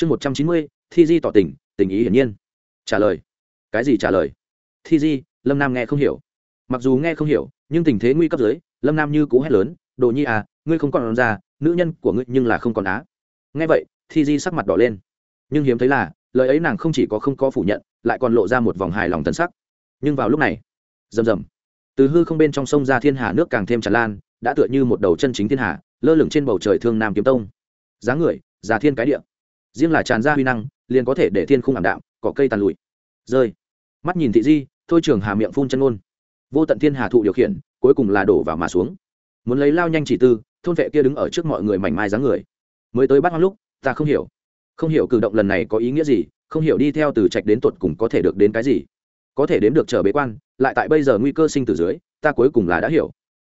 chương một trăm chín mươi, thi di tỏ tình tình ý hiển nhiên. Trả lời. Cái gì trả lời? Thi di, lâm nam nghe không hiểu. Mặc dù nghe không hiểu, nhưng tình thế nguy cấp dưới, lâm nam như cú hét lớn, đồ nhi à ngươi không còn ra nữ nhân của ngươi nhưng là không còn á. Nghe vậy, thi di sắc mặt đỏ lên. Nhưng hiếm thấy là, lời ấy nàng không chỉ có không có phủ nhận, lại còn lộ ra một vòng hài lòng tân sắc. Nhưng vào lúc này, rầm rầm. Từ hư không bên trong sông ra thiên hà nước càng thêm tràn lan, đã tựa như một đầu chân chính thiên hà, lơ lửng trên bầu trời thương nam kiếm tông. Dáng người già thiên cái địa riêng là tràn ra huy năng, liền có thể để thiên khung ảm đạm, cỏ cây tàn lụi. Rơi. Mắt nhìn thị di, thôi trường hà miệng phun chân ngôn. Vô tận thiên hà thụ điều khiển, cuối cùng là đổ vào mà xuống. Muốn lấy lao nhanh chỉ tư, thôn vệ kia đứng ở trước mọi người mảnh mai dáng người. Mới tới bắt hoang lúc, ta không hiểu. Không hiểu cử động lần này có ý nghĩa gì, không hiểu đi theo từ trạch đến tuột cùng có thể được đến cái gì. Có thể đến được trở bế quan, lại tại bây giờ nguy cơ sinh từ dưới, ta cuối cùng là đã hiểu.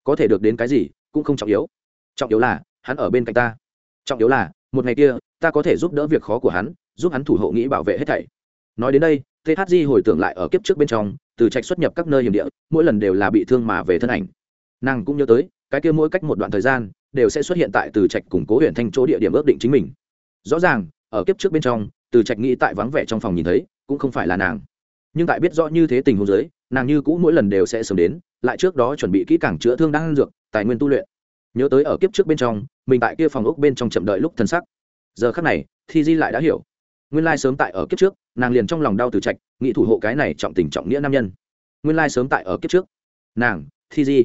Có thể được đến cái gì, cũng không trọng yếu. Trọng yếu là, hắn ở bên cạnh ta. Trọng yếu là, một ngày kia ta có thể giúp đỡ việc khó của hắn, giúp hắn thủ hộ nghĩ bảo vệ hết thảy. Nói đến đây thg hồi tưởng lại ở kiếp trước bên trong, từ trạch xuất nhập các nơi hiểm địa, mỗi lần đều là bị thương mà về thân ảnh. Nàng cũng nhớ tới, cái kia mỗi cách một đoạn thời gian, đều sẽ xuất hiện tại từ trạch củng cố huyện thanh chỗ địa điểm ước định chính mình. Rõ ràng, ở kiếp trước bên trong, từ trạch nghĩ tại vắng vẻ trong phòng nhìn thấy, cũng không phải là nàng. Nhưng tại biết rõ như thế tình huống giới nàng như cũ mỗi lần đều sẽ sớm đến, lại trước đó chuẩn bị kỹ càng chữa thương đang dược, tài nguyên tu luyện. Nhớ tới ở kiếp trước bên trong, mình tại kia phòng ốc bên trong chậm đợi lúc thân sắc giờ khắc này, thi di lại đã hiểu. Nguyên lai sớm tại ở kiếp trước, nàng liền trong lòng đau từ trạch, nghĩ thủ hộ cái này trọng tình trọng nghĩa nam nhân. Nguyên lai sớm tại ở kiếp trước, nàng, thi di,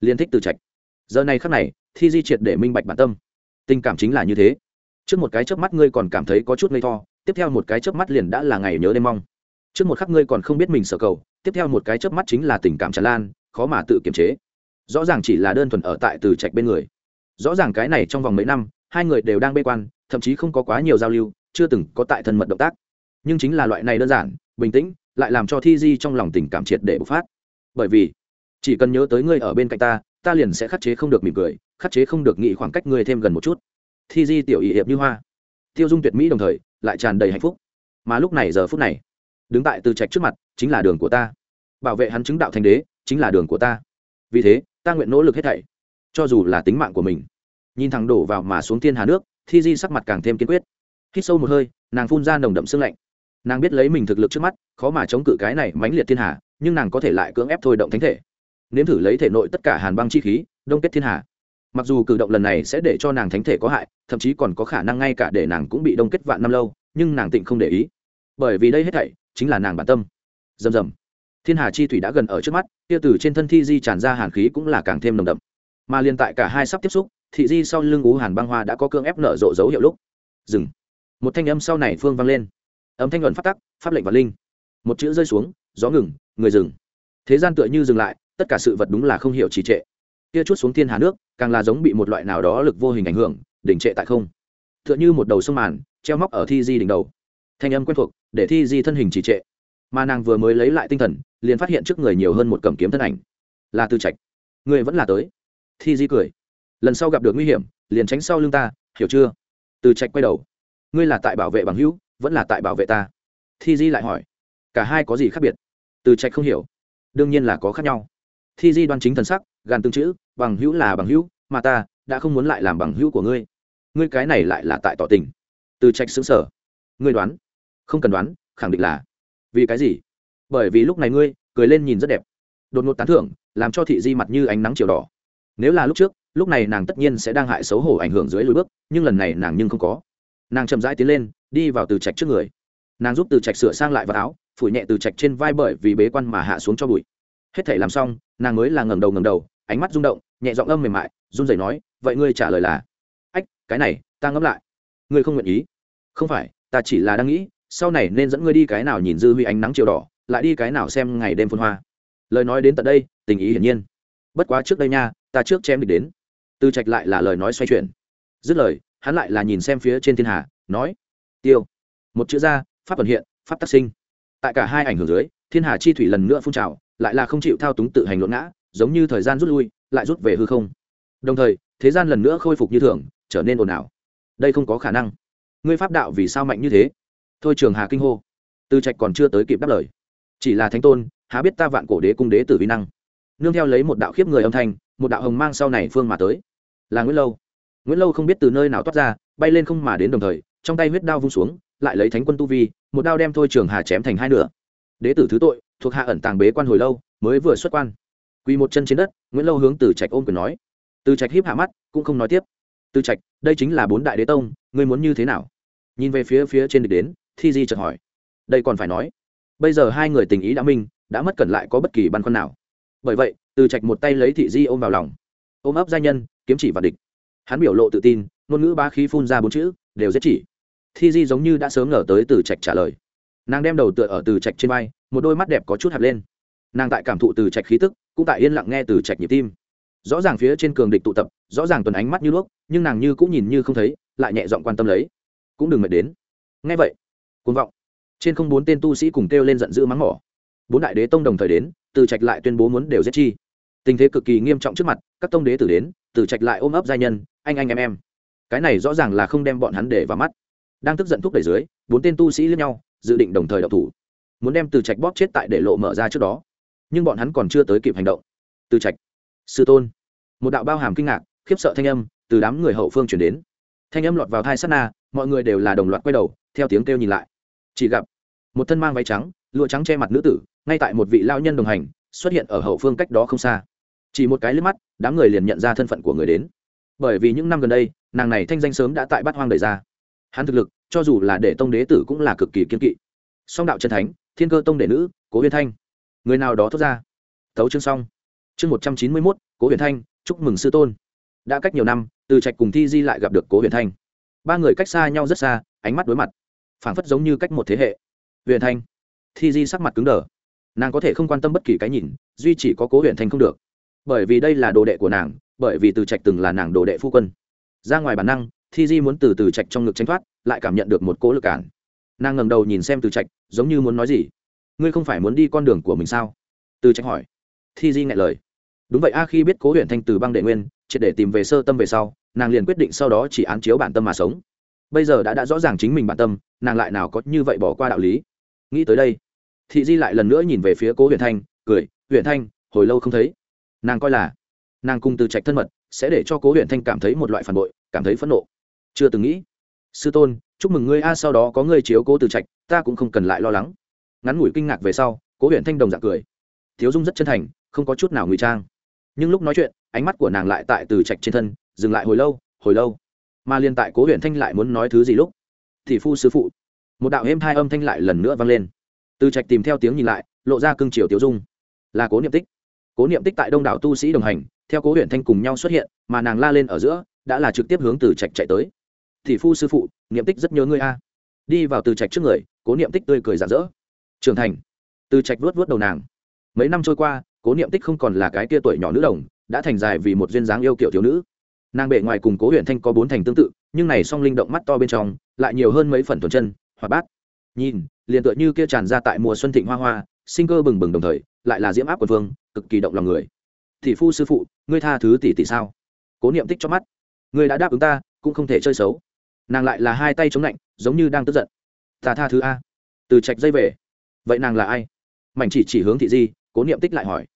liền thích từ trạch. Giờ này khắc này, thi di triệt để minh bạch bản tâm. Tình cảm chính là như thế. Trước một cái chớp mắt ngươi còn cảm thấy có chút ngây tho tiếp theo một cái chớp mắt liền đã là ngày nhớ đêm mong. Trước một khắc ngươi còn không biết mình sở cầu, tiếp theo một cái chớp mắt chính là tình cảm tràn lan, khó mà tự kiềm chế. Rõ ràng chỉ là đơn thuần ở tại từ trạch bên người. Rõ ràng cái này trong vòng mấy năm hai người đều đang bê quan, thậm chí không có quá nhiều giao lưu, chưa từng có tại thân mật động tác. Nhưng chính là loại này đơn giản, bình tĩnh, lại làm cho thi di trong lòng tình cảm triệt để bộc phát. Bởi vì, chỉ cần nhớ tới ngươi ở bên cạnh ta ta liền sẽ khắc chế không được mỉm cười, khắc chế không được nghĩ khoảng cách ngươi thêm gần một chút. Thi di tiểu ý hiệp như hoa. Tiêu dung tuyệt mỹ đồng thời, lại tràn đầy hạnh phúc. Mà lúc này giờ phút này, đứng tại từ trạch trước mặt, chính là đường của ta. Bảo vệ hắn chứng đạo thành đế, chính là đường của ta. Vì thế, ta nguyện nỗ lực hết thảy, cho dù là tính mạng của mình nhìn thẳng đổ vào mà xuống thiên hà nước, thi di sắc mặt càng thêm kiên quyết. Hít sâu một hơi, nàng phun ra nồng đậm sương lạnh. Nàng biết lấy mình thực lực trước mắt, khó mà chống cự cái này mãnh liệt thiên hà, nhưng nàng có thể lại cưỡng ép thôi động thánh thể. Nếm thử lấy thể nội tất cả hàn băng chi khí, đông kết thiên hà. Mặc dù cử động lần này sẽ để cho nàng thánh thể có hại, thậm chí còn có khả năng ngay cả để nàng cũng bị đông kết vạn năm lâu, nhưng nàng tịnh không để ý. Bởi vì đây hết thảy chính là nàng bản tâm. Dầm dầm thiên hà chi thủy đã gần ở trước mắt, kia từ trên thân thi di tràn ra hàn khí cũng là càng thêm nồng đậm mà liên tại cả hai sắp tiếp xúc, thị di sau lưng ú hàn băng hoa đã có cương ép nở rộ dấu hiệu lúc. Dừng. Một thanh âm sau này phương vang lên. Âm thanh luận phát tắc, pháp lệnh và linh. Một chữ rơi xuống, gió ngừng, người dừng. Thế gian tựa như dừng lại, tất cả sự vật đúng là không hiểu trì trệ. Kia chút xuống thiên hà nước, càng là giống bị một loại nào đó lực vô hình ảnh hưởng đỉnh trệ tại không. Tựa như một đầu sông màn, treo móc ở thi di đỉnh đầu. Thanh âm quen thuộc, để thi di thân hình trì trệ. Mà nàng vừa mới lấy lại tinh thần, liền phát hiện trước người nhiều hơn một cầm kiếm thân ảnh. Là tư trạch. Người vẫn là tới thi di cười. Lần sau gặp được nguy hiểm, liền tránh sau lưng ta, hiểu chưa? Từ trạch quay đầu. Ngươi là tại bảo vệ bằng hữu, vẫn là tại bảo vệ ta? Thi di lại hỏi. Cả hai có gì khác biệt? Từ trạch không hiểu. Đương nhiên là có khác nhau. Thi di đoan chính thần sắc, gàn tương chữ, bằng hữu là bằng hữu, mà ta đã không muốn lại làm bằng hữu của ngươi. Ngươi cái này lại là tại tỏ tình. Từ trạch xứng sở ngươi đoán? Không cần đoán, khẳng định là. Vì cái gì? Bởi vì lúc này ngươi, cười lên nhìn rất đẹp. Đột ngột tán thưởng, làm cho thị di mặt như ánh nắng chiều đỏ nếu là lúc trước, lúc này nàng tất nhiên sẽ đang hại xấu hổ ảnh hưởng dưới lối bước, nhưng lần này nàng nhưng không có. Nàng chậm rãi tiến lên, đi vào từ trạch trước người. Nàng giúp từ trạch sửa sang lại vào áo, phủi nhẹ từ trạch trên vai bởi vì bế quan mà hạ xuống cho bụi. Hết thể làm xong, nàng mới là ngẩng đầu ngẩng đầu, ánh mắt rung động, nhẹ giọng âm mềm mại, run rẩy nói, vậy ngươi trả lời là, ách, cái này, ta ngẫm lại. Ngươi không nguyện ý. Không phải, ta chỉ là đang nghĩ, sau này nên dẫn ngươi đi cái nào nhìn dư huy ánh nắng chiều đỏ, lại đi cái nào xem ngày đêm phun hoa. Lời nói đến tận đây, tình ý hiển nhiên. Bất quá trước đây nha ta trước chém địch đến. Từ trạch lại là lời nói xoay chuyển. Dứt lời, hắn lại là nhìn xem phía trên thiên hà, nói, tiêu. Một chữ ra, pháp ẩn hiện, pháp tác sinh. Tại cả hai ảnh hưởng dưới, thiên hà chi thủy lần nữa phun trào, lại là không chịu thao túng tự hành lộn ngã, giống như thời gian rút lui, lại rút về hư không. Đồng thời, thế gian lần nữa khôi phục như thường, trở nên ồn ào. Đây không có khả năng. Ngươi pháp đạo vì sao mạnh như thế? Thôi trường hà kinh hô. Tư trạch còn chưa tới kịp đáp lời. Chỉ là thánh tôn, há biết ta vạn cổ đế cung đế tử vi năng. Nương theo lấy một đạo khiếp người âm thanh một đạo hồng mang sau này phương mà tới. Là nguyễn lâu. Nguyễn lâu không biết từ nơi nào toát ra, bay lên không mà đến đồng thời, trong tay huyết đao vung xuống, lại lấy thánh quân tu vi, một đao đem thôi trường hà chém thành hai nửa. Đế tử thứ tội, thuộc hạ ẩn tàng bế quan hồi lâu, mới vừa xuất quan. Quỳ một chân trên đất, nguyễn lâu hướng từ trạch ôm quyền nói. Từ trạch híp hạ mắt, cũng không nói tiếp. Từ trạch, đây chính là bốn đại đế tông, ngươi muốn như thế nào? Nhìn về phía phía trên địch đến, thi di chợt hỏi. Đây còn phải nói. Bây giờ hai người tình ý đã minh, đã mất cẩn lại có bất kỳ băn khoăn nào. Bởi vậy từ trạch một tay lấy thị di ôm vào lòng. Ôm ấp gia nhân, kiếm chỉ và địch. Hắn biểu lộ tự tin, ngôn ngữ ba khí phun ra bốn chữ, đều giết chỉ. Thi di giống như đã sớm ngờ tới từ trạch trả lời. Nàng đem đầu tựa ở từ trạch trên vai, một đôi mắt đẹp có chút hạt lên. Nàng tại cảm thụ từ trạch khí tức, cũng tại yên lặng nghe từ trạch nhịp tim. Rõ ràng phía trên cường địch tụ tập, rõ ràng tuần ánh mắt như đuốc, nhưng nàng như cũng nhìn như không thấy, lại nhẹ giọng quan tâm lấy. Cũng đừng mệt đến. Ngay vậy, cuồng vọng. Trên không bốn tên tu sĩ cùng kêu lên giận dữ mắng mỏ. Bốn đại đế tông đồng thời đến, từ trạch lại tuyên bố muốn đều giết chi tình thế cực kỳ nghiêm trọng trước mặt, các tông đế tử đến, từ trạch lại ôm ấp giai nhân, anh anh em em. Cái này rõ ràng là không đem bọn hắn để vào mắt. Đang tức giận thúc đẩy dưới, bốn tên tu sĩ lẫn nhau, dự định đồng thời đậu thủ. Muốn đem từ trạch bóp chết tại để lộ mở ra trước đó. Nhưng bọn hắn còn chưa tới kịp hành động. Từ trạch, sư tôn. Một đạo bao hàm kinh ngạc, khiếp sợ thanh âm từ đám người hậu phương chuyển đến. Thanh âm lọt vào thai sát na, mọi người đều là đồng loạt quay đầu, theo tiếng kêu nhìn lại. Chỉ gặp, một thân mang váy trắng, lụa trắng che mặt nữ tử, ngay tại một vị lao nhân đồng hành, xuất hiện ở hậu phương cách đó không xa chỉ một cái liếc mắt, đám người liền nhận ra thân phận của người đến. Bởi vì những năm gần đây, nàng này thanh danh sớm đã tại bát hoang đời ra. Hắn thực lực, cho dù là để tông đế tử cũng là cực kỳ kiên kỵ. Song đạo chân thánh, thiên cơ tông đệ nữ, cố huyền thanh. Người nào đó thốt ra. Thấu chương xong. Chương một trăm chín mươi mốt, cố huyền thanh, chúc mừng sư tôn. Đã cách nhiều năm, từ trạch cùng thi di lại gặp được cố huyền thanh. Ba người cách xa nhau rất xa, ánh mắt đối mặt. Phảng phất giống như cách một thế hệ. Huyền thanh. Thi di sắc mặt cứng đờ. Nàng có thể không quan tâm bất kỳ cái nhìn, duy chỉ có cố huyền thanh không được bởi vì đây là đồ đệ của nàng, bởi vì từ trạch từng là nàng đồ đệ phu quân. Ra ngoài bản năng, thi di muốn từ từ trạch trong ngực tranh thoát, lại cảm nhận được một cỗ lực cản. Nàng ngầm đầu nhìn xem từ trạch, giống như muốn nói gì. Ngươi không phải muốn đi con đường của mình sao? Từ trạch hỏi. Thi di ngại lời. Đúng vậy a, khi biết cố huyện thanh từ băng đệ nguyên, triệt để tìm về sơ tâm về sau, nàng liền quyết định sau đó chỉ án chiếu bản tâm mà sống. Bây giờ đã đã rõ ràng chính mình bản tâm, nàng lại nào có như vậy bỏ qua đạo lý? Nghĩ tới đây thị di lại lần nữa nhìn về phía cố huyện thanh, cười. Huyện thanh, hồi lâu không thấy nàng coi là nàng cùng từ trạch thân mật sẽ để cho cố huyện thanh cảm thấy một loại phản bội, cảm thấy phẫn nộ. Chưa từng nghĩ. Sư tôn, chúc mừng ngươi a, sau đó có ngươi chiếu cố từ trạch, ta cũng không cần lại lo lắng. Ngắn ngủi kinh ngạc về sau, cố huyện thanh đồng dạng cười. Thiếu dung rất chân thành, không có chút nào ngụy trang. Nhưng lúc nói chuyện, ánh mắt của nàng lại tại từ trạch trên thân, dừng lại hồi lâu hồi lâu. Mà liên tại cố huyện thanh lại muốn nói thứ gì lúc, thì phu sư phụ, một đạo êm hai âm thanh lại lần nữa vang lên. Từ trạch tìm theo tiếng nhìn lại, lộ ra cưng chiều tiêu dung. Là cố niệm tích cố niệm tích tại đông đảo tu sĩ đồng hành, theo cố huyện thanh cùng nhau xuất hiện, mà nàng la lên ở giữa, đã là trực tiếp hướng từ trạch chạy tới. Thì phu sư phụ, niệm tích rất nhớ ngươi a. Đi vào từ trạch trước người, cố niệm tích tươi cười rạng rỡ. Trưởng thành. Từ trạch vuốt vuốt đầu nàng. Mấy năm trôi qua, cố niệm tích không còn là cái kia tuổi nhỏ nữ đồng, đã thành dài vì một duyên dáng yêu kiểu thiếu nữ. Nàng bệ ngoài cùng cố huyện thanh có bốn thành tương tự, nhưng này song linh động mắt to bên trong, lại nhiều hơn mấy phần thuần chân, hoạt bát. Nhìn, liền tựa như kia tràn ra tại mùa xuân thịnh hoa hoa sinh cơ bừng bừng đồng thời, lại là diễm áp quần vương, cực kỳ động lòng người. Thị phu sư phụ, ngươi tha thứ tỷ tỷ sao? Cố niệm tích cho mắt. Ngươi đã đáp ứng ta, cũng không thể chơi xấu. Nàng lại là hai tay chống lạnh, giống như đang tức giận. Ta tha thứ a. Từ trạch dây về. Vậy nàng là ai? Mảnh chỉ chỉ hướng thị di, cố niệm tích lại hỏi.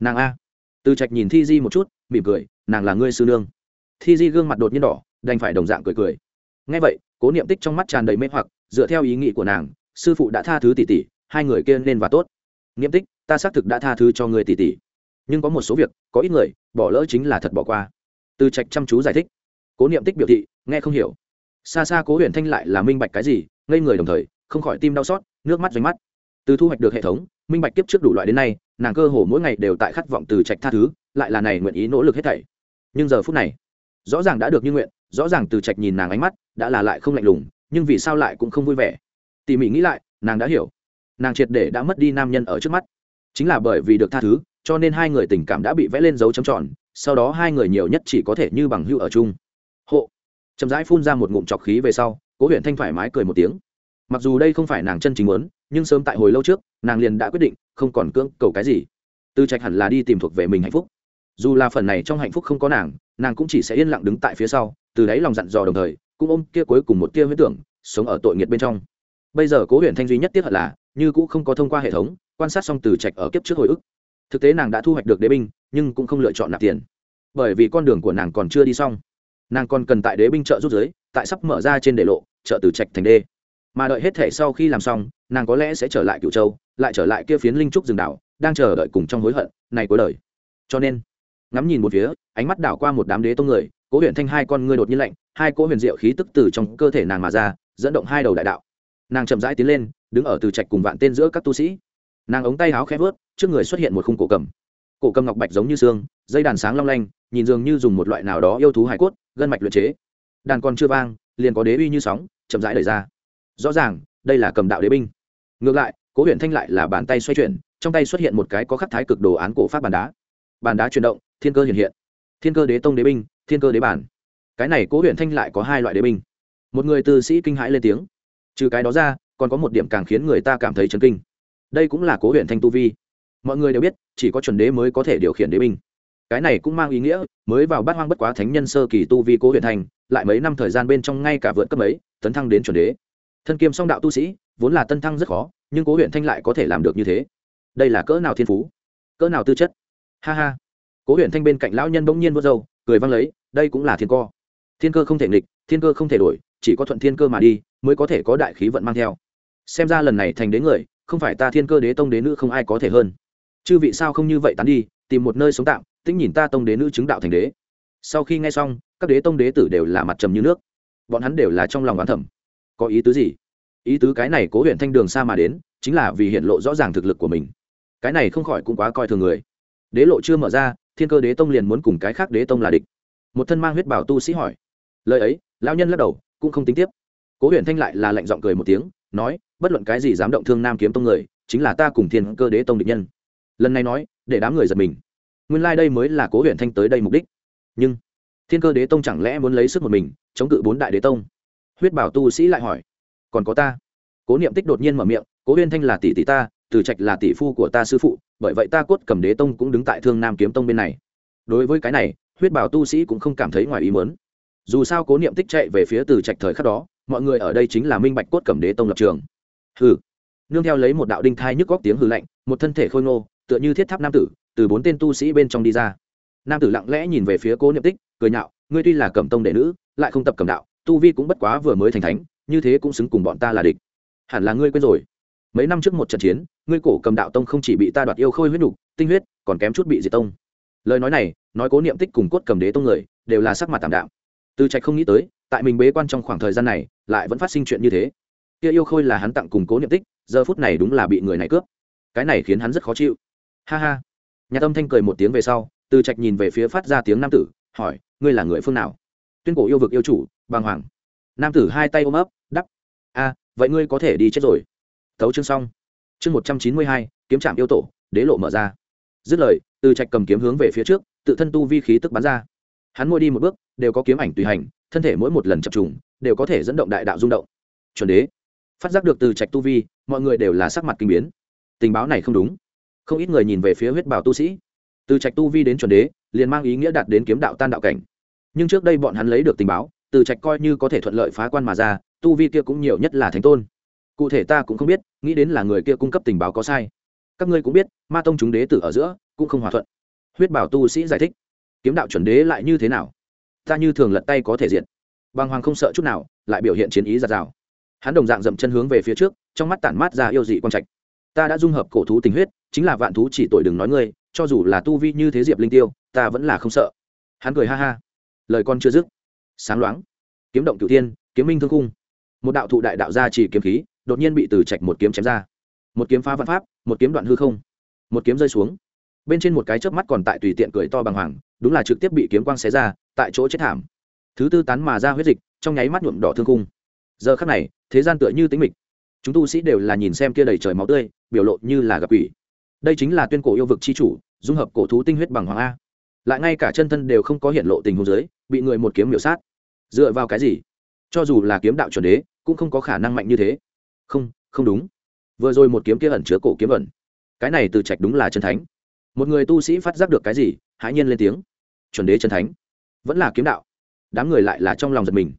Nàng a. Từ trạch nhìn thi di một chút, mỉm cười, nàng là ngươi sư nương. Thi di gương mặt đột nhiên đỏ, đành phải đồng dạng cười cười. Ngay vậy, cố niệm tích trong mắt tràn đầy mê hoặc, dựa theo ý nghĩ của nàng, sư phụ đã tha thứ tỷ tỷ, hai người kia nên và tốt niệm tích, ta xác thực đã tha thứ cho người tỷ tỷ nhưng có một số việc, có ít người, bỏ lỡ chính là thật bỏ qua. Từ trạch chăm chú giải thích. Cố niệm tích biểu thị, nghe không hiểu. Xa xa cố huyền thanh lại là minh bạch cái gì, ngây người đồng thời, không khỏi tim đau xót, nước mắt doanh mắt. Từ thu hoạch được hệ thống, minh bạch kiếp trước đủ loại đến nay, nàng cơ hồ mỗi ngày đều tại khát vọng từ trạch tha thứ, lại là này nguyện ý nỗ lực hết thảy. Nhưng giờ phút này, rõ ràng đã được như nguyện, rõ ràng từ trạch nhìn nàng ánh mắt, đã là lại không lạnh lùng, nhưng vì sao lại cũng không vui vẻ. Tỉ mỉ nghĩ lại, nàng đã hiểu nàng triệt để đã mất đi nam nhân ở trước mắt. Chính là bởi vì được tha thứ, cho nên hai người tình cảm đã bị vẽ lên dấu chấm tròn, sau đó hai người nhiều nhất chỉ có thể như bằng hưu ở chung. Hộ. Chậm rãi phun ra một ngụm trọc khí về sau, cố huyện thanh thoải mái cười một tiếng. Mặc dù đây không phải nàng chân chính muốn, nhưng sớm tại hồi lâu trước, nàng liền đã quyết định, không còn cưỡng cầu cái gì. Tư trạch hẳn là đi tìm thuộc về mình hạnh phúc. Dù là phần này trong hạnh phúc không có nàng nàng cũng chỉ sẽ yên lặng đứng tại phía sau, từ đáy lòng dặn dò đồng thời, cũng ôm kia cuối cùng một kia huyết tưởng, sống ở tội nghiệt bên trong. Bây giờ cố huyện thanh duy nhất tiếc hận là như cũng không có thông qua hệ thống, quan sát xong từ trạch ở kiếp trước hồi ức. Thực tế nàng đã thu hoạch được đế binh, nhưng cũng không lựa chọn nạp tiền. Bởi vì con đường của nàng còn chưa đi xong. Nàng còn cần tại đế binh trợ rút giới, tại sắp mở ra trên đề lộ, trợ từ trạch thành đê. Mà đợi hết thể sau khi làm xong, nàng có lẽ sẽ trở lại cựu châu, lại trở lại kia phiến linh trúc rừng đảo, đang chờ đợi cùng trong hối hận, này cuối đời. Cho nên, ngắm nhìn một phía, ánh mắt đảo qua một đám đế tông người, cố huyền thanh hai con ngươi đột nhiên lạnh, hai cỗ huyền diệu khí tức từ trong cơ thể nàng mà ra, dẫn động hai đầu đại đạo. Nàng chậm rãi tiến lên đứng ở từ trạch cùng vạn tên giữa các tu sĩ. Nàng ống tay áo khẽ vớt, trước người xuất hiện một khung cổ cầm. Cổ cầm ngọc bạch giống như xương, dây đàn sáng long lanh, nhìn dường như dùng một loại nào đó yêu thú hải cốt, gân mạch luyện chế. Đàn còn chưa vang, liền có đế uy như sóng, chậm rãi đẩy ra. Rõ ràng, đây là cầm đạo đế binh. Ngược lại, cố huyện thanh lại là bàn tay xoay chuyển, trong tay xuất hiện một cái có khắc thái cực đồ án cổ pháp bàn đá. Bàn đá chuyển động, thiên cơ hiện hiện. Thiên cơ đế tông đế binh, thiên cơ đế bản. Cái này cố huyện thanh lại có hai loại đế binh. Một người tư sĩ kinh hãi lên tiếng. Trừ cái đó ra còn có một điểm càng khiến người ta cảm thấy chấn kinh. Đây cũng là cố huyện thanh tu vi. Mọi người đều biết, chỉ có chuẩn đế mới có thể điều khiển đế binh. Cái này cũng mang ý nghĩa, mới vào bát hoang bất quá thánh nhân sơ kỳ tu vi cố huyện thành lại mấy năm thời gian bên trong ngay cả vượt cấp ấy tấn thăng đến chuẩn đế. Thân kiêm song đạo tu sĩ, vốn là tân thăng rất khó, nhưng cố huyện thanh lại có thể làm được như thế. Đây là cỡ nào thiên phú? Cỡ nào tư chất? Ha ha. Cố huyện thanh bên cạnh lão nhân bỗng nhiên vớt râu, cười văng lấy, đây cũng là thiên co thiên cơ không thể nghịch, thiên cơ không thể đổi, chỉ có thuận thiên cơ mà đi, mới có thể có đại khí vận mang theo xem ra lần này thành đế người, không phải ta thiên cơ đế tông đế nữ không ai có thể hơn. Chư vị sao không như vậy tán đi, tìm một nơi sống tạm, tĩnh nhìn ta tông đế nữ chứng đạo thành đế. Sau khi nghe xong, các đế tông đế tử đều là mặt trầm như nước. Bọn hắn đều là trong lòng oán thẩm có ý tứ gì? Ý tứ cái này cố huyện thanh đường xa mà đến, chính là vì hiện lộ rõ ràng thực lực của mình. Cái này không khỏi cũng quá coi thường người. Đế lộ chưa mở ra, thiên cơ đế tông liền muốn cùng cái khác đế tông là địch. Một thân mang huyết bảo tu sĩ hỏi. Lời ấy, lão nhân lắc đầu, cũng không tính tiếp. Cố huyện thanh lại là lạnh giọng cười một tiếng nói, bất luận cái gì dám động thương nam kiếm tông người, chính là ta cùng thiên cơ đế tông địch nhân. Lần này nói, để đám người giật mình. Nguyên lai、like、đây mới là cố huyện thanh tới đây mục đích. Nhưng, thiên cơ đế tông chẳng lẽ muốn lấy sức một mình, chống cự bốn đại đế tông? Huyết bảo tu sĩ lại hỏi. Còn có ta. Cố niệm tích đột nhiên mở miệng, cố huyên thanh là tỷ tỷ ta, từ trạch là tỷ phu của ta sư phụ, bởi vậy ta cốt cầm đế tông cũng đứng tại thương nam kiếm tông bên này. Đối với cái này, huyết bảo tu sĩ cũng không cảm thấy ngoài ý mớn dù sao cố niệm tích chạy về phía từ trạch thời khắc đó mọi người ở đây chính là minh bạch cốt Cẩm đế tông lập trường. Hừ. Nương theo lấy một đạo đinh thai nhức góc tiếng hừ lạnh, một thân thể khôi ngô, tựa như thiết tháp nam tử, từ bốn tên tu sĩ bên trong đi ra. Nam tử lặng lẽ nhìn về phía cố niệm tích, cười nhạo, ngươi tuy là cẩm tông đệ nữ, lại không tập Cẩm đạo, tu vi cũng bất quá vừa mới thành thánh, như thế cũng xứng cùng bọn ta là địch. Hẳn là ngươi quên rồi. Mấy năm trước một trận chiến, ngươi cổ cầm đạo tông không chỉ bị ta đoạt yêu khôi huyết nhục, tinh huyết, còn kém chút bị diệt tông. Lời nói này, nói cố niệm tích cùng cốt cầm đế tông người, đều là sắc mặt tạm đạo từ trạch không nghĩ tới tại mình bế quan trong khoảng thời gian này, lại vẫn phát sinh chuyện như thế. Kia yêu khôi là hắn tặng cùng cố niệm tích, giờ phút này đúng là bị người này cướp. Cái này khiến hắn rất khó chịu. Ha ha. Nhà tâm thanh cười một tiếng về sau, từ trạch nhìn về phía phát ra tiếng nam tử, hỏi, ngươi là người phương nào? Tuyên cổ yêu vực yêu chủ, bàng hoàng. Nam tử hai tay ôm ấp, đắp, a, vậy ngươi có thể đi chết rồi. Thấu chương xong. Chương một trăm chín mươi hai, kiếm trạm yêu tổ, đế lộ mở ra. Dứt lời, từ trạch cầm kiếm hướng về phía trước, tự thân tu vi khí tức bắn ra hắn mỗi đi một bước, đều có kiếm ảnh tùy hành, thân thể mỗi một lần chập trùng, đều có thể dẫn động đại đạo rung động. Chuẩn đế. Phát giác được từ trạch tu vi, mọi người đều là sắc mặt kinh biến. Tình báo này không đúng. Không ít người nhìn về phía huyết bảo tu sĩ. Từ trạch tu vi đến chuẩn đế, liền mang ý nghĩa đạt đến kiếm đạo tan đạo cảnh. Nhưng trước đây bọn hắn lấy được tình báo, từ trạch coi như có thể thuận lợi phá quan mà ra, tu vi kia cũng nhiều nhất là thánh tôn. Cụ thể ta cũng không biết, nghĩ đến là người kia cung cấp tình báo có sai. Các ngươi cũng biết, ma tông chúng đế tử ở giữa, cũng không hòa thuận. Huyết bảo tu sĩ giải thích kiếm đạo chuẩn đế lại như thế nào? Ta như thường lật tay có thể diện bàng hoàng không sợ chút nào, lại biểu hiện chiến ý giạt rào. Hắn đồng dạng dậm chân hướng về phía trước, trong mắt tản mát ra yêu dị quang trạch. Ta đã dung hợp cổ thú tình huyết, chính là vạn thú chỉ tội đừng nói ngươi, cho dù là tu vi như thế diệp linh tiêu, ta vẫn là không sợ. Hắn cười ha ha. Lời con chưa dứt. Sáng loáng. Kiếm động cửu thiên, kiếm minh thương cung một đạo thụ đại đạo gia chỉ kiếm khí, đột nhiên bị từ trạch một kiếm chém ra. Một kiếm phá văn pháp, một kiếm đoạn hư không. Một kiếm rơi xuống. Bên trên một cái chớp mắt còn tại tùy tiện cười to bằng hoàng đúng là trực tiếp bị kiếm quang xé ra, tại chỗ chết thảm. Thứ tư tán mà ra huyết dịch, trong nháy mắt nhuộm đỏ thương cung giờ khắc này, thế gian tựa như tính mịch. Chúng tu sĩ đều là nhìn xem kia đầy trời máu tươi, biểu lộ như là gặp quỷ. Đây chính là tuyên cổ yêu vực c h i chủ, dung hợp cổ thú tinh huyết bằng hoàng a. Lại ngay cả chân thân đều không có hiện lộ tình hồ dưới, bị người một kiếm miểu sát. Dựa vào cái gì? Cho dù là kiếm đạo chuẩn đế, cũng không có khả năng mạnh như thế. Không không đúng. Vừa rồi một kiếm kia ẩn chứa cổ kiếm ẩn. Cái này từ trạch đúng là chân thánh. Một người tu sĩ phát giác được cái gì hãi nhiên lên tiếng. Chuẩn đế chân thánh, vẫn là kiếm đạo. Đám người lại là trong lòng giật mình.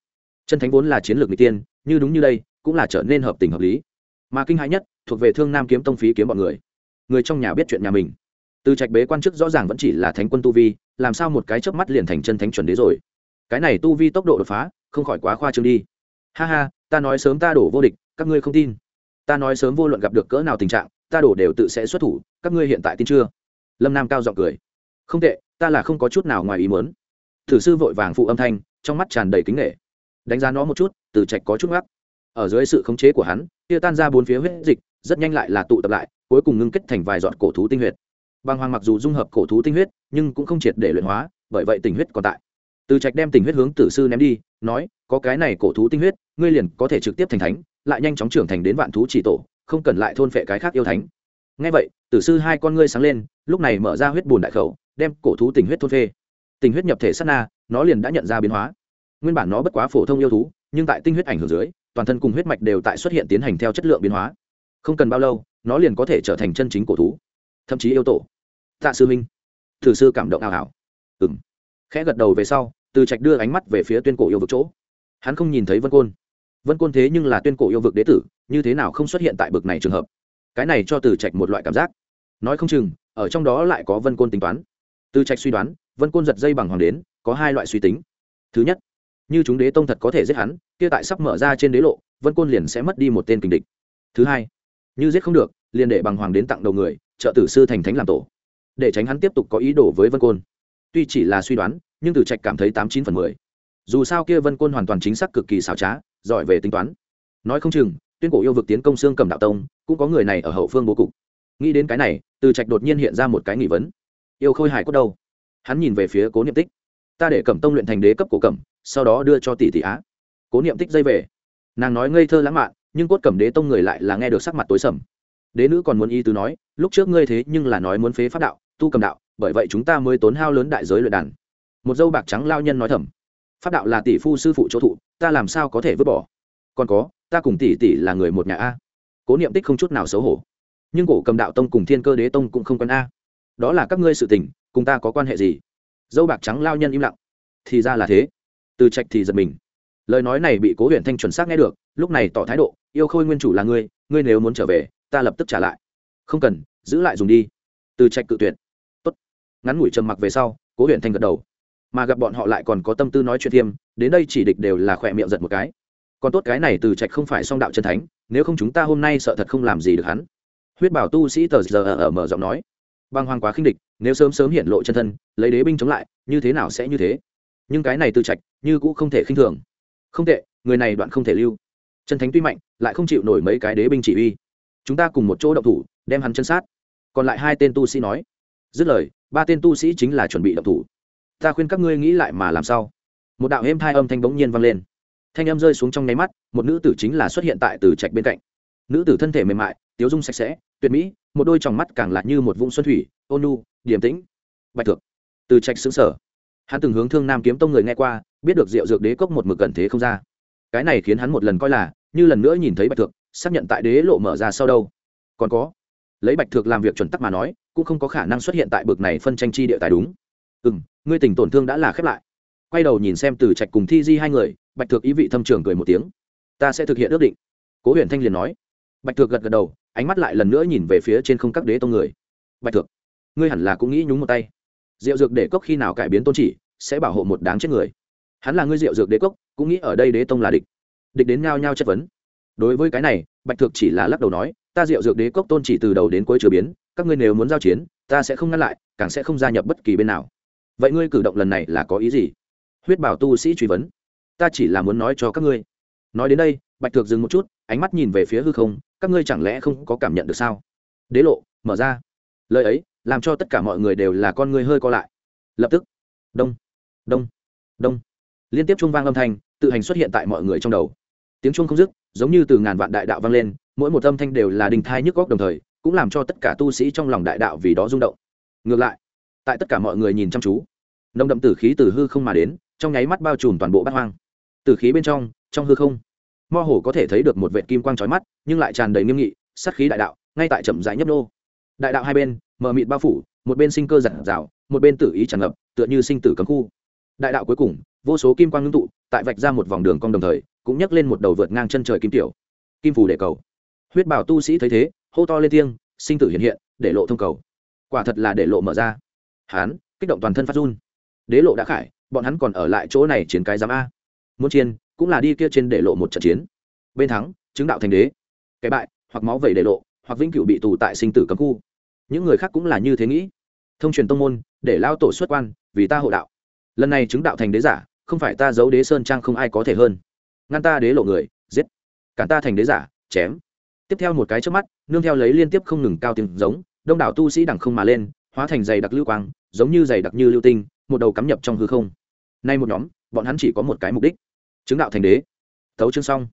Chân thánh vốn là chiến lược n g tiên, như đúng như đây, cũng là trở nên hợp tình hợp lý. Mà kinh hãi nhất, thuộc về thương nam kiếm tông phí kiếm bọn người. Người trong nhà biết chuyện nhà mình. Từ trạch bế quan chức rõ ràng vẫn chỉ là thánh quân tu vi, làm sao một cái chớp mắt liền thành chân thánh chuẩn đế rồi? Cái này tu vi tốc độ đột phá, không khỏi quá khoa trương đi. Ha ha, ta nói sớm ta đổ vô địch, các ngươi không tin. Ta nói sớm vô luận gặp được cỡ nào tình trạng, ta đổ đều tự sẽ xuất thủ, các ngươi hiện tại tin chưa? Lâm nam cao giọng cười không tệ, ta là không có chút nào ngoài ý muốn. Thử sư vội vàng phụ âm thanh, trong mắt tràn đầy kính nghệ. Đánh giá nó một chút, từ trạch có chút ngắc. Ở dưới sự khống chế của hắn, kia tan ra bốn phía huyết dịch, rất nhanh lại là tụ tập lại, cuối cùng ngưng kết thành vài giọt cổ thú tinh huyết. Bàng hoàng mặc dù dung hợp cổ thú tinh huyết, nhưng cũng không triệt để luyện hóa, bởi vậy tình huyết còn tại. Từ trạch đem tình huyết hướng tử sư ném đi, nói, có cái này cổ thú tinh huyết, ngươi liền có thể trực tiếp thành thánh, lại nhanh chóng trưởng thành đến vạn thú chỉ tổ, không cần lại thôn phệ cái khác yêu thánh ngay vậy, tử sư hai con ngươi sáng lên, lúc này mở ra huyết bùn đại khẩu, đem cổ thú tình huyết thôn phê. Tình huyết nhập thể sát na, nó liền đã nhận ra biến hóa. Nguyên bản nó bất quá phổ thông yêu thú, nhưng tại tinh huyết ảnh hưởng dưới, toàn thân cùng huyết mạch đều tại xuất hiện tiến hành theo chất lượng biến hóa. Không cần bao lâu, nó liền có thể trở thành chân chính cổ thú. Thậm chí yêu tổ. Tạ sư minh thử sư cảm động ảo ảo ừng khẽ gật đầu về sau, từ trạch đưa ánh mắt về phía tuyên cổ yêu vực chỗ. Hắn không nhìn thấy vân côn. Vân côn thế nhưng là tuyên cổ yêu vực đế tử, như thế nào không xuất hiện tại bực này trường hợp? Cái này cho từ trạch một loại cảm giác nói không chừng ở trong đó lại có vân côn tính toán từ trạch suy đoán vân côn giật dây bằng hoàng đến có hai loại suy tính thứ nhất như chúng đế tông thật có thể giết hắn kia tại sắp mở ra trên đế lộ vân côn liền sẽ mất đi một tên kình địch thứ hai như giết không được liền để bằng hoàng đến tặng đầu người trợ tử sư thành thánh làm tổ để tránh hắn tiếp tục có ý đồ với vân côn tuy chỉ là suy đoán nhưng từ trạch cảm thấy tám chín phần mười dù sao kia vân côn hoàn toàn chính xác cực kỳ xảo trá giỏi về tính toán nói không chừng tuyên cổ yêu vực tiến công xương cầm đạo tông, cũng có người này ở hậu phương bố cục. Nghĩ đến cái này, từ trạch đột nhiên hiện ra một cái nghi vấn. Yêu khôi hải cốt đâu? Hắn nhìn về phía cố niệm tích. Ta để cẩm tông luyện thành đế cấp cổ cẩm, sau đó đưa cho tỷ tỷ á. Cố niệm tích dây về. Nàng nói ngây thơ lãng mạn, nhưng cốt cẩm đế tông người lại là nghe được sắc mặt tối sầm. Đế nữ còn muốn y tứ nói, lúc trước ngươi thế nhưng là nói muốn phế pháp đạo, tu cầm đạo, bởi vậy chúng ta mới tốn hao lớn đại giới luyện đàn. Một dâu bạc trắng lao nhân nói thầm, pháp đạo là tỷ phu sư phụ chỗ thụ, ta làm sao có thể vứt bỏ? Còn có ta cùng tỷ tỷ là người một nhà a. Cố niệm tích không chút nào xấu hổ. Nhưng cổ cầm đạo tông cùng thiên cơ đế tông cũng không quen a. Đó là các ngươi sự tình, cùng ta có quan hệ gì? Dâu bạc trắng lao nhân im lặng. Thì ra là thế. Từ trạch thì giật mình. Lời nói này bị cố huyện thanh chuẩn xác nghe được, lúc này tỏ thái độ, yêu khôi nguyên chủ là ngươi ngươi nếu muốn trở về, ta lập tức trả lại. Không cần, giữ lại dùng đi. Từ trạch cự tuyệt. Tốt. Ngắn ngủi trầm mặc về sau, cố huyện thanh gật đầu. Mà gặp bọn họ lại còn có tâm tư nói chuyện thiêm, đến đây chỉ địch đều là khỏe miệng giật một cái còn tốt cái này từ trạch không phải song đạo chân thánh, nếu không chúng ta hôm nay sợ thật không làm gì được hắn. Huyết bảo tu sĩ tờ giờ ở mở giọng nói. Băng hoàng quá khinh địch, nếu sớm sớm hiện lộ chân thân, lấy đế binh chống lại, như thế nào sẽ như thế? Nhưng cái này từ trạch, như cũng không thể khinh thường. Không tệ, người này đoạn không thể lưu. Chân thánh tuy mạnh, lại không chịu nổi mấy cái đế binh chỉ uy. Chúng ta cùng một chỗ động thủ, đem hắn chân sát. Còn lại hai tên tu sĩ nói. Dứt lời, ba tên tu sĩ chính là chuẩn bị động thủ. Ta khuyên các ngươi nghĩ lại mà làm sao. Một đạo êm thai âm thanh bỗng nhiên vang lên thanh em rơi xuống trong nháy mắt, một nữ tử chính là xuất hiện tại từ trạch bên cạnh. Nữ tử thân thể mềm mại, tiếu dung sạch sẽ, tuyệt mỹ, một đôi tròng mắt càng lạ như một vũng xuân thủy, ôn nu điềm tĩnh. Bạch thượng. Từ trạch xứng sở hắn từng hướng thương nam kiếm tông người nghe qua, biết được diệu dược đế cốc một mực gần thế không ra. Cái này khiến hắn một lần coi là, như lần nữa nhìn thấy bạch thượng, xác nhận tại đế lộ mở ra sau đâu. Còn có, lấy bạch thượng làm việc chuẩn tắc mà nói, cũng không có khả năng xuất hiện tại bực này phân tranh chi địa tài đúng. Ừ ngươi tình tổn thương đã là khép lại quay đầu nhìn xem từ trạch cùng thi di hai người bạch Thược ý vị thâm trường cười một tiếng. Ta sẽ thực hiện ước định. Cố huyền thanh liền nói. Bạch Thược gật gật đầu ánh mắt lại lần nữa nhìn về phía trên không các đế tông người. Bạch Thược, ngươi hẳn là cũng nghĩ nhúng một tay. Diệu dược đế cốc khi nào cải biến tôn chỉ sẽ bảo hộ một đáng chết người. Hắn là ngươi diệu dược đế cốc cũng nghĩ ở đây đế tông là địch. Địch đến ngao nhau chất vấn. Đối với cái này bạch thực chỉ là lắc đầu nói ta diệu dược đế cốc tôn chỉ từ đầu đến cuối chưa biến các ngươi nếu muốn giao chiến ta sẽ không ngăn lại càng sẽ không gia nhập bất kỳ bên nào. Vậy ngươi cử động lần này là có ý gì? Huyết bảo tu sĩ truy vấn. Ta chỉ là muốn nói cho các ngươi. Nói đến đây, bạch Thược dừng một chút, ánh mắt nhìn về phía hư không, các ngươi chẳng lẽ không có cảm nhận được sao? Đế lộ, mở ra. Lời ấy, làm cho tất cả mọi người đều là con ngươi hơi co lại. Lập tức. Đông. Đông. Đông. Liên tiếp trung vang âm thanh, tự hành xuất hiện tại mọi người trong đầu. Tiếng chuông không dứt, giống như từ ngàn vạn đại đạo vang lên, mỗi một âm thanh đều là đình thai nhức góc đồng thời, cũng làm cho tất cả tu sĩ trong lòng đại đạo vì đó rung động. Ngược lại, tại tất cả mọi người nhìn chăm chú, nồng đậm tử khí từ hư không mà đến trong nháy mắt bao trùm toàn bộ bát hoang. Từ khí bên trong trong hư không, mơ hồ có thể thấy được một vệt kim quang trói mắt, nhưng lại tràn đầy nghiêm nghị, sát khí đại đạo, ngay tại chậm rãi nhấp nô. Đại đạo hai bên, mờ mịt bao phủ, một bên sinh cơ giản rào một bên tử ý tràn ngập, tựa như sinh tử cấm khu. Đại đạo cuối cùng, vô số kim quang ngưng tụ, tại vạch ra một vòng đường cong đồng thời, cũng nhấc lên một đầu vượt ngang chân trời kim tiểu. Kim phủ để cầu. Huyết bảo tu sĩ thấy thế, hô to lên tiếng, sinh tử hiện hiện, để lộ thông cầu. Quả thật là để lộ mở ra. Hán, kích động toàn thân phát run. Đế lộ đã khải bọn hắn còn ở lại chỗ này chiến cái giám a. Muốn chiến, cũng là đi kia trên để lộ một trận chiến. Bên thắng, chứng đạo thành đế. Kẻ bại, hoặc máu vẩy để lộ, hoặc vĩnh cửu bị tù tại sinh tử cấm khu. Những người khác cũng là như thế nghĩ. Thông truyền tông môn, để lao tổ xuất quan, vì ta hộ đạo. Lần này chứng đạo thành đế giả, không phải ta giấu đế sơn trang không ai có thể hơn. Ngăn ta đế lộ người, giết. Cản ta thành đế giả, chém. Tiếp theo một cái trước mắt, nương theo lấy liên tiếp không ngừng cao tiếng giống, đông đảo tu sĩ đẳng không mà lên, hóa thành dày đặc lưu quang, giống như dày đặc như lưu tinh, một đầu cắm nhập trong hư không nay một nhóm, bọn hắn chỉ có một cái mục đích, chứng đạo thành đế. Thấu chương xong.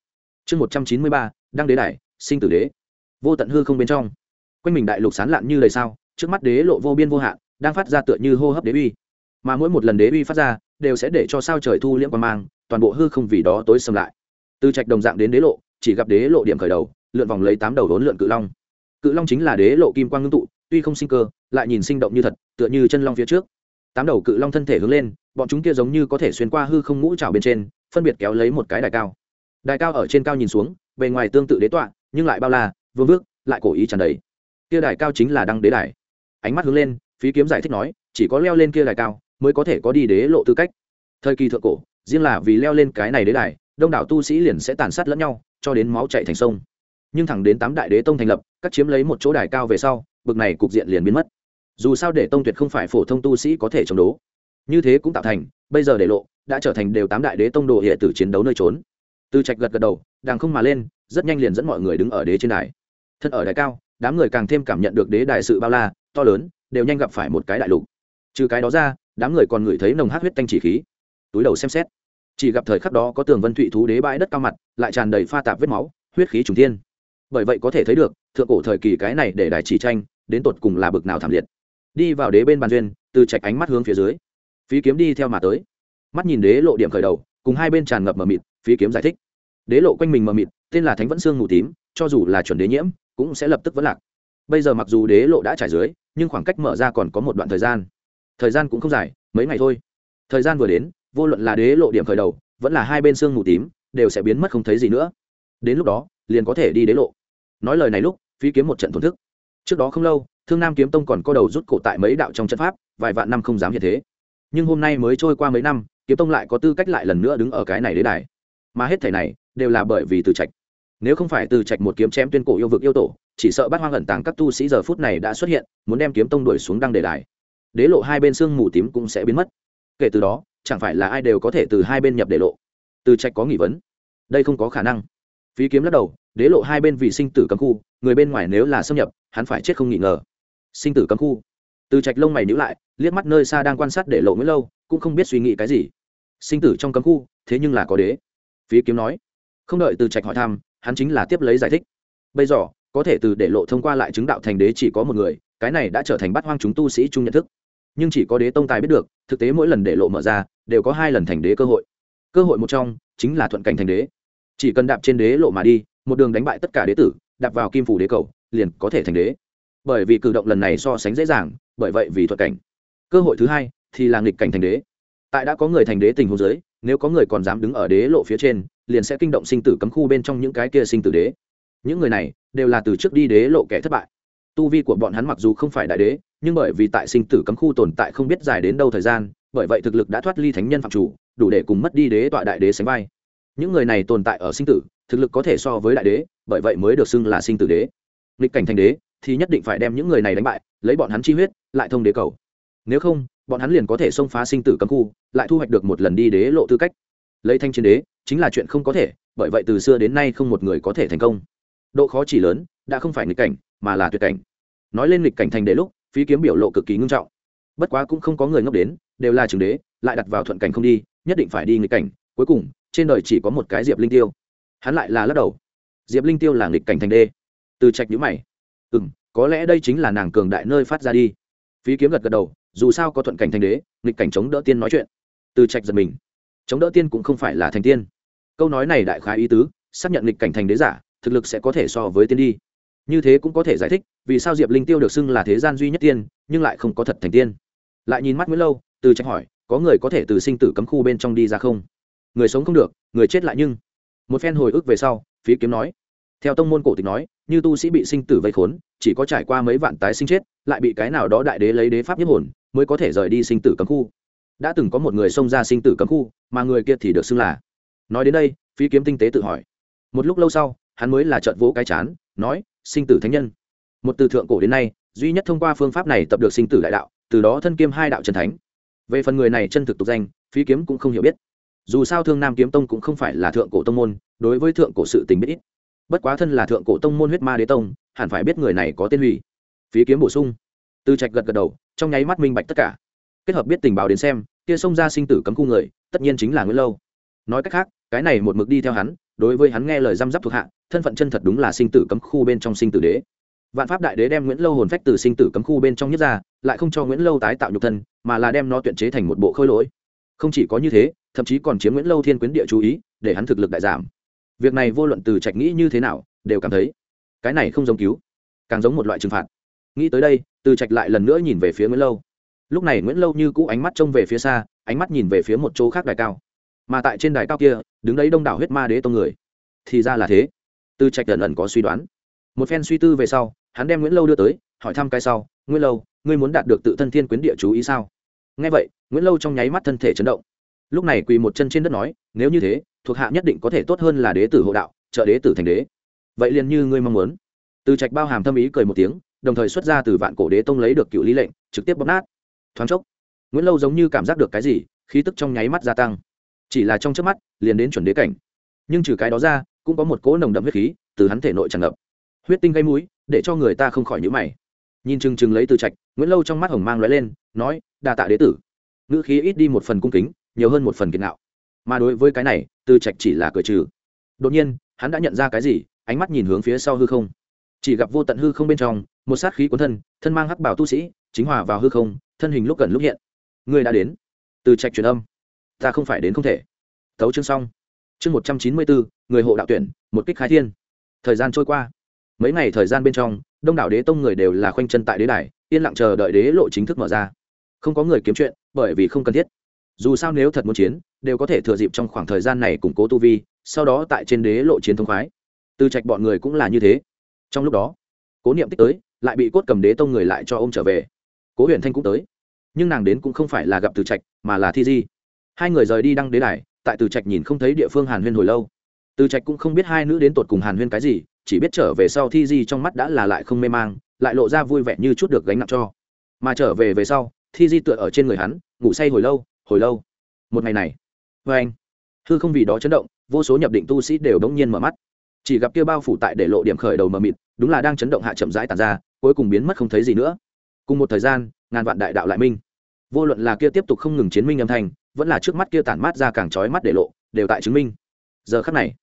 Chương một trăm chín mươi ba, đăng đế đài, sinh tử đế. Vô tận hư không bên trong. Quanh mình đại lục sán lạn như lời sao, trước mắt đế lộ vô biên vô hạn, đang phát ra tựa như hô hấp đế uy. Mà mỗi một lần đế uy phát ra, đều sẽ để cho sao trời thu liễm quan mang, toàn bộ hư không vì đó tối xâm lại. Từ trạch đồng dạng đến đế lộ, chỉ gặp đế lộ điểm khởi đầu, lượn vòng lấy tám đầu đốn lượn cự long. Cự long chính là đế lộ kim quang ngưng tụ, tuy không sinh cơ, lại nhìn sinh động như thật, tựa như chân long phía trước. Tám đầu cự long thân thể hướng lên bọn chúng kia giống như có thể xuyên qua hư không ngũ trào bên trên, phân biệt kéo lấy một cái đài cao. Đài cao ở trên cao nhìn xuống, bề ngoài tương tự đế tọa, nhưng lại bao la, vương vước, lại cổ ý tràn đầy. Kia đài cao chính là đăng đế đài. Ánh mắt hướng lên, phí kiếm giải thích nói, chỉ có leo lên kia đài cao, mới có thể có đi đế lộ tư cách. Thời kỳ thượng cổ, riêng là vì leo lên cái này đế đài, đông đảo tu sĩ liền sẽ tàn sát lẫn nhau, cho đến máu chạy thành sông. Nhưng thẳng đến tám đại đế tông thành lập, các chiếm lấy một chỗ đài cao về sau, bực này cục diện liền biến mất. Dù sao để tông tuyệt không phải phổ thông tu sĩ có thể chống đố như thế cũng tạo thành, bây giờ để lộ, đã trở thành đều tám đại đế tông đồ hệ tử chiến đấu nơi trốn. Từ trạch gật gật đầu đàng không mà lên, rất nhanh liền dẫn mọi người đứng ở đế trên đài. Thân ở đài cao, đám người càng thêm cảm nhận được đế đại sự bao la, to lớn, đều nhanh gặp phải một cái đại lục. Trừ cái đó ra, đám người còn ngửi thấy nồng hát huyết tanh chỉ khí. Túi đầu xem xét, chỉ gặp thời khắc đó có tường vân thụy thú đế bãi đất cao mặt, lại tràn đầy pha tạp vết máu, huyết khí trùng thiên. Bởi vậy có thể thấy được, thượng cổ thời kỳ cái này để đài chỉ tranh, đến tột cùng là bực nào thảm liệt. Đi vào đế bên bàn duyên, từ trạch ánh mắt hướng phía dưới phí kiếm đi theo mà tới. Mắt nhìn đế lộ điểm khởi đầu, cùng hai bên tràn ngập mờ mịt, phí kiếm giải thích. Đế lộ quanh mình mờ mịt, tên là thánh vẫn xương mù tím, cho dù là chuẩn đế nhiễm, cũng sẽ lập tức vẫn lạc. Bây giờ mặc dù đế lộ đã trải dưới, nhưng khoảng cách mở ra còn có một đoạn thời gian. Thời gian cũng không dài, mấy ngày thôi. Thời gian vừa đến, vô luận là đế lộ điểm khởi đầu, vẫn là hai bên xương mù tím, đều sẽ biến mất không thấy gì nữa. Đến lúc đó, liền có thể đi đế lộ. Nói lời này lúc, phí kiếm một trận thổn thức. Trước đó không lâu, thương nam kiếm tông còn có đầu rút cổ tại mấy đạo trong trận pháp, vài vạn năm không dám hiện thế nhưng hôm nay mới trôi qua mấy năm kiếm tông lại có tư cách lại lần nữa đứng ở cái này đế đài. Mà hết thể này đều là bởi vì từ trạch. Nếu không phải từ trạch một kiếm chém tuyên cổ yêu vực yêu tổ, chỉ sợ bắt hoang ẩn tàng các tu sĩ giờ phút này đã xuất hiện, muốn đem kiếm tông đuổi xuống đăng đề đài. Đế lộ hai bên xương mù tím cũng sẽ biến mất. Kể từ đó, chẳng phải là ai đều có thể từ hai bên nhập đế lộ. Từ trạch có nghỉ vấn. Đây không có khả năng. Phí kiếm lắc đầu, đế lộ hai bên vì sinh tử cấm khu, người bên ngoài nếu là xâm nhập, hắn phải chết không nghỉ ngờ. Sinh tử cấm khu. Từ trạch lông mày nhữ lại liếc mắt nơi xa đang quan sát để lộ nguyễn lâu, cũng không biết suy nghĩ cái gì. Sinh tử trong cấm khu, thế nhưng là có đế. Phí kiếm nói, không đợi từ trạch hỏi thăm, hắn chính là tiếp lấy giải thích. Bây giờ, có thể từ để lộ thông qua lại chứng đạo thành đế chỉ có một người, cái này đã trở thành bắt hoang chúng tu sĩ chung nhận thức. Nhưng chỉ có đế tông tài biết được, thực tế mỗi lần để lộ mở ra, đều có hai lần thành đế cơ hội. Cơ hội một trong, chính là thuận cảnh thành đế. Chỉ cần đạp trên đế lộ mà đi, một đường đánh bại tất cả đế tử, đạp vào kim phủ đế cầu, liền có thể thành đế. Bởi vì cử động lần này so sánh dễ dàng, bởi vậy vì thuận cảnh cơ hội thứ hai thì là nghịch cảnh thành đế. Tại đã có người thành đế tình huống giới nếu có người còn dám đứng ở đế lộ phía trên, liền sẽ kinh động sinh tử cấm khu bên trong những cái kia sinh tử đế. Những người này đều là từ trước đi đế lộ kẻ thất bại. Tu vi của bọn hắn mặc dù không phải đại đế, nhưng bởi vì tại sinh tử cấm khu tồn tại không biết dài đến đâu thời gian, bởi vậy thực lực đã thoát ly thánh nhân phạm chủ, đủ để cùng mất đi đế tọa đại đế sánh vai. Những người này tồn tại ở sinh tử, thực lực có thể so với đại đế, bởi vậy mới được xưng là sinh tử đế. Nghịch cảnh thành đế thì nhất định phải đem những người này đánh bại, lấy bọn hắn chi huyết, lại thông đế cầu nếu không, bọn hắn liền có thể xông phá sinh tử cấm khu, lại thu hoạch được một lần đi đế lộ tư cách. Lấy thanh chiến đế, chính là chuyện không có thể, bởi vậy từ xưa đến nay không một người có thể thành công. Độ khó chỉ lớn, đã không phải nghịch cảnh, mà là tuyệt cảnh. Nói lên nghịch cảnh thành đế lúc, phí kiếm biểu lộ cực kỳ ngưng trọng. Bất quá cũng không có người ngốc đến, đều là trường đế, lại đặt vào thuận cảnh không đi, nhất định phải đi nghịch cảnh. Cuối cùng, trên đời chỉ có một cái diệp linh tiêu. Hắn lại là lắc đầu. Diệp linh tiêu là nghịch cảnh thành đê từ trạch nhữ mày. Ừ m có lẽ đây chính là nàng cường đại nơi phát ra đi. Phí kiếm gật gật đầu dù sao có thuận cảnh thành đế, nghịch cảnh chống đỡ tiên nói chuyện. Từ trạch giật mình. Chống đỡ tiên cũng không phải là thành tiên. Câu nói này đại khái ý tứ, xác nhận nghịch cảnh thành đế giả, thực lực sẽ có thể so với tiên đi. Như thế cũng có thể giải thích, vì sao diệp linh tiêu được xưng là thế gian duy nhất tiên, nhưng lại không có thật thành tiên. Lại nhìn mắt nguyễn lâu, từ trạch hỏi, có người có thể từ sinh tử cấm khu bên trong đi ra không? Người sống không được, người chết lại nhưng. Một phen hồi ức về sau, phí kiếm nói. Theo tông môn cổ tịch nói, như tu sĩ bị sinh tử vây khốn, chỉ có trải qua mấy vạn tái sinh chết, lại bị cái nào đó đại đế lấy đế pháp nhất hồn mới có thể rời đi sinh tử cấm khu. Đã từng có một người xông ra sinh tử cấm khu, mà người kia thì được xưng là. Nói đến đây, phí kiếm tinh tế tự hỏi. Một lúc lâu sau, hắn mới là trợn vỗ cái chán, nói, sinh tử thánh nhân. Một từ thượng cổ đến nay, duy nhất thông qua phương pháp này tập được sinh tử đại đạo, từ đó thân kiêm hai đạo trần thánh. Về phần người này chân thực tục danh, phí kiếm cũng không hiểu biết. Dù sao thương nam kiếm tông cũng không phải là thượng cổ tông môn, đối với thượng cổ sự tình biết ít. Bất quá thân là thượng cổ tông môn huyết ma đế tông, hẳn phải biết người này có tên hủy. Phí kiếm bổ sung từ trạch gật gật đầu, trong nháy mắt minh bạch tất cả. Kết hợp biết tình báo đến xem, kia xông ra sinh tử cấm khu người, tất nhiên chính là nguyễn lâu. Nói cách khác, cái này một mực đi theo hắn, đối với hắn nghe lời răm rắp thuộc hạ, thân phận chân thật đúng là sinh tử cấm khu bên trong sinh tử đế. Vạn pháp đại đế đem nguyễn lâu hồn phách từ sinh tử cấm khu bên trong nhất ra, lại không cho nguyễn lâu tái tạo nhục thân, mà là đem nó tuyển chế thành một bộ khôi lỗi. Không chỉ có như thế, thậm chí còn chiếm nguyễn lâu thiên quyến địa chú ý, để hắn thực lực đại giảm. Việc này vô luận từ trạch nghĩ như thế nào, đều cảm thấy, cái này không giống cứu, càng giống một loại trừng phạt. Nghĩ tới đây từ trạch lại lần nữa nhìn về phía nguyễn lâu. Lúc này nguyễn lâu như cũ ánh mắt trông về phía xa, ánh mắt nhìn về phía một chỗ khác đài cao. Mà tại trên đài cao kia, đứng đấy đông đảo huyết ma đế tông người. Thì ra là thế. Từ trạch lần ẩn có suy đoán. Một phen suy tư về sau, hắn đem nguyễn lâu đưa tới, hỏi thăm cái sau, nguyễn lâu, ngươi muốn đạt được tự thân thiên quyến địa chú ý sao? Nghe vậy, nguyễn lâu trong nháy mắt thân thể chấn động. Lúc này quỳ một chân trên đất nói, nếu như thế, thuộc hạ nhất định có thể tốt hơn là đế tử hộ đạo, trợ đế tử thành đế. Vậy liền như ngươi mong muốn. Từ trạch bao hàm thâm ý cười một tiếng đồng thời xuất ra từ vạn cổ đế tông lấy được cựu lý lệnh, trực tiếp bóp nát. Thoáng chốc, nguyễn lâu giống như cảm giác được cái gì, khí tức trong nháy mắt gia tăng. Chỉ là trong trước mắt, liền đến chuẩn đế cảnh. Nhưng trừ cái đó ra, cũng có một cỗ nồng đậm huyết khí từ hắn thể nội tràn ngập. Huyết tinh gây mũi, để cho người ta không khỏi nhữ mày. Nhìn chừng chừng lấy từ trạch, nguyễn lâu trong mắt hồng mang lóe lên, nói, đa tạ đế tử. Ngữ khí ít đi một phần cung kính, nhiều hơn một phần kiệt ngạo mà đối với cái này, từ trạch chỉ là cười trừ. Đột nhiên, hắn đã nhận ra cái gì, ánh mắt nhìn hướng phía sau hư không chỉ gặp vô tận hư không bên trong, một sát khí cuốn thân thân mang hắc bảo tu sĩ, chính hòa vào hư không, thân hình lúc gần lúc hiện. Người đã đến. Từ trạch truyền âm. Ta không phải đến không thể. Thấu chương xong. Chương một trăm chín mươi bốn, người hộ đạo tuyển, một kích khai thiên. Thời gian trôi qua. Mấy ngày thời gian bên trong, đông đảo đế tông người đều là khoanh chân tại đế đài, yên lặng chờ đợi đế lộ chính thức mở ra. Không có người kiếm chuyện, bởi vì không cần thiết. Dù sao nếu thật muốn chiến, đều có thể thừa dịp trong khoảng thời gian này củng cố tu vi, sau đó tại trên đế lộ chiến thông khoái. Từ trạch bọn người cũng là như thế trong lúc đó, cố niệm tích tới, lại bị cốt cầm đế tông người lại cho ô m trở về. Cố huyền thanh cũng tới. Nhưng nàng đến cũng không phải là gặp từ trạch, mà là thi di. Hai người rời đi đăng đế đài, tại từ trạch nhìn không thấy địa phương hàn huyên hồi lâu. Từ trạch cũng không biết hai nữ đến tột cùng hàn huyên cái gì, chỉ biết trở về sau thi di trong mắt đã là lại không mê mang, lại lộ ra vui vẻ như chút được gánh nặng cho. Mà trở về về sau, thi di tựa ở trên người hắn, ngủ say hồi lâu hồi lâu. Một ngày này vê anh hư không vì đó chấn động, vô số nhập định tu sĩ đều đống nhiên mở mắt chỉ gặp kia bao phủ tại để lộ điểm khởi đầu mờ mịt, đúng là đang chấn động hạ chậm rãi tàn ra, cuối cùng biến mất không thấy gì nữa. Cùng một thời gian, ngàn vạn đại đạo lại minh. Vô luận là kia tiếp tục không ngừng chiến minh âm thanh, vẫn là trước mắt kia tản mát ra càng trói mắt để lộ, đều tại chứng minh. Giờ khắc này,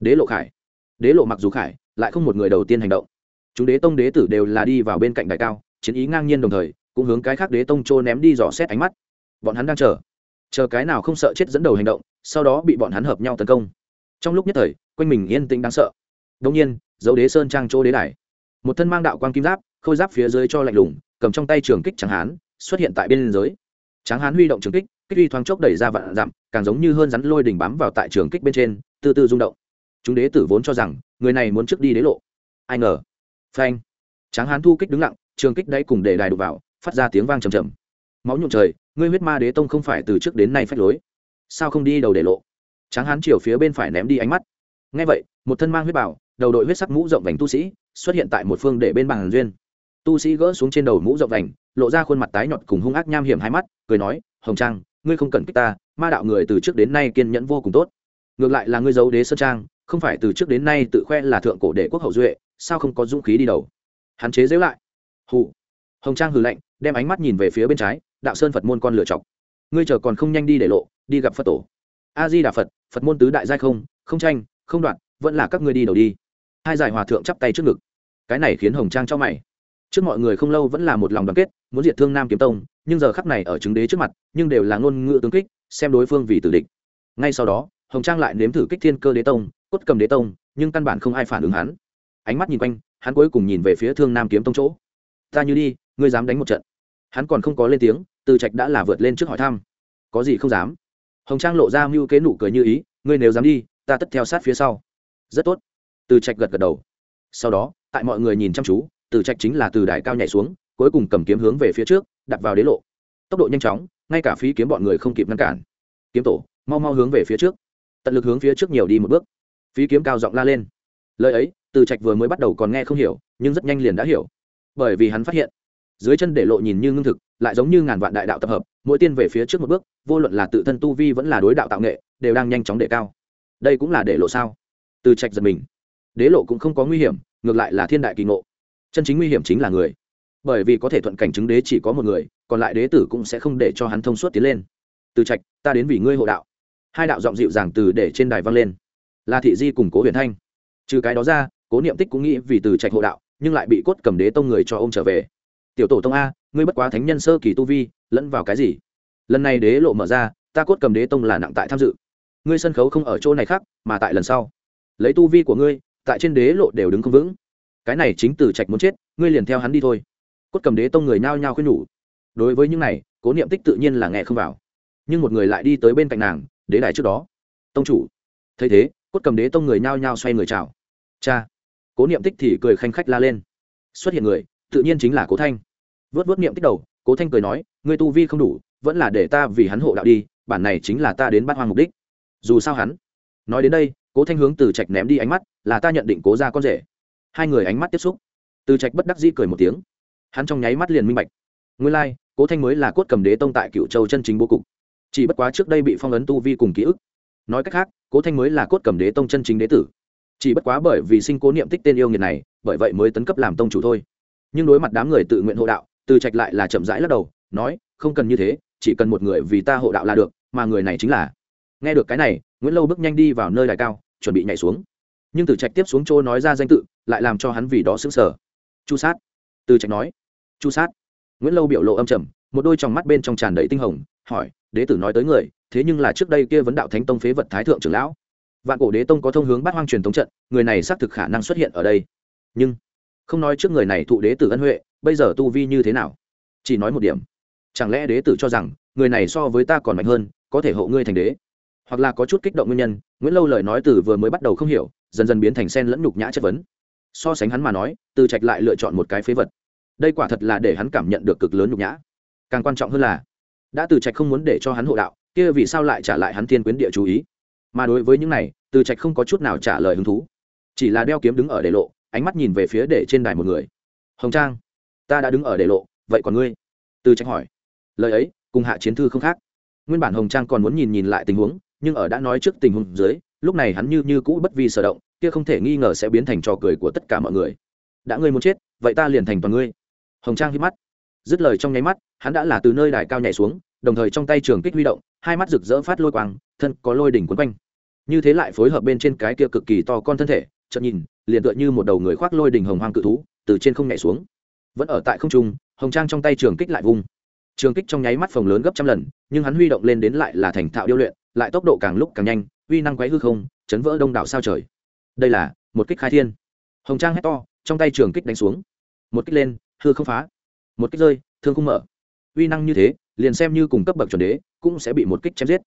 đế lộ khải. Đế lộ mặc dù khải, lại không một người đầu tiên hành động. Chúng đế tông đế tử đều là đi vào bên cạnh đại cao, chiến ý ngang nhiên đồng thời, cũng hướng cái khác đế tông trô ném đi dò xét ánh mắt. Bọn hắn đang chờ. Chờ cái nào không sợ chết dẫn đầu hành động, sau đó bị bọn hắn hợp nhau tấn công trong lúc nhất thời, quanh mình yên tĩnh đáng sợ. Đông nhiên, dấu đế sơn trang chỗ đế đài. Một thân mang đạo quan kim giáp, khôi giáp phía dưới cho lạnh lùng, cầm trong tay trường kích tráng hán, xuất hiện tại bên liên giới tráng hán huy động trường kích kích uy thoáng chốc đẩy ra vạn dặm, càng giống như hơn rắn lôi đỉnh bám vào tại trường kích bên trên, từ từ rung động. Chúng đế tử vốn cho rằng, người này muốn trước đi đế lộ. Ai ngờ. Phanh. Tráng hán thu kích đứng lặng, trường kích đấy cùng để đài đục vào, phát ra tiếng vang trầm trầm. Máu nhuộm trời, ngươi huyết ma đế tông không phải từ trước đến nay phách lối. Sao không đi đầu để lộ? Tráng hán chiều phía bên phải ném đi ánh mắt. Ngay vậy, một thân mang huyết bảo, đầu đội huyết sắc mũ rộng vành tu sĩ, xuất hiện tại một phương để bên bàn duyên. Tu sĩ gỡ xuống trên đầu mũ rộng vành, lộ ra khuôn mặt tái nhợt cùng hung ác nham hiểm hai mắt, cười nói, hồng trang, ngươi không cần kích ta, ma đạo người từ trước đến nay kiên nhẫn vô cùng tốt. Ngược lại là ngươi giấu đế sơn trang, không phải từ trước đến nay tự khoe là thượng cổ đệ quốc hậu duệ, sao không có dũng khí đi đầu? Hắn chế giễu lại. Hừ. hồng trang hừ lạnh, đem ánh mắt nhìn về phía bên trái, đạo sơn phật môn con lựa chọc. Ngươi chờ còn không nhanh đi để lộ, đi gặp phật tổ a di đà phật phật môn tứ đại giai không không tranh, không đoạn, vẫn là các ngươi đi đầu đi. Hai giải hòa thượng chắp tay trước ngực. Cái này khiến hồng trang cho mày. Trước mọi người không lâu vẫn là một lòng đoàn kết, muốn diệt thương nam kiếm tông, nhưng giờ khắp này ở chứng đế trước mặt, nhưng đều là ngôn ngữ tướng kích, xem đối phương vì tử địch. Ngay sau đó, hồng trang lại nếm thử kích thiên cơ đế tông, cốt cầm đế tông, nhưng căn bản không ai phản ứng hắn. Ánh mắt nhìn quanh, hắn cuối cùng nhìn về phía thương nam kiếm tông chỗ. Ta như đi, ngươi dám đánh một trận. Hắn còn không có lên tiếng, từ trạch đã là vượt lên trước hỏi thăm. Có gì không dám? Hồng trang lộ ra mưu kế nụ cười như ý, ngươi nếu dám đi, ta tất theo sát phía sau. Rất tốt. Từ trạch gật gật đầu. Sau đó, tại mọi người nhìn chăm chú, từ trạch chính là từ đài cao nhảy xuống, cuối cùng cầm kiếm hướng về phía trước đặt vào đế lộ. Tốc độ nhanh chóng, ngay cả phí kiếm bọn người không kịp ngăn cản. Kiếm tổ, mau mau hướng về phía trước. Tận lực hướng phía trước nhiều đi một bước. Phí kiếm cao giọng la lên. Lời ấy, từ trạch vừa mới bắt đầu còn nghe không hiểu, nhưng rất nhanh liền đã hiểu. Bởi vì hắn phát hiện, dưới chân để lộ nhìn như ngưng thực lại giống như ngàn vạn đại đạo tập hợp, mỗi tiên về phía trước một bước, vô luận là tự thân tu vi vẫn là đối đạo tạo nghệ, đều đang nhanh chóng để cao. Đây cũng là để lộ sao? Từ trạch giật mình. Đế lộ cũng không có nguy hiểm, ngược lại là thiên đại kỳ ngộ. Chân chính nguy hiểm chính là người. Bởi vì có thể thuận cảnh chứng đế chỉ có một người, còn lại đế tử cũng sẽ không để cho hắn thông suốt tiến lên. Từ trạch, ta đến vì ngươi hộ đạo. Hai đạo giọng dịu dàng từ để trên đài vang lên. Là thị di cùng cố huyền thanh. Trừ cái đó ra, cố niệm tích cũng nghĩ vì từ trạch hộ đạo, nhưng lại bị cốt cầm đế tông người cho ô m trở về tiểu tổ tông a, ngươi bất quá thánh nhân sơ kỳ tu vi, lẫn vào cái gì? Lần này đế lộ mở ra, ta cốt cầm đế tông là nặng tại tham dự. Ngươi sân khấu không ở chỗ này khác, mà tại lần sau. Lấy tu vi của ngươi, tại trên đế lộ đều đứng không vững. Cái này chính từ trạch muốn chết, ngươi liền theo hắn đi thôi. Cốt cầm đế tông người nhao nhao khuyên nhủ. Đối với những này, cố niệm tích tự nhiên là nghe không vào. Nhưng một người lại đi tới bên cạnh nàng, đế đài trước đó. Tông chủ. Thấy thế, cốt cầm đế tông người nhao nhao xoay người chào. Cha. Cố niệm tích thì cười khanh khách la lên. Xuất hiện người tự nhiên chính là cố thanh vớt vớt niệm tích đầu cố thanh cười nói ngươi tu vi không đủ vẫn là để ta vì hắn hộ đạo đi bản này chính là ta đến bắt hoang mục đích dù sao hắn nói đến đây cố thanh hướng từ trạch ném đi ánh mắt là ta nhận định cố ra con rể hai người ánh mắt tiếp xúc từ trạch bất đắc dĩ cười một tiếng hắn trong nháy mắt liền minh bạch nguyên lai、like, cố thanh mới là cốt cầm đế tông tại cựu châu chân chính bố cục chỉ bất quá trước đây bị phong ấn tu vi cùng ký ức nói cách khác cố thanh mới là cốt cầm đế tông chân chính đế tử chỉ bất quá bởi vì sinh cố niệm tích tên yêu nghiệt này bởi vậy mới tấn cấp làm tông chủ thôi nhưng đối mặt đám người tự nguyện hộ đạo, từ trạch lại là chậm rãi lắc đầu, nói, không cần như thế, chỉ cần một người vì ta hộ đạo là được, mà người này chính là. Nghe được cái này, nguyễn lâu bước nhanh đi vào nơi đài cao, chuẩn bị nhảy xuống. Nhưng từ trạch tiếp xuống chỗ nói ra danh tự, lại làm cho hắn vì đó xứng sở chu sát. Từ trạch nói. Chu sát. Nguyễn lâu biểu lộ âm trầm, một đôi trong mắt bên trong tràn đầy tinh hồng, hỏi, đế tử nói tới người, thế nhưng là trước đây kia vấn đạo thánh tông phế vật thái thượng trưởng lão? Vạn cổ đế tông có thông hướng bắt hoang truyền thống trận, người này xác thực khả năng xuất hiện ở đây. Nhưng không nói trước người này thụ đế tử ân huệ, bây giờ tu vi như thế nào? Chỉ nói một điểm. Chẳng lẽ đế tử cho rằng, người này so với ta còn mạnh hơn, có thể hộ ngươi thành đế? Hoặc là có chút kích động nguyên nhân, nguyễn lâu lời nói từ vừa mới bắt đầu không hiểu, dần dần biến thành sen lẫn nhục nhã chất vấn. So sánh hắn mà nói, từ trạch lại lựa chọn một cái phế vật. Đây quả thật là để hắn cảm nhận được cực lớn nhục nhã. Càng quan trọng hơn là, đã từ trạch không muốn để cho hắn hộ đạo, kia vì sao lại trả lại hắn thiên quyến địa chú ý? Mà đối với những này, từ trạch không có chút nào trả lời hứng thú. Chỉ là đeo kiếm đứng ở đề lộ ánh mắt nhìn về phía để trên đài một người. Hồng trang, ta đã đứng ở để lộ, vậy còn ngươi? Từ trạch hỏi. Lời ấy, cùng hạ chiến thư không khác. Nguyên bản hồng trang còn muốn nhìn nhìn lại tình huống, nhưng ở đã nói trước tình huống dưới, lúc này hắn như như cũ bất vi sở động, kia không thể nghi ngờ sẽ biến thành trò cười của tất cả mọi người. Đã ngươi muốn chết, vậy ta liền thành toàn ngươi. Hồng trang hít mắt. Dứt lời trong nháy mắt, hắn đã là từ nơi đài cao nhảy xuống, đồng thời trong tay trường kích huy động, hai mắt rực rỡ phát lôi quang, thân có lôi đỉnh quấn quanh. Như thế lại phối hợp bên trên cái kia cực kỳ to con thân thể chợt nhìn, liền tựa như một đầu người khoác lôi đỉnh hồng hoang cự thú, từ trên không nhảy xuống. Vẫn ở tại không trung, hồng trang trong tay trường kích lại vung. Trường kích trong nháy mắt phồng lớn gấp trăm lần, nhưng hắn huy động lên đến lại là thành thạo điêu luyện, lại tốc độ càng lúc càng nhanh, uy năng quấy hư không, chấn vỡ đông đảo sao trời. Đây là một kích khai thiên. Hồng trang hét to, trong tay trường kích đánh xuống. Một kích lên, hư không phá. Một kích rơi, thương không mở. Uy năng như thế, liền xem như cùng cấp bậc chuẩn đế, cũng sẽ bị một kích chém giết.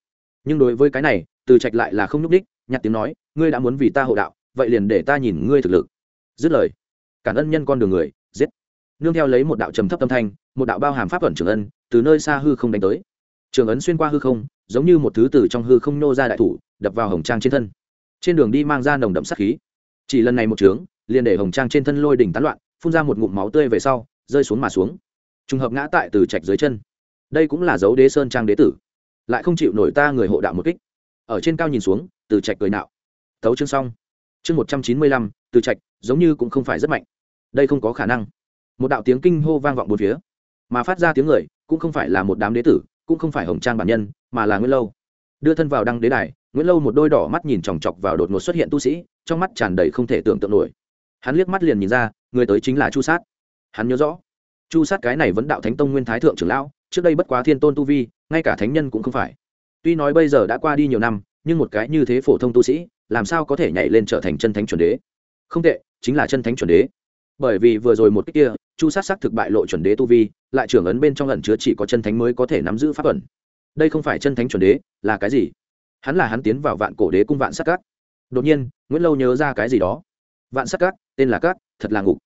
Nhưng đối với cái này, từ trạch lại là không nhúc đích nhặt tiếng nói, ngươi đã muốn vì ta hộ đạo vậy liền để ta nhìn ngươi thực lực. Dứt lời, cản ân nhân con đường người, giết. Nương theo lấy một đạo trầm thấp tâm thanh, một đạo bao hàm pháp ẩn trường ân, từ nơi xa hư không đánh tới. Trường ấn xuyên qua hư không, giống như một thứ từ trong hư không nô ra đại thủ, đập vào hồng trang trên thân. Trên đường đi mang ra nồng đậm sát khí. Chỉ lần này một trướng liền để hồng trang trên thân lôi đỉnh tán loạn, phun ra một ngụm máu tươi về sau, rơi xuống mà xuống. Trùng hợp ngã tại từ trạch dưới chân. Đây cũng là dấu đế sơn trang đế tử. Lại không chịu nổi ta người hộ đạo một kích. Ở trên cao nhìn xuống, từ trạch cười nạo. Tấu chương xong chương một trăm chín mươi lăm, từ trạch, giống như cũng không phải rất mạnh. Đây không có khả năng. Một đạo tiếng kinh hô vang vọng bốn phía, mà phát ra tiếng người cũng không phải là một đám đế tử, cũng không phải hồng trang bản nhân, mà là nguyễn lâu. Đưa thân vào đăng đế đài, nguyễn lâu một đôi đỏ mắt nhìn chòng chọc vào đột ngột xuất hiện tu sĩ, trong mắt tràn đầy không thể tưởng tượng nổi. Hắn liếc mắt liền nhìn ra, người tới chính là chu sát. Hắn nhớ rõ, chu sát cái này vẫn đạo thánh tông nguyên thái thượng trưởng lão, trước đây bất quá thiên tôn tu vi, ngay cả thánh nhân cũng không phải. Tuy nói bây giờ đã qua đi nhiều năm, nhưng một cái như thế phổ thông tu sĩ làm sao có thể nhảy lên trở thành chân thánh chuẩn đế? Không tệ, chính là chân thánh chuẩn đế. Bởi vì vừa rồi một cách kia, chu sát sắc thực bại lộ chuẩn đế tu vi, lại trưởng ấn bên trong ẩn chứa chỉ có chân thánh mới có thể nắm giữ pháp ẩn đây không phải chân thánh chuẩn đế, là cái gì? Hắn là hắn tiến vào vạn cổ đế cung vạn sắc cát. Đột nhiên, nguyễn lâu nhớ ra cái gì đó. Vạn sắc cát, tên là cát, thật là ngục.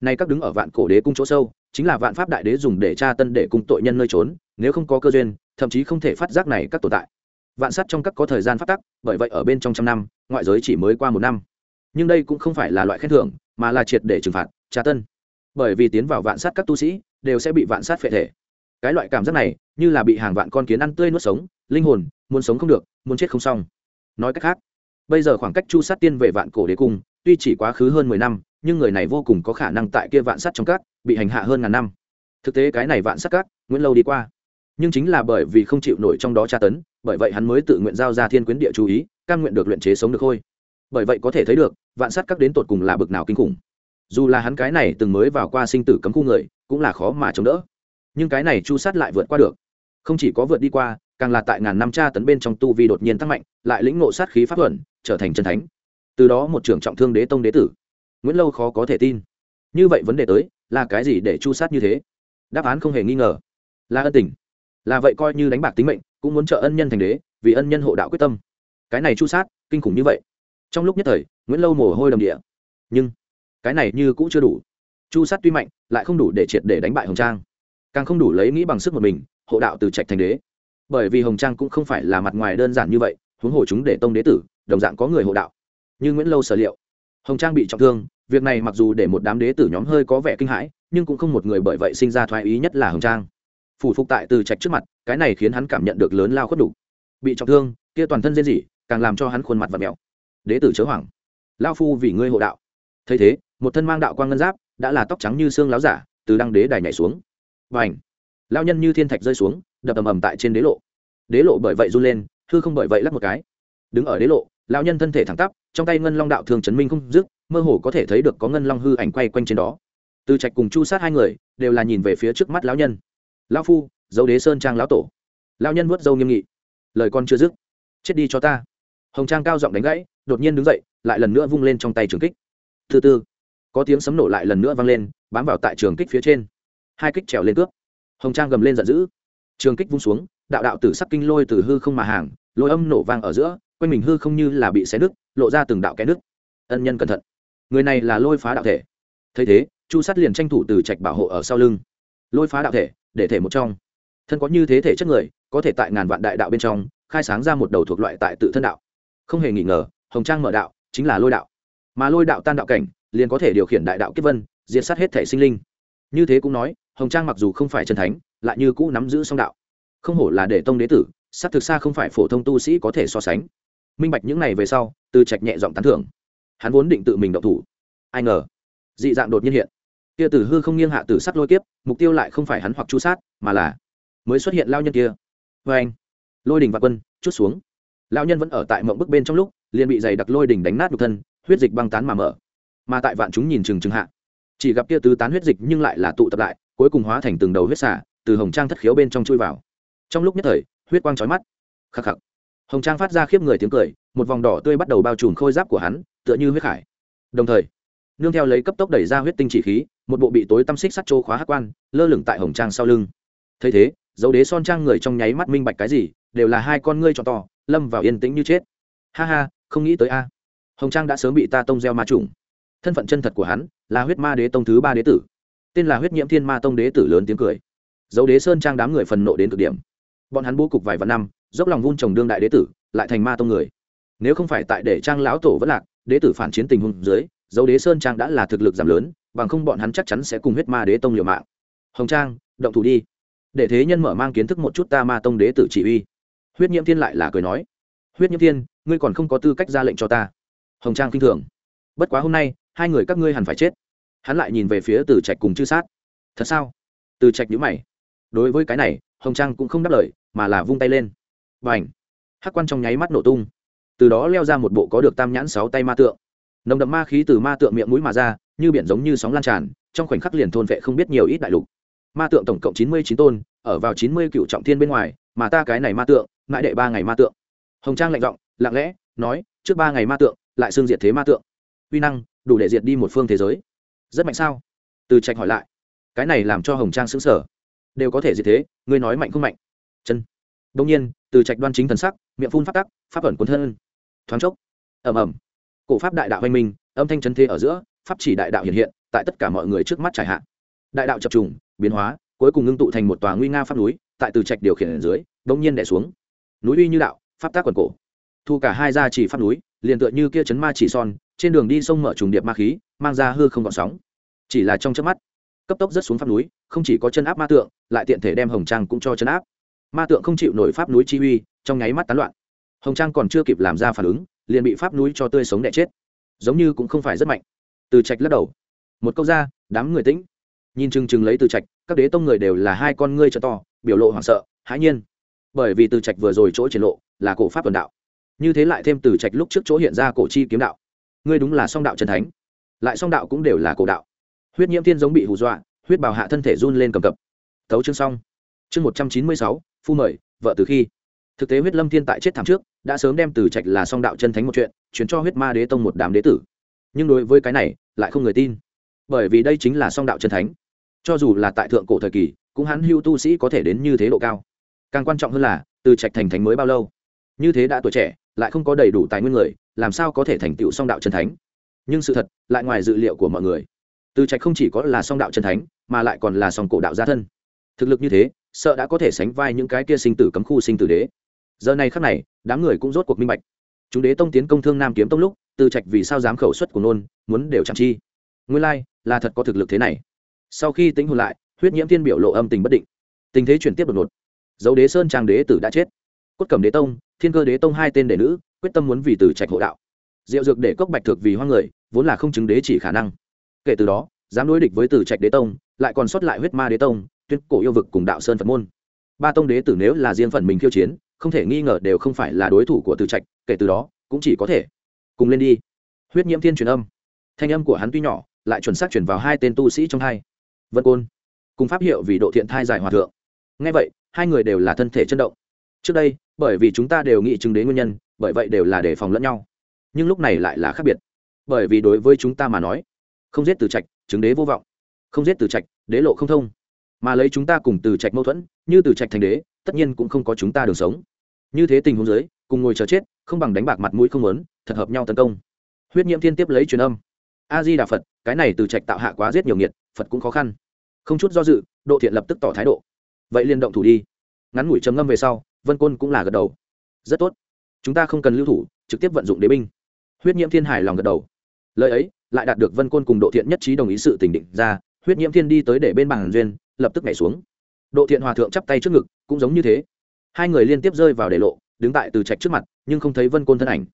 Nay các đứng ở vạn cổ đế cung chỗ sâu, chính là vạn pháp đại đế dùng để tra tân để cung tội nhân nơi trốn, nếu không có cơ duyên, thậm chí không thể phát giác này các tồn tại. Vạn sát trong các có thời gian phát tắc, bởi vậy ở bên trong trăm năm ngoại giới chỉ mới qua một năm. Nhưng đây cũng không phải là loại khen thưởng, mà là triệt để trừng phạt, tra tân. Bởi vì tiến vào vạn sát các tu sĩ, đều sẽ bị vạn sát phệ thể. Cái loại cảm giác này, như là bị hàng vạn con kiến ăn tươi nuốt sống, linh hồn, muốn sống không được, muốn chết không xong. Nói cách khác, bây giờ khoảng cách chu sát tiên về vạn cổ đế cung, tuy chỉ quá khứ hơn mười năm, nhưng người này vô cùng có khả năng tại kia vạn sát trong các, bị hành hạ hơn ngàn năm. Thực tế cái này vạn sát các, nguyễn lâu đi qua. Nhưng chính là bởi vì không chịu nổi trong đó tra tấn bởi vậy hắn mới tự nguyện giao ra thiên quyến địa chú ý căn nguyện được luyện chế sống được thôi bởi vậy có thể thấy được, vạn sát các đến tột cùng là bực nào kinh khủng. Dù là hắn cái này từng mới vào qua sinh tử cấm khu người, cũng là khó mà chống đỡ. Nhưng cái này chu sát lại vượt qua được. Không chỉ có vượt đi qua, càng là tại ngàn năm tra tấn bên trong tu vi đột nhiên tăng mạnh, lại lĩnh ngộ sát khí pháp thuận trở thành chân thánh. Từ đó một trưởng trọng thương đế tông đế tử. Nguyễn lâu khó có thể tin. Như vậy vấn đề tới, là cái gì để chu sát như thế? Đáp án không hề nghi ngờ. Là ân tình. Là vậy coi như đánh bạc tính mệnh cũng muốn trợ ân nhân thành đế, vì ân nhân hộ đạo quyết tâm. Cái này chu sát, kinh khủng như vậy. Trong lúc nhất thời, nguyễn lâu mồ hôi đầm địa. Nhưng, cái này như cũng chưa đủ. Chu sát tuy mạnh, lại không đủ để triệt để đánh bại hồng trang. Càng không đủ lấy nghĩ bằng sức một mình, hộ đạo từ trạch thành đế. Bởi vì hồng trang cũng không phải là mặt ngoài đơn giản như vậy, huống hồ chúng để tông đế tử, đồng dạng có người hộ đạo. Như nguyễn lâu sở liệu, hồng trang bị trọng thương, việc này mặc dù để một đám đế tử nhóm hơi có vẻ kinh hãi, nhưng cũng không một người bởi vậy sinh ra thoái ý nhất là hồng trang phủ phục tại từ trạch trước mặt, cái này khiến hắn cảm nhận được lớn lao khuất đủ. Bị trọng thương, kia toàn thân rên rỉ, càng làm cho hắn khuôn mặt và mèo. Đế tử chớ hoảng. Lao phu vì ngươi hộ đạo. Thấy thế, một thân mang đạo quang ngân giáp, đã là tóc trắng như xương láo giả, từ đăng đế đài nhảy xuống. Và ảnh lao nhân như thiên thạch rơi xuống, đập ầm ầm tại trên đế lộ. Đế lộ bởi vậy run lên, hư không bởi vậy lắc một cái. Đứng ở đế lộ lao nhân thân thể thẳng tắp, trong tay ngân long đạo thường chấn minh không dứt, mơ hồ có thể thấy được có ngân long hư ảnh quay quanh trên đó. Từ trạch cùng chu sát hai người, đều là nhìn về phía trước mắt lão nhân lão phu dấu đế sơn trang lão tổ. Lão nhân vớt dâu nghiêm nghị. Lời con chưa dứt, chết đi cho ta. Hồng trang cao giọng đánh gãy, đột nhiên đứng dậy, lại lần nữa vung lên trong tay trường kích. Thứ tư có tiếng sấm nổ lại lần nữa vang lên, bám vào tại trường kích phía trên. Hai kích trèo lên cướp hồng trang gầm lên giận dữ. Trường kích vung xuống, đạo đạo tử sắc kinh lôi từ hư không mà hàng, lôi âm nổ vang ở giữa, quanh mình hư không như là bị xé nứt, lộ ra từng đạo kẽ nứt. Ân nhân cẩn thận. Người này là lôi phá đạo thể. Thấy thế, chu sắt liền tranh thủ từ trạch bảo hộ ở sau lưng. Lôi phá đạo thể để thể một trong. Thân có như thế thể chất người, có thể tại ngàn vạn đại đạo bên trong, khai sáng ra một đầu thuộc loại tại tự thân đạo. Không hề nghi ngờ, hồng trang mở đạo chính là lôi đạo. Mà lôi đạo tan đạo cảnh, liền có thể điều khiển đại đạo kiếp vân, diệt sát hết thể sinh linh. Như thế cũng nói, hồng trang mặc dù không phải chân thánh, lại như cũ nắm giữ song đạo. Không hổ là để tông đế tử sát thực xa không phải phổ thông tu sĩ có thể so sánh. Minh bạch những này về sau, từ trạch nhẹ giọng tán thưởng. Hắn vốn định tự mình động thủ. Ai ngờ, dị dạng đột nhiên hiện kia tử hư không nghiêng hạ tử sắt lôi kiếp, mục tiêu lại không phải hắn hoặc chu sát, mà là mới xuất hiện lao nhân kia. Vê anh, lôi đình và quân, chút xuống. Lao nhân vẫn ở tại mộng bức bên trong lúc, liền bị dày đặc lôi đình đánh nát nhục thân, huyết dịch băng tán mà mở. Mà tại vạn chúng nhìn chừng chừng hạ, chỉ gặp kia tứ tán huyết dịch nhưng lại là tụ tập lại, cuối cùng hóa thành từng đầu huyết xả từ hồng trang thất khiếu bên trong chui vào. Trong lúc nhất thời, huyết quang trói mắt. Khắc khắc. Hồng trang phát ra khiếp người tiếng cười, một vòng đỏ tươi bắt đầu bao trùm khôi giáp của hắn, tựa như huyết khải. Đồng thời, nương theo lấy cấp tốc đẩy ra huyết tinh chỉ khí một bộ bị tối tăm xích sắt trô khóa hát quan, lơ lửng tại hồng trang sau lưng. Thấy thế, dấu đế son trang người trong nháy mắt minh bạch cái gì, đều là hai con ngươi tròn to, lâm vào yên tĩnh như chết. Ha ha, không nghĩ tới a. Hồng trang đã sớm bị ta tông gieo ma trùng. Thân phận chân thật của hắn là huyết ma đế tông thứ ba đế tử. Tên là huyết nhiễm thiên ma tông đế tử lớn tiếng cười. Dấu đế sơn trang đám người phần nộ đến cực điểm. Bọn hắn bố cục vài vạn năm, dốc lòng vun trồng đương đại đế tử, lại thành ma tông người. Nếu không phải tại để trang lão tổ vẫn lạc, đế tử phản chiến tình huống dưới, dấu đế sơn trang đã là thực lực giảm lớn bằng không bọn hắn chắc chắn sẽ cùng huyết ma đế tông liều mạng. Hồng trang, động thủ đi. Để thế nhân mở mang kiến thức một chút ta ma tông đế tử chỉ uy huyết nhiễm thiên lại là cười nói. Huyết nhiễm thiên, ngươi còn không có tư cách ra lệnh cho ta. Hồng trang kinh thường. Bất quá hôm nay, hai người các ngươi hẳn phải chết. Hắn lại nhìn về phía từ trạch cùng chư sát. Thật sao? Từ trạch nhữ mày. Đối với cái này, hồng trang cũng không đáp lời, mà là vung tay lên. Và ảnh hắc quan trong nháy mắt nổ tung. Từ đó leo ra một bộ có được tam nhãn sáu tay ma tượng nồng đậm ma khí từ ma tượng miệng mũi mà ra, như biển giống như sóng lan tràn, trong khoảnh khắc liền thôn vệ không biết nhiều ít đại lục. Ma tượng tổng cộng chín mươi chín tôn, ở vào chín mươi cựu trọng thiên bên ngoài, mà ta cái này ma tượng ngại đệ ba ngày ma tượng. Hồng trang lạnh giọng, lặng lẽ, nói, trước ba ngày ma tượng, lại xương diệt thế ma tượng. Uy năng, đủ để diệt đi một phương thế giới. Rất mạnh sao? Từ trạch hỏi lại. Cái này làm cho hồng trang xứng sở đều có thể diệt thế, ngươi nói mạnh không mạnh? Chân. Đông nhiên, từ trạch đoan chính thần sắc, miệng phun phát tắc, pháp ẩn cuốn thân. Thoáng chốc. Ẩm ẩm cổ pháp đại đạo hoành minh, âm thanh chân thế ở giữa, pháp chỉ đại đạo hiện hiện, tại tất cả mọi người trước mắt trải hạ. Đại đạo chập trùng, biến hóa, cuối cùng ngưng tụ thành một tòa nguy nga pháp núi, tại từ trạch điều khiển ở dưới đông nhiên đẻ xuống. Núi uy như đạo, pháp tác quần cổ. Thu cả hai gia chỉ pháp núi, liền tựa như kia chấn ma chỉ son, trên đường đi sông mở trùng điệp ma khí, mang ra hư không gọn sóng. Chỉ là trong chớp mắt, cấp tốc rất xuống pháp núi, không chỉ có chân áp ma tượng, lại tiện thể đem hồng trang cũng cho chân áp. Ma tượng không chịu nổi pháp núi chi uy, trong nháy mắt tán loạn. Hồng trang còn chưa kịp làm ra phản ứng liền bị pháp núi cho tươi sống đẻ chết. Giống như cũng không phải rất mạnh. Từ trạch lắc đầu. Một câu ra, đám người tĩnh. Nhìn chừng chừng lấy từ trạch, các đế tông người đều là hai con ngươi trợ to, biểu lộ hoảng sợ, hãi nhiên. Bởi vì từ trạch vừa rồi chỗ triển lộ là cổ pháp tuần đạo. Như thế lại thêm từ trạch lúc trước chỗ hiện ra cổ chi kiếm đạo. Ngươi đúng là song đạo trần thánh. Lại song đạo cũng đều là cổ đạo. Huyết nhiễm thiên giống bị hù dọa, huyết bào hạ thân thể run lên cầm cập. Thấu chương xong. Chương một trăm chín mươi sáu, phu mời, vợ từ khi thực tế huyết lâm thiên tại chết thảm trước, đã sớm đem từ trạch là song đạo chân thánh một chuyện, chuyển cho huyết ma đế tông một đám đế tử. Nhưng đối với cái này, lại không người tin. Bởi vì đây chính là song đạo chân thánh. Cho dù là tại thượng cổ thời kỳ, cũng hắn hưu tu sĩ có thể đến như thế độ cao. Càng quan trọng hơn là, từ trạch thành thánh mới bao lâu? Như thế đã tuổi trẻ, lại không có đầy đủ tài nguyên người, làm sao có thể thành tựu song đạo chân thánh? Nhưng sự thật, lại ngoài dự liệu của mọi người. Từ trạch không chỉ có là song đạo chân thánh, mà lại còn là song cổ đạo gia thân. Thực lực như thế, sợ đã có thể sánh vai những cái kia sinh tử cấm khu sinh tử đế giờ này khắc này, đám người cũng rốt cuộc minh bạch. Chúng đế tông tiến công thương nam kiếm tông lúc, từ trạch vì sao dám khẩu xuất của nôn, muốn đều chẳng chi. Nguyên lai, là thật có thực lực thế này. Sau khi tính hồn lại, huyết nhiễm thiên biểu lộ âm tình bất định. Tình thế chuyển tiếp đột ngột. Dấu đế sơn trang đế tử đã chết. Cốt cầm đế tông, thiên cơ đế tông hai tên đệ nữ, quyết tâm muốn vì từ trạch hộ đạo. Diệu dược để cốc bạch thực vì hoang người, vốn là không chứng đế chỉ khả năng. Kể từ đó, dám đối địch với từ trạch đế tông, lại còn sót lại huyết ma đế tông, tuyên cổ yêu vực cùng đạo sơn phật môn. Ba tông đế tử nếu là riêng phần mình khiêu chiến không thể nghi ngờ đều không phải là đối thủ của từ trạch, kể từ đó, cũng chỉ có thể cùng lên đi. Huyết nhiễm thiên truyền âm. Thanh âm của hắn tuy nhỏ, lại chuẩn xác chuyển vào hai tên tu sĩ trong hai. Vân côn, cùng pháp hiệu vì độ thiện thai giải hòa thượng. Ngay vậy, hai người đều là thân thể chân động. Trước đây, bởi vì chúng ta đều nghĩ chứng đế nguyên nhân, bởi vậy đều là đề phòng lẫn nhau. Nhưng lúc này lại là khác biệt. Bởi vì đối với chúng ta mà nói, không giết từ trạch, chứng đế vô vọng. Không giết từ trạch, đế lộ không thông. Mà lấy chúng ta cùng từ trạch mâu thuẫn, như từ trạch thành đế, tất nhiên cũng không có chúng ta đường sống như thế tình huống dưới, cùng ngồi chờ chết, không bằng đánh bạc mặt mũi không lớn thật hợp nhau tấn công. Huyết nhiễm thiên tiếp lấy truyền âm. A di đà phật, cái này từ trạch tạo hạ quá giết nhiều nghiệt, phật cũng khó khăn. Không chút do dự, độ thiện lập tức tỏ thái độ. Vậy liên động thủ đi. Ngắn ngủi trầm ngâm về sau, vân côn cũng là gật đầu. Rất tốt. Chúng ta không cần lưu thủ, trực tiếp vận dụng đế binh. Huyết nhiễm thiên hải lòng gật đầu. Lời ấy, lại đạt được vân côn cùng độ thiện nhất trí đồng ý sự tình định ra, huyết nhiễm thiên đi tới để bên bàn duyên, lập tức nhảy xuống. Độ thiện hòa thượng chắp tay trước ngực, cũng giống như thế hai người liên tiếp rơi vào đề lộ, đứng tại từ trạch trước mặt, nhưng không thấy vân côn thân ảnh.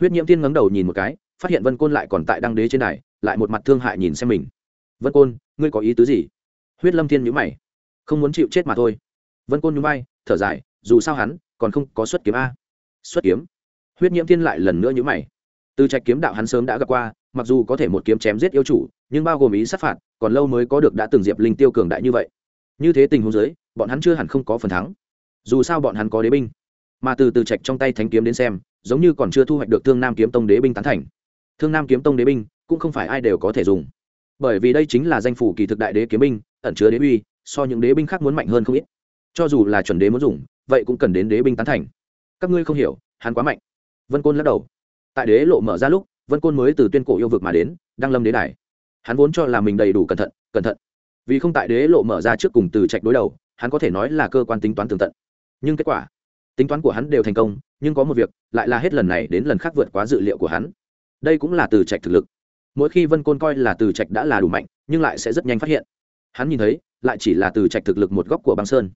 Huyết nhiễm thiên ngẩng đầu nhìn một cái, phát hiện vân côn lại còn tại đăng đế trên đài, lại một mặt thương hại nhìn xem mình. Vân côn, ngươi có ý tứ gì? Huyết lâm thiên nhữ mày. Không muốn chịu chết mà thôi. Vân côn nhún vai, thở dài, dù sao hắn còn không có xuất kiếm a. Xuất kiếm? Huyết nhiễm thiên lại lần nữa nhữ mày. Từ trạch kiếm đạo hắn sớm đã gặp qua, mặc dù có thể một kiếm chém giết yêu chủ, nhưng bao gồm ý sát phạt, còn lâu mới có được đã từng diệp linh tiêu cường đại như vậy. Như thế tình huống giới bọn hắn chưa hẳn không có phần thắng dù sao bọn hắn có đế binh. Mà từ từ trạch trong tay thánh kiếm đến xem, giống như còn chưa thu hoạch được thương nam kiếm tông đế binh tán thành. Thương nam kiếm tông đế binh, cũng không phải ai đều có thể dùng. Bởi vì đây chính là danh phủ kỳ thực đại đế kiếm binh, ẩn chứa đế uy, so những đế binh khác muốn mạnh hơn không ít. Cho dù là chuẩn đế muốn dùng, vậy cũng cần đến đế binh tán thành. Các ngươi không hiểu, hắn quá mạnh. Vân côn lắc đầu. Tại đế lộ mở ra lúc, vân côn mới từ tuyên cổ yêu vực mà đến đang lâm đế đài. Hắn vốn cho là mình đầy đủ cẩn thận cẩn thận. Vì không tại đế lộ mở ra trước cùng từ trạch đối đầu, hắn có thể nói là cơ quan tính toán tường tận nhưng kết quả, tính toán của hắn đều thành công, nhưng có một việc, lại là hết lần này đến lần khác vượt quá dự liệu của hắn. Đây cũng là từ trạch thực lực. Mỗi khi vân côn coi là từ trạch đã là đủ mạnh, nhưng lại sẽ rất nhanh phát hiện. Hắn nhìn thấy, lại chỉ là từ trạch thực lực một góc của băng sơn.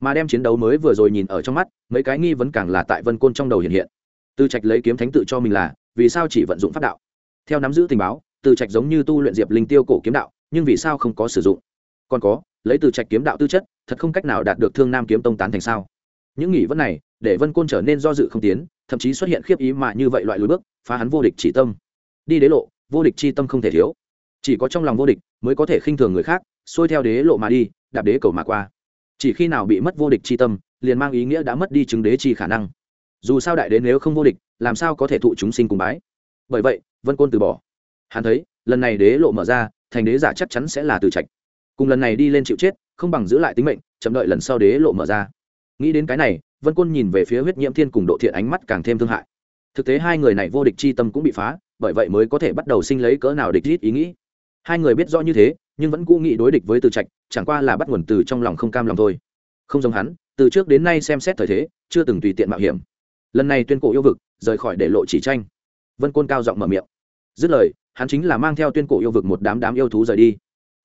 Mà đem chiến đấu mới vừa rồi nhìn ở trong mắt, mấy cái nghi vấn càng là tại vân côn trong đầu hiện hiện. Từ trạch lấy kiếm thánh tự cho mình là, vì sao chỉ vận dụng phát đạo? Theo nắm giữ tình báo, từ trạch giống như tu luyện diệp linh tiêu cổ kiếm đạo, nhưng vì sao không có sử dụng? Còn có, lấy từ trạch kiếm đạo tư chất, thật không cách nào đạt được thương nam kiếm tông tán thành sao? Những nghỉ vấn này, để vân côn trở nên do dự không tiến, thậm chí xuất hiện khiếp ý mà như vậy loại lùi bước, phá hắn vô địch chỉ tâm. Đi đế lộ, vô địch chi tâm không thể thiếu. Chỉ có trong lòng vô địch mới có thể khinh thường người khác, xuôi theo đế lộ mà đi, đạp đế cầu mà qua. Chỉ khi nào bị mất vô địch chi tâm, liền mang ý nghĩa đã mất đi chứng đế chi khả năng. Dù sao đại đế nếu không vô địch, làm sao có thể thụ chúng sinh cùng bái? Bởi vậy, vân côn từ bỏ. Hắn thấy, lần này đế lộ mở ra, thành đế giả chắc chắn sẽ là từ trạch. Cùng lần này đi lên chịu chết, không bằng giữ lại tính mệnh, chậm đợi lần sau đế lộ mở ra nghĩ đến cái này, vân côn nhìn về phía huyết nhiễm thiên cùng độ thiện ánh mắt càng thêm thương hại. Thực tế hai người này vô địch chi tâm cũng bị phá, bởi vậy mới có thể bắt đầu sinh lấy cỡ nào địch rít ý nghĩ. Hai người biết rõ như thế, nhưng vẫn cũ nghĩ đối địch với từ trạch, chẳng qua là bắt nguồn từ trong lòng không cam lòng thôi. Không giống hắn, từ trước đến nay xem xét thời thế, chưa từng tùy tiện mạo hiểm. Lần này tuyên cổ yêu vực, rời khỏi để lộ chỉ tranh. Vân côn cao giọng mở miệng. Dứt lời, hắn chính là mang theo tuyên cổ yêu vực một đám đám yêu thú rời đi.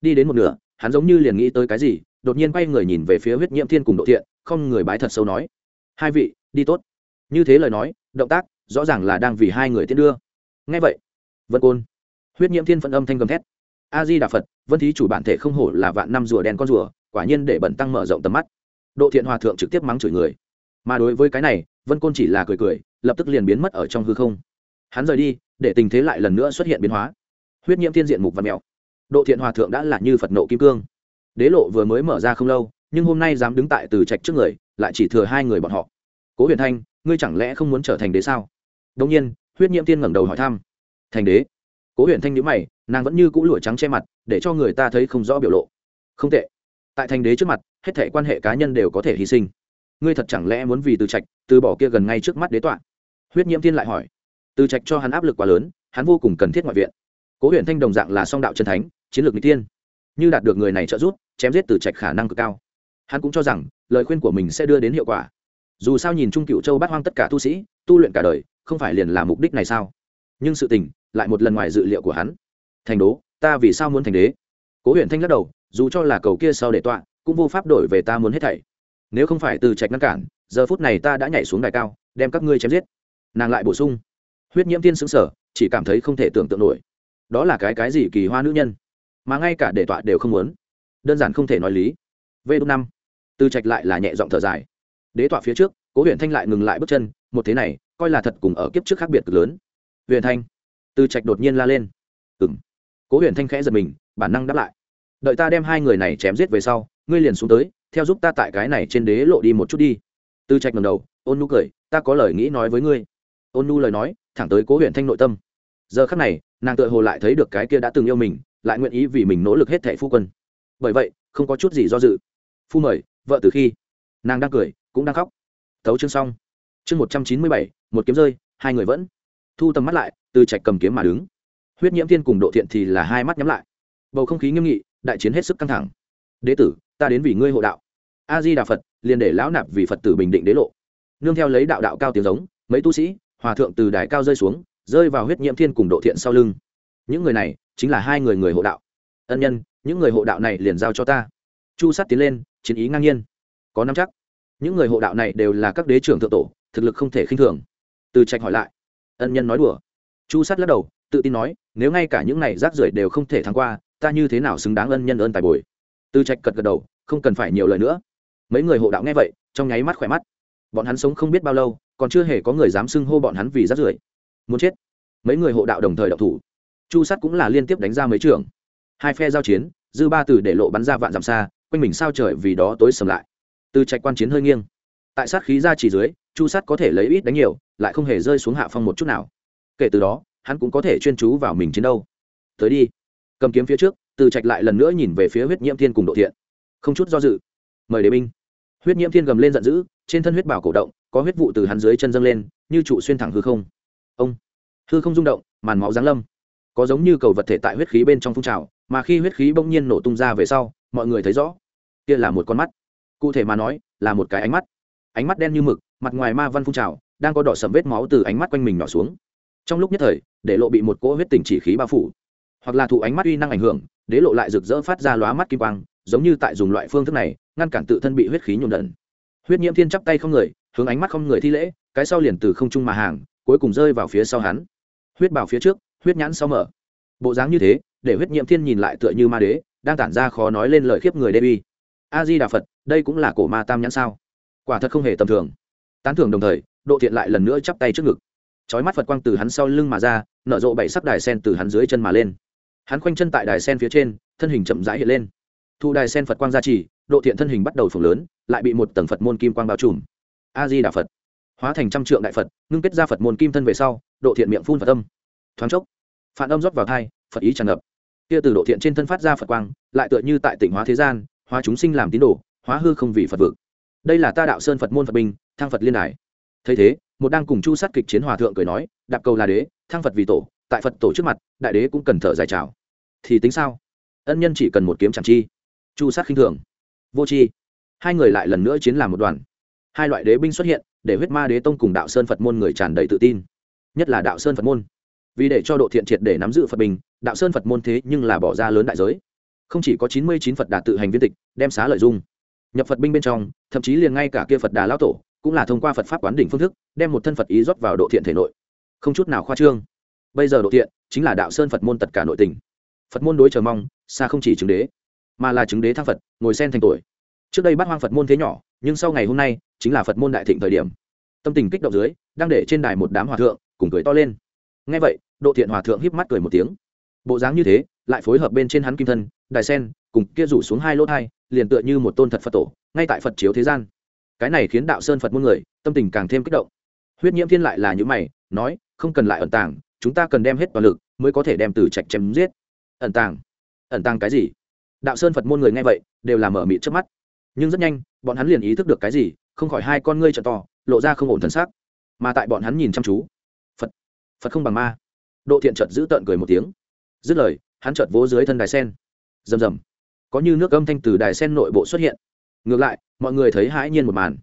Đi đến một nửa, hắn giống như liền nghĩ tới cái gì, đột nhiên quay người nhìn về phía huyết nhiễm thiên cùng độ thiện không người bái thật sâu nói. Hai vị, đi tốt. Như thế lời nói, động tác, rõ ràng là đang vì hai người tiến đưa. Ngay vậy, vân côn, huyết nhiễm thiên phận âm thanh gầm thét. A di đà phật, vân thí chủ bản thể không hổ là vạn năm rùa đen con rùa, quả nhiên để bẩn tăng mở rộng tầm mắt. Độ thiện hòa thượng trực tiếp mắng chửi người. Mà đối với cái này, vân côn chỉ là cười cười, lập tức liền biến mất ở trong hư không. Hắn rời đi, để tình thế lại lần nữa xuất hiện biến hóa. Huyết nhiễm thiên diện mục và mèo độ thiện hòa thượng đã là như phật nộ kim cương. Đế lộ vừa mới mở ra không lâu nhưng hôm nay dám đứng tại từ trạch trước người, lại chỉ thừa hai người bọn họ. Cố huyền thanh, ngươi chẳng lẽ không muốn trở thành đế sao? Đông nhiên, huyết nhiễm thiên ngẩng đầu hỏi thăm. Thành đế? Cố huyền thanh nhữ mày, nàng vẫn như cũ lụa trắng che mặt, để cho người ta thấy không rõ biểu lộ. Không tệ. Tại thành đế trước mặt, hết thể quan hệ cá nhân đều có thể hy sinh. Ngươi thật chẳng lẽ muốn vì từ trạch, từ bỏ kia gần ngay trước mắt đế tọa? Huyết nhiễm thiên lại hỏi. Từ trạch cho hắn áp lực quá lớn, hắn vô cùng cần thiết ngoại viện. Cố Huyền thanh đồng dạng là song đạo chân thánh, chiến lược n g tiên. Như đạt được người này trợ giúp, chém giết từ trạch khả năng cực cao hắn cũng cho rằng, lời khuyên của mình sẽ đưa đến hiệu quả. Dù sao nhìn trung cựu châu bắt hoang tất cả tu sĩ, tu luyện cả đời, không phải liền là mục đích này sao? Nhưng sự tình, lại một lần ngoài dự liệu của hắn. Thành đố, ta vì sao muốn thành đế? Cố huyện thanh lắc đầu, dù cho là cầu kia sau để tọa, cũng vô pháp đổi về ta muốn hết thảy. Nếu không phải từ trạch ngăn cản, giờ phút này ta đã nhảy xuống đài cao, đem các ngươi chém giết. Nàng lại bổ sung, huyết nhiễm tiên xứng sở chỉ cảm thấy không thể tưởng tượng nổi. Đó là cái cái gì kỳ hoa nữ nhân? Mà ngay cả để tọa đều không muốn. Đơn giản không thể nói lý. V năm từ trạch lại là nhẹ giọng thở dài. Đế tọa phía trước, cố huyện thanh lại ngừng lại bước chân, một thế này, coi là thật cùng ở kiếp trước khác biệt cực lớn. Huyện thanh. Từ trạch đột nhiên la lên. Ừng cố huyện thanh khẽ giật mình, bản năng đáp lại. Đợi ta đem hai người này chém giết về sau, ngươi liền xuống tới, theo giúp ta tại cái này trên đế lộ đi một chút đi. Từ trạch ngầm đầu, ôn nu cười, ta có lời nghĩ nói với ngươi. Ôn nu lời nói, thẳng tới cố huyện thanh nội tâm. Giờ khắc này, nàng tự hồ lại thấy được cái kia đã từng yêu mình, lại nguyện ý vì mình nỗ lực hết thẻ phu quân. Bởi vậy, không có chút gì do dự. Phu mời vợ từ khi nàng đang cười cũng đang khóc tấu chương xong chương một trăm chín mươi bảy một kiếm rơi hai người vẫn thu tầm mắt lại từ trạch cầm kiếm mà đứng huyết nhiễm thiên cùng độ thiện thì là hai mắt nhắm lại bầu không khí nghiêm nghị đại chiến hết sức căng thẳng đế tử ta đến vì ngươi hộ đạo a di đà phật liền để lão nạp vì phật tử bình định đế lộ nương theo lấy đạo đạo cao tiếng giống mấy tu sĩ hòa thượng từ đài cao rơi xuống rơi vào huyết nhiễm thiên cùng độ thiện sau lưng những người này chính là hai người người hộ đạo ân nhân những người hộ đạo này liền giao cho ta chu sát tiến lên chiến ý ngang nhiên. Có năm chắc. Những người hộ đạo này đều là các đế trưởng thượng tổ, thực lực không thể khinh thường. Từ trạch hỏi lại. Ân nhân nói đùa. Chu sát lắc đầu, tự tin nói, nếu ngay cả những này rác rưởi đều không thể thắng qua, ta như thế nào xứng đáng ân nhân ơn tài bồi? Từ trạch cật gật đầu, không cần phải nhiều lời nữa. Mấy người hộ đạo nghe vậy, trong nháy mắt khỏe mắt. Bọn hắn sống không biết bao lâu, còn chưa hề có người dám xưng hô bọn hắn vì rác rưởi. Muốn chết. Mấy người hộ đạo đồng thời đậu thủ. Chu sắt cũng là liên tiếp đánh ra mấy trường. Hai phe giao chiến, dư ba từ để lộ bắn ra vạn dặm xa quanh mình sao trời vì đó tối sầm lại. Từ trạch quan chiến hơi nghiêng. Tại sát khí ra chỉ dưới, chu sắt có thể lấy ít đánh nhiều, lại không hề rơi xuống hạ phong một chút nào. Kể từ đó, hắn cũng có thể chuyên chú vào mình chiến đâu. Tới đi. Cầm kiếm phía trước, từ trạch lại lần nữa nhìn về phía huyết nhiễm thiên cùng độ thiện. Không chút do dự. Mời đế binh. Huyết nhiễm thiên gầm lên giận dữ, trên thân huyết bảo cổ động, có huyết vụ từ hắn dưới chân dâng lên, như trụ xuyên thẳng hư không. Ông. Hư không rung động, màn máu giáng lâm. Có giống như cầu vật thể tại huyết khí bên trong phun trào mà khi huyết khí bỗng nhiên nổ tung ra về sau, mọi người thấy rõ, kia là một con mắt. Cụ thể mà nói, là một cái ánh mắt. Ánh mắt đen như mực, mặt ngoài ma văn phun trào, đang có đỏ sầm vết máu từ ánh mắt quanh mình nhỏ xuống. Trong lúc nhất thời, để lộ bị một cỗ huyết tình chỉ khí bao phủ. Hoặc là thụ ánh mắt uy năng ảnh hưởng đế lộ lại rực rỡ phát ra lóa mắt kim quang, giống như tại dùng loại phương thức này, ngăn cản tự thân bị huyết khí nhuộm đần huyết nhiễm thiên chắp tay không người, hướng ánh mắt không người thi lễ, cái sau liền từ không trung mà hàng, cuối cùng rơi vào phía sau hắn. Huyết bảo phía trước, huyết nhãn sau mở. Bộ dáng như thế để huyết nhiễm thiên nhìn lại tựa như ma đế, đang tản ra khó nói lên lời khiếp người đê bi. A di đà phật đây cũng là cổ ma tam nhãn sao? Quả thật không hề tầm thường. Tán thưởng đồng thời, độ thiện lại lần nữa chắp tay trước ngực. Chói mắt phật quang từ hắn sau lưng mà ra, nở rộ bảy sắc đài sen từ hắn dưới chân mà lên. Hắn khoanh chân tại đài sen phía trên, thân hình chậm rãi hiện lên. Thu đài sen phật quang gia trì, độ thiện thân hình bắt đầu phồng lớn, lại bị một tầng phật môn kim quang bao trùm. A di đà phật hóa thành trăm trượng đại phật, ngưng kết ra phật môn kim thân về sau, độ thiện miệng phun phật âm. Thoáng chốc phản âm rót vào thai, phật ý tràn ngập kia từ độ thiện trên thân phát ra phật quang, lại tựa như tại tỉnh hóa thế gian, hóa chúng sinh làm tín đồ, hóa hư không vì phật vực. Đây là ta đạo sơn phật môn phật binh, thăng phật liên đài. Thấy thế, một đang cùng chu sát kịch chiến hòa thượng cười nói, đạp cầu là đế, thăng phật vì tổ, tại phật tổ trước mặt, đại đế cũng cần thở dài trào. Thì tính sao? Ân nhân chỉ cần một kiếm chẳng chi. Chu sát khinh thường. Vô chi hai người lại lần nữa chiến làm một đoàn. Hai loại đế binh xuất hiện, để huyết ma đế tông cùng đạo sơn phật môn người tràn đầy tự tin. Nhất là đạo sơn phật môn vì để cho độ thiện triệt để nắm giữ phật bình, đạo sơn phật môn thế nhưng là bỏ ra lớn đại giới. Không chỉ có chín mươi chín phật đà tự hành viên tịch, đem xá lợi dung, nhập phật binh bên trong, thậm chí liền ngay cả kia phật đà lão tổ cũng là thông qua phật pháp quán đỉnh phương thức, đem một thân phật ý rót vào độ thiện thể nội. Không chút nào khoa trương. Bây giờ độ thiện chính là đạo sơn phật môn tất cả nội tình. Phật môn đối chờ mong, xa không chỉ chứng đế, mà là chứng đế thăng phật, ngồi sen thành tuổi. Trước đây bắt hoang phật môn thế nhỏ, nhưng sau ngày hôm nay chính là phật môn đại thịnh thời điểm. Tâm tình kích động dưới, đang để trên đài một đám hòa thượng cùng cười to lên. Ngay vậy độ thiện hòa thượng híp mắt cười một tiếng. Bộ dáng như thế, lại phối hợp bên trên hắn kim thân, đài sen, cùng kia rủ xuống hai lỗ thai, liền tựa như một tôn thật phật tổ, ngay tại phật chiếu thế gian. Cái này khiến đạo sơn phật muôn người, tâm tình càng thêm kích động. Huyết nhiễm thiên lại là những mày, nói, không cần lại ẩn tàng, chúng ta cần đem hết toàn lực mới có thể đem từ trạch chém giết. Ẩn tàng? Ẩn tàng cái gì? Đạo sơn phật môn người nghe vậy, đều là mở mịt trước mắt. Nhưng rất nhanh, bọn hắn liền ý thức được cái gì, không khỏi hai con ngươi trợ to, lộ ra không ổn thân xác. Mà tại bọn hắn nhìn chăm chú, phật phật không bằng ma độ thiện trợt giữ tợn cười một tiếng. Dứt lời, hắn chợt vỗ dưới thân đài sen. Rầm rầm. Có như nước âm thanh từ đài sen nội bộ xuất hiện. Ngược lại, mọi người thấy hãi nhiên một màn.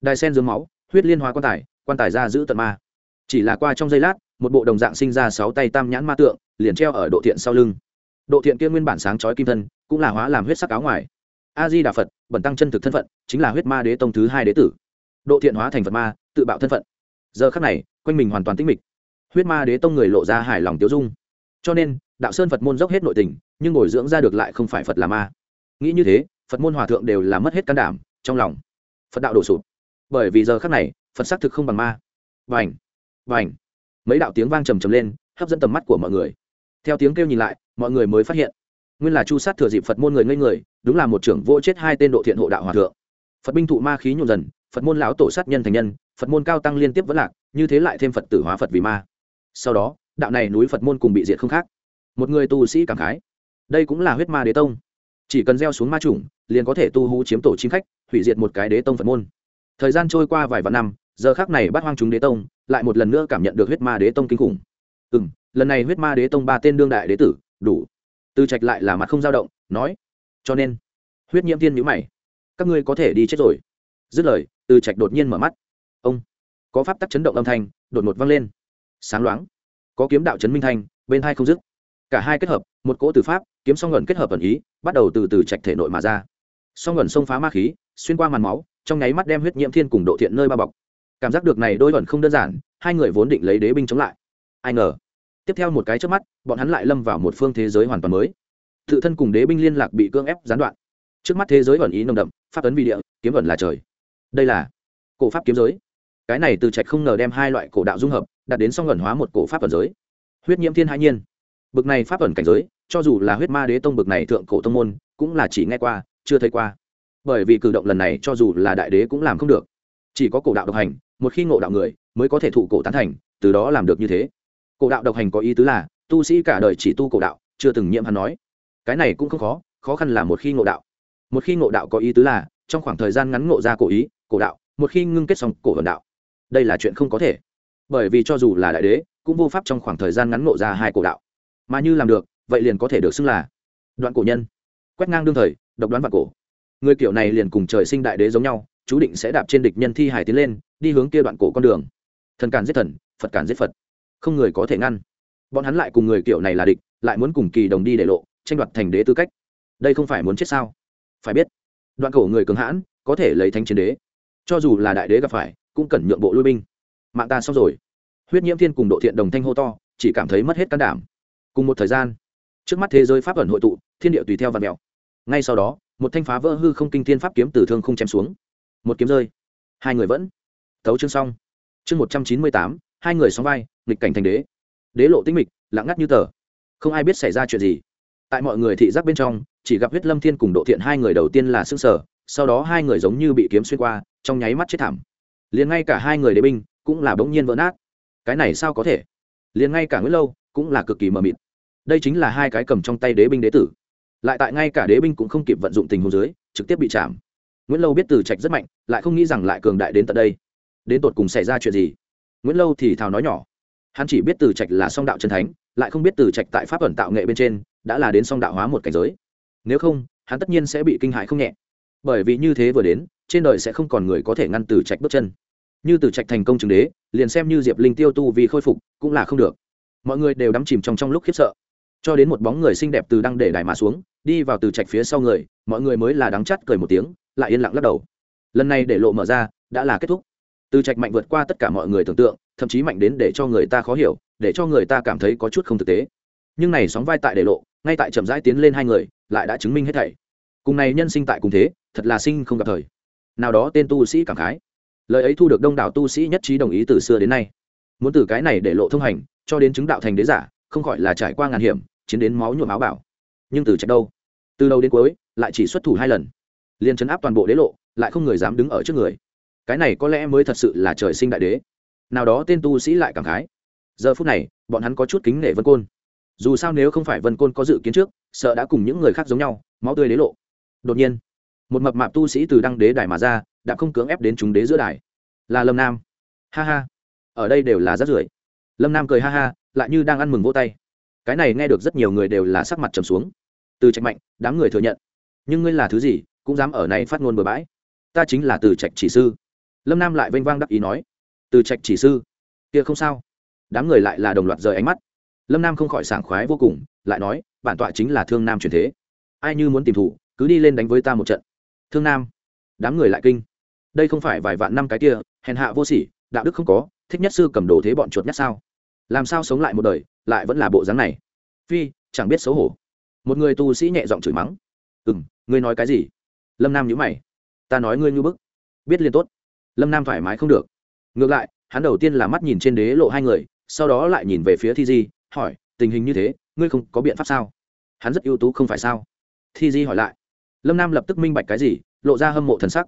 Đài sen dưới máu, huyết liên hóa quan tài quan tài ra giữ tận ma. Chỉ là qua trong giây lát, một bộ đồng dạng sinh ra sáu tay tam nhãn ma tượng, liền treo ở độ thiện sau lưng. Độ thiện kia nguyên bản sáng chói kim thân, cũng là hóa làm huyết sắc áo ngoài. A di đà phật, bẩn tăng chân thực thân phận, chính là huyết ma đế tông thứ hai đế tử. Độ thiện hóa thành phật ma, tự bạo thân phận. Giờ khắc này, quanh mình hoàn toàn tĩnh mịch huyết ma đế tông người lộ ra hài lòng tiêu dung. Cho nên, đạo sơn phật môn dốc hết nội tình, nhưng bồi dưỡng ra được lại không phải phật là ma. Nghĩ như thế, phật môn hòa thượng đều là mất hết can đảm, trong lòng, phật đạo đổ sụp. Bởi vì giờ khắc này, phật xác thực không bằng ma. Vành vành. Mấy đạo tiếng vang trầm trầm lên, hấp dẫn tầm mắt của mọi người. Theo tiếng kêu nhìn lại, mọi người mới phát hiện, nguyên là chu sát thừa dịp phật môn người ngây người, đúng là một trưởng vô chết hai tên độ thiện hộ đạo hòa thượng. Phật binh thụ ma khí nhộn dần, phật môn lão tổ sát nhân thành nhân, phật môn cao tăng liên tiếp vẫn lạc, như thế lại thêm phật tử hóa phật vì ma sau đó, đạo này núi phật môn cùng bị diệt không khác. Một người tu sĩ cảm khái, đây cũng là huyết ma đế tông. Chỉ cần gieo xuống ma chủng, liền có thể tu hú chiếm tổ chim khách, hủy diệt một cái đế tông phật môn. Thời gian trôi qua vài vạn năm, giờ khác này bắt hoang chúng đế tông lại một lần nữa cảm nhận được huyết ma đế tông kinh khủng. Ừ m lần này huyết ma đế tông ba tên đương đại đế tử, đủ. Từ trạch lại là mặt không dao động, nói, cho nên, huyết nhiễm thiên nhữ mày. Các ngươi có thể đi chết rồi. Dứt lời từ trạch đột nhiên mở mắt. Ông, có pháp tắc chấn động âm thanh, đột ngột vang lên sáng loáng. Có kiếm đạo chấn minh thanh, bên hai không dứt. Cả hai kết hợp, một cỗ từ pháp, kiếm song ngẩn kết hợp ẩn ý, bắt đầu từ từ trạch thể nội mà ra. Song ngẩn xông phá ma khí, xuyên qua màn máu, trong nháy mắt đem huyết nhiễm thiên cùng độ thiện nơi bao bọc. Cảm giác được này đôi ẩn không đơn giản, hai người vốn định lấy đế binh chống lại. Ai ngờ, tiếp theo một cái trước mắt, bọn hắn lại lâm vào một phương thế giới hoàn toàn mới. Tự thân cùng đế binh liên lạc bị cưỡng ép gián đoạn. Trước mắt thế giới ẩn ý nồng đậm, pháp ấn vị địa, kiếm ẩn là trời. Đây là cổ pháp kiếm giới cái này từ trạch không ngờ đem hai loại cổ đạo dung hợp, đạt đến song ẩn hóa một cổ pháp ẩn giới. Huyết nhiễm thiên hai nhiên. Bực này pháp ẩn cảnh giới, cho dù là huyết ma đế tông bực này thượng cổ tông môn, cũng là chỉ nghe qua, chưa thấy qua. Bởi vì cử động lần này cho dù là đại đế cũng làm không được. Chỉ có cổ đạo độc hành, một khi ngộ đạo người, mới có thể thụ cổ tán thành, từ đó làm được như thế. Cổ đạo độc hành có ý tứ là, tu sĩ cả đời chỉ tu cổ đạo, chưa từng nhiễm hắn nói. Cái này cũng không khó khó khăn là một khi ngộ đạo. Một khi ngộ đạo có ý tứ là, trong khoảng thời gian ngắn ngộ ra cổ ý, cổ đạo, một khi ngưng kết xong cổ vận đạo đây là chuyện không có thể. Bởi vì cho dù là đại đế, cũng vô pháp trong khoảng thời gian ngắn nộ ra hai cổ đạo. Mà như làm được, vậy liền có thể được xưng là đoạn cổ nhân. Quét ngang đương thời, độc đoán vạn cổ. Người kiểu này liền cùng trời sinh đại đế giống nhau, chú định sẽ đạp trên địch nhân thi hải tiến lên, đi hướng kia đoạn cổ con đường. Thần càn giết thần, phật càn giết phật. Không người có thể ngăn. Bọn hắn lại cùng người kiểu này là địch, lại muốn cùng kỳ đồng đi để lộ, tranh đoạt thành đế tư cách. Đây không phải muốn chết sao? Phải biết, đoạn cổ người cường hãn, có thể lấy thánh chiến đế. Cho dù là đại đế gặp phải cũng cần nhượng bộ lui binh. Mạng ta xong rồi. Huyết nhiễm thiên cùng độ thiện đồng thanh hô to, chỉ cảm thấy mất hết can đảm. Cùng một thời gian, trước mắt thế giới pháp ẩn hội tụ, thiên địa tùy theo và mèo ngay sau đó, một thanh phá vỡ hư không kinh thiên pháp kiếm từ thương không chém xuống. Một kiếm rơi. Hai người vẫn tấu chương xong. Chương một trăm chín mươi tám, hai người sóng vai, nghịch cảnh thành đế. Đế lộ tinh mịch, lặng ngắt như tờ. Không ai biết xảy ra chuyện gì. Tại mọi người thị giác bên trong, chỉ gặp huyết lâm thiên cùng độ thiện hai người đầu tiên là xương sở sau đó hai người giống như bị kiếm xuyên qua, trong nháy mắt chết thảm liền ngay cả hai người đế binh cũng là bỗng nhiên vỡ nát. Cái này sao có thể? Liền ngay cả nguyễn lâu cũng là cực kỳ mờ mịt. Đây chính là hai cái cầm trong tay đế binh đế tử. Lại tại ngay cả đế binh cũng không kịp vận dụng tình huống dưới, trực tiếp bị chạm. Nguyễn lâu biết từ trạch rất mạnh, lại không nghĩ rằng lại cường đại đến tận đây. Đến tột cùng xảy ra chuyện gì? Nguyễn lâu thì thào nói nhỏ. Hắn chỉ biết từ trạch là song đạo chân thánh, lại không biết từ trạch tại pháp ẩn tạo nghệ bên trên đã là đến song đạo hóa một cảnh giới. Nếu không, hắn tất nhiên sẽ bị kinh hại không nhẹ bởi vì như thế vừa đến, trên đời sẽ không còn người có thể ngăn từ trạch bước chân. Như từ trạch thành công chứng đế, liền xem như diệp linh tiêu tu vì khôi phục, cũng là không được. Mọi người đều đắm chìm trong trong lúc khiếp sợ. Cho đến một bóng người xinh đẹp từ đăng để đài mà xuống, đi vào từ trạch phía sau người, mọi người mới là đắng chắt cười một tiếng, lại yên lặng lắc đầu. Lần này để lộ mở ra, đã là kết thúc. Từ trạch mạnh vượt qua tất cả mọi người tưởng tượng, thậm chí mạnh đến để cho người ta khó hiểu, để cho người ta cảm thấy có chút không thực tế. Nhưng này sóng vai tại để lộ, ngay tại chậm rãi tiến lên hai người, lại đã chứng minh hết thảy. Cùng này nhân sinh tại cùng thế thật là sinh không gặp thời. Nào đó tên tu sĩ cảm khái. Lời ấy thu được đông đảo tu sĩ nhất trí đồng ý từ xưa đến nay. Muốn từ cái này để lộ thông hành, cho đến chứng đạo thành đế giả, không khỏi là trải qua ngàn hiểm, chiến đến máu nhuộm áo bảo nhưng từ trạch đâu? Từ đầu đến cuối, lại chỉ xuất thủ hai lần. Liền chấn áp toàn bộ đế lộ, lại không người dám đứng ở trước người. Cái này có lẽ mới thật sự là trời sinh đại đế. Nào đó tên tu sĩ lại cảm khái. Giờ phút này, bọn hắn có chút kính nể vân côn. Dù sao nếu không phải vân côn có dự kiến trước, sợ đã cùng những người khác giống nhau, máu tươi đế lộ. Đột nhiên một mập mạp tu sĩ từ đăng đế đài mà ra, đã không cưỡng ép đến chúng đế giữa đài. Là lâm nam. Ha ha. Ở đây đều là rác rưởi. Lâm nam cười ha ha, lại như đang ăn mừng vỗ tay. Cái này nghe được rất nhiều người đều là sắc mặt trầm xuống. Từ trạch mạnh, đám người thừa nhận. Nhưng ngươi là thứ gì, cũng dám ở này phát ngôn bừa bãi. Ta chính là từ trạch chỉ sư. Lâm nam lại vênh vang đắc ý nói. Từ trạch chỉ sư? Kia không sao. Đám người lại là đồng loạt rời ánh mắt. Lâm nam không khỏi sảng khoái vô cùng, lại nói, bản tọa chính là thương nam truyền thế. Ai như muốn tìm thủ, cứ đi lên đánh với ta một trận thương nam. Đám người lại kinh. Đây không phải vài vạn năm cái kia, hèn hạ vô sỉ, đạo đức không có, thích nhất sư cầm đồ thế bọn chuột nhất sao? Làm sao sống lại một đời, lại vẫn là bộ dáng này? Phi, chẳng biết xấu hổ. Một người tu sĩ nhẹ giọng chửi mắng. Ừ m ngươi nói cái gì? Lâm nam nhữ mày. Ta nói ngươi như bức. Biết liền tốt. Lâm nam thoải mái không được. Ngược lại, hắn đầu tiên là mắt nhìn trên đế lộ hai người, sau đó lại nhìn về phía thi di, hỏi, tình hình như thế, ngươi không có biện pháp sao? Hắn rất ưu tú không phải sao? Thi di hỏi lại lâm nam lập tức minh bạch cái gì, lộ ra hâm mộ thần sắc.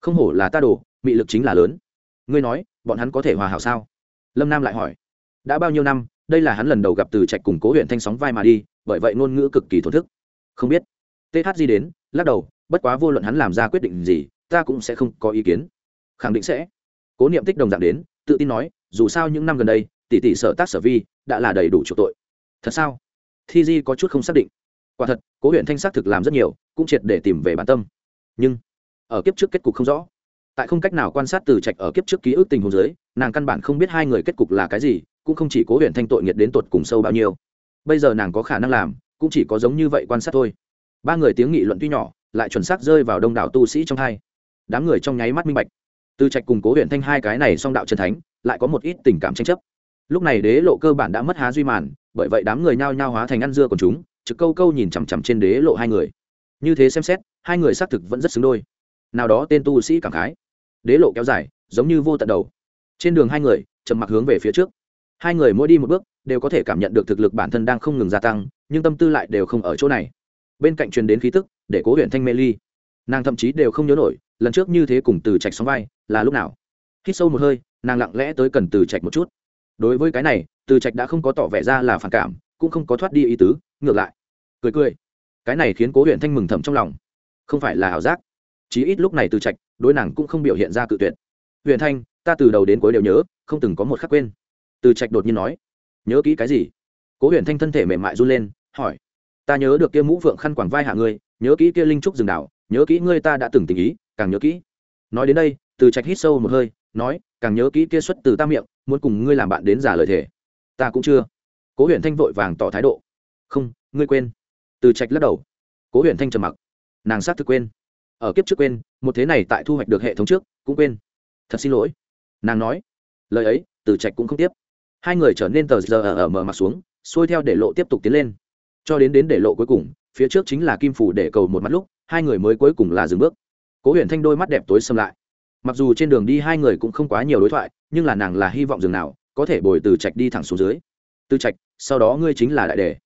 Không hổ là ta đồ, mị lực chính là lớn. Ngươi nói, bọn hắn có thể hòa hảo sao? Lâm nam lại hỏi. Đã bao nhiêu năm, đây là hắn lần đầu gặp từ trạch củng cố huyện thanh sóng vai mà đi, bởi vậy ngôn ngữ cực kỳ thổn thức. Không biết. Th di đến, lắc đầu, bất quá vô luận hắn làm ra quyết định gì, ta cũng sẽ không có ý kiến. Khẳng định sẽ. Cố niệm tích đồng dạng đến, tự tin nói, dù sao những năm gần đây, tỷ tỷ sở tác sở vi, đã là đầy đủ chủ tội. Thật sao? Thi di có chút không xác định quả thật, cố huyện thanh xác thực làm rất nhiều, cũng triệt để tìm về bản tâm. Nhưng, ở kiếp trước kết cục không rõ. Tại không cách nào quan sát từ trạch ở kiếp trước ký ức tình huống dưới, nàng căn bản không biết hai người kết cục là cái gì, cũng không chỉ cố huyện thanh tội nghiệt đến tột cùng sâu bao nhiêu. Bây giờ nàng có khả năng làm, cũng chỉ có giống như vậy quan sát thôi. Ba người tiếng nghị luận tuy nhỏ, lại chuẩn xác rơi vào đông đảo tu sĩ trong hai. Đám người trong nháy mắt minh bạch. Từ trạch cùng cố huyện thanh hai cái này song đạo trần thánh, lại có một ít tình cảm tranh chấp. Lúc này đế lộ cơ bản đã mất há duy màn, bởi vậy đám người nhao nhao hóa thành ăn dưa của chúng trực câu câu nhìn chằm chằm trên đế lộ hai người. Như thế xem xét, hai người xác thực vẫn rất xứng đôi. Nào đó tên tu sĩ cảm khái. Đế lộ kéo dài, giống như vô tận đầu. Trên đường hai người, chậm mặc hướng về phía trước. Hai người mỗi đi một bước, đều có thể cảm nhận được thực lực bản thân đang không ngừng gia tăng, nhưng tâm tư lại đều không ở chỗ này. Bên cạnh truyền đến khí tức, để cố huyện thanh mê ly. Nàng thậm chí đều không nhớ nổi, lần trước như thế cùng từ trạch sóng vai, là lúc nào? Hít sâu một hơi, nàng lặng lẽ tới cần từ trạch một chút. Đối với cái này, từ trạch đã không có tỏ vẻ ra là phản cảm, cũng không có thoát đi ý tứ ngược lại. Cười cười. Cái này khiến cố huyện thanh mừng thầm trong lòng. Không phải là ảo giác. Chí ít lúc này từ trạch, đối nàng cũng không biểu hiện ra cự tuyệt. Huyện thanh, ta từ đầu đến cuối đều nhớ, không từng có một khắc quên. Từ trạch đột nhiên nói. Nhớ kỹ cái gì? Cố huyện thanh thân thể mềm mại run lên, hỏi. Ta nhớ được kia mũ phượng khăn quảng vai hạ ngươi, nhớ kỹ kia linh trúc rừng đảo, nhớ kỹ ngươi ta đã từng tình ý, càng nhớ kỹ. Nói đến đây, từ trạch hít sâu một hơi, nói, càng nhớ kỹ kia xuất từ ta miệng, muốn cùng ngươi làm bạn đến giả lời thề. Ta cũng chưa. Cố huyện thanh vội vàng tỏ thái độ không, ngươi quên. Từ trạch lắc đầu. Cố huyện thanh trầm mặc. Nàng xác thực quên. Ở kiếp trước quên, một thế này tại thu hoạch được hệ thống trước, cũng quên. Thật xin lỗi. Nàng nói. Lời ấy, từ trạch cũng không tiếp. Hai người trở nên tờ giờ ở ở mở mặt xuống, xuôi theo để lộ tiếp tục tiến lên. Cho đến đến để lộ cuối cùng, phía trước chính là kim phủ để cầu một mắt lúc, hai người mới cuối cùng là dừng bước. Cố huyện thanh đôi mắt đẹp tối xâm lại. Mặc dù trên đường đi hai người cũng không quá nhiều đối thoại, nhưng là nàng là hy vọng dường nào, có thể bồi từ trạch đi thẳng xuống dưới. Từ trạch, sau đó ngươi chính là đại đề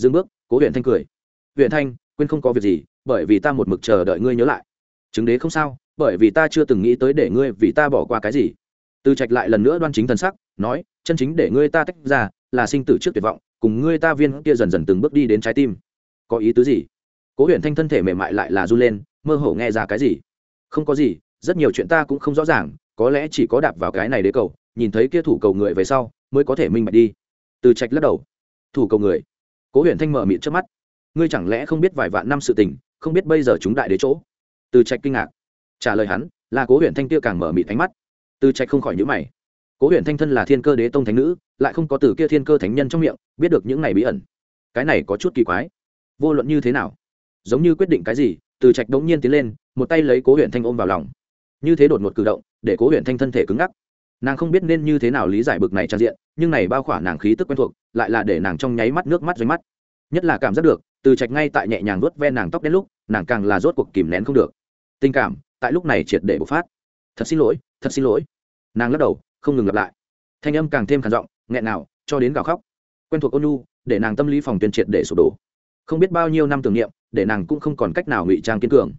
dừng bước, cố huyện thanh cười. Huyện thanh, quên không có việc gì, bởi vì ta một mực chờ đợi ngươi nhớ lại. Chứng đế không sao, bởi vì ta chưa từng nghĩ tới để ngươi vì ta bỏ qua cái gì. Từ trạch lại lần nữa đoan chính thần sắc, nói, chân chính để ngươi ta tách ra, là sinh tử trước tuyệt vọng, cùng ngươi ta viên kia dần dần từng bước đi đến trái tim. Có ý tứ gì? Cố huyện thanh thân thể mềm mại lại là r u lên, mơ hồ nghe ra cái gì. Không có gì, rất nhiều chuyện ta cũng không rõ ràng, có lẽ chỉ có đạp vào cái này đế cầu, nhìn thấy kia thủ cầu người về sau, mới có thể minh bạch đi. Từ trạch lắc đầu. Thủ cầu người? Cố huyện thanh mở mịt trước mắt. Ngươi chẳng lẽ không biết vài vạn năm sự tình, không biết bây giờ chúng đại đế chỗ? Từ trạch kinh ngạc. Trả lời hắn, là cố huyện thanh kia càng mở mịt ánh mắt. Từ trạch không khỏi nhữ mày. Cố huyện thanh thân là thiên cơ đế tông thánh nữ, lại không có từ kia thiên cơ thánh nhân trong miệng, biết được những này bí ẩn. Cái này có chút kỳ quái. Vô luận như thế nào? Giống như quyết định cái gì, từ trạch đống nhiên tiến lên, một tay lấy cố huyện thanh ôm vào lòng. Như thế đột ngột cử động, để cố huyện thanh thân thể cứng ngắc. Nàng không biết nên như thế nào lý giải bực này trang diện nhưng này bao khỏa nàng khí tức quen thuộc, lại là để nàng trong nháy mắt nước mắt rơi mắt. Nhất là cảm giác được, từ trạch ngay tại nhẹ nhàng vuốt ve nàng tóc đến lúc, nàng càng là rốt cuộc kìm nén không được. Tình cảm, tại lúc này triệt để bộc phát. Thật xin lỗi, thật xin lỗi. Nàng lắc đầu, không ngừng lặp lại. Thanh âm càng thêm khản giọng, nghẹn nào cho đến gào khóc. Quen thuộc ôn nhu, để nàng tâm lý phòng tuyên triệt để sụp đổ. Không biết bao nhiêu năm tưởng niệm, để nàng cũng không còn cách nào ngụy trang kiên cường.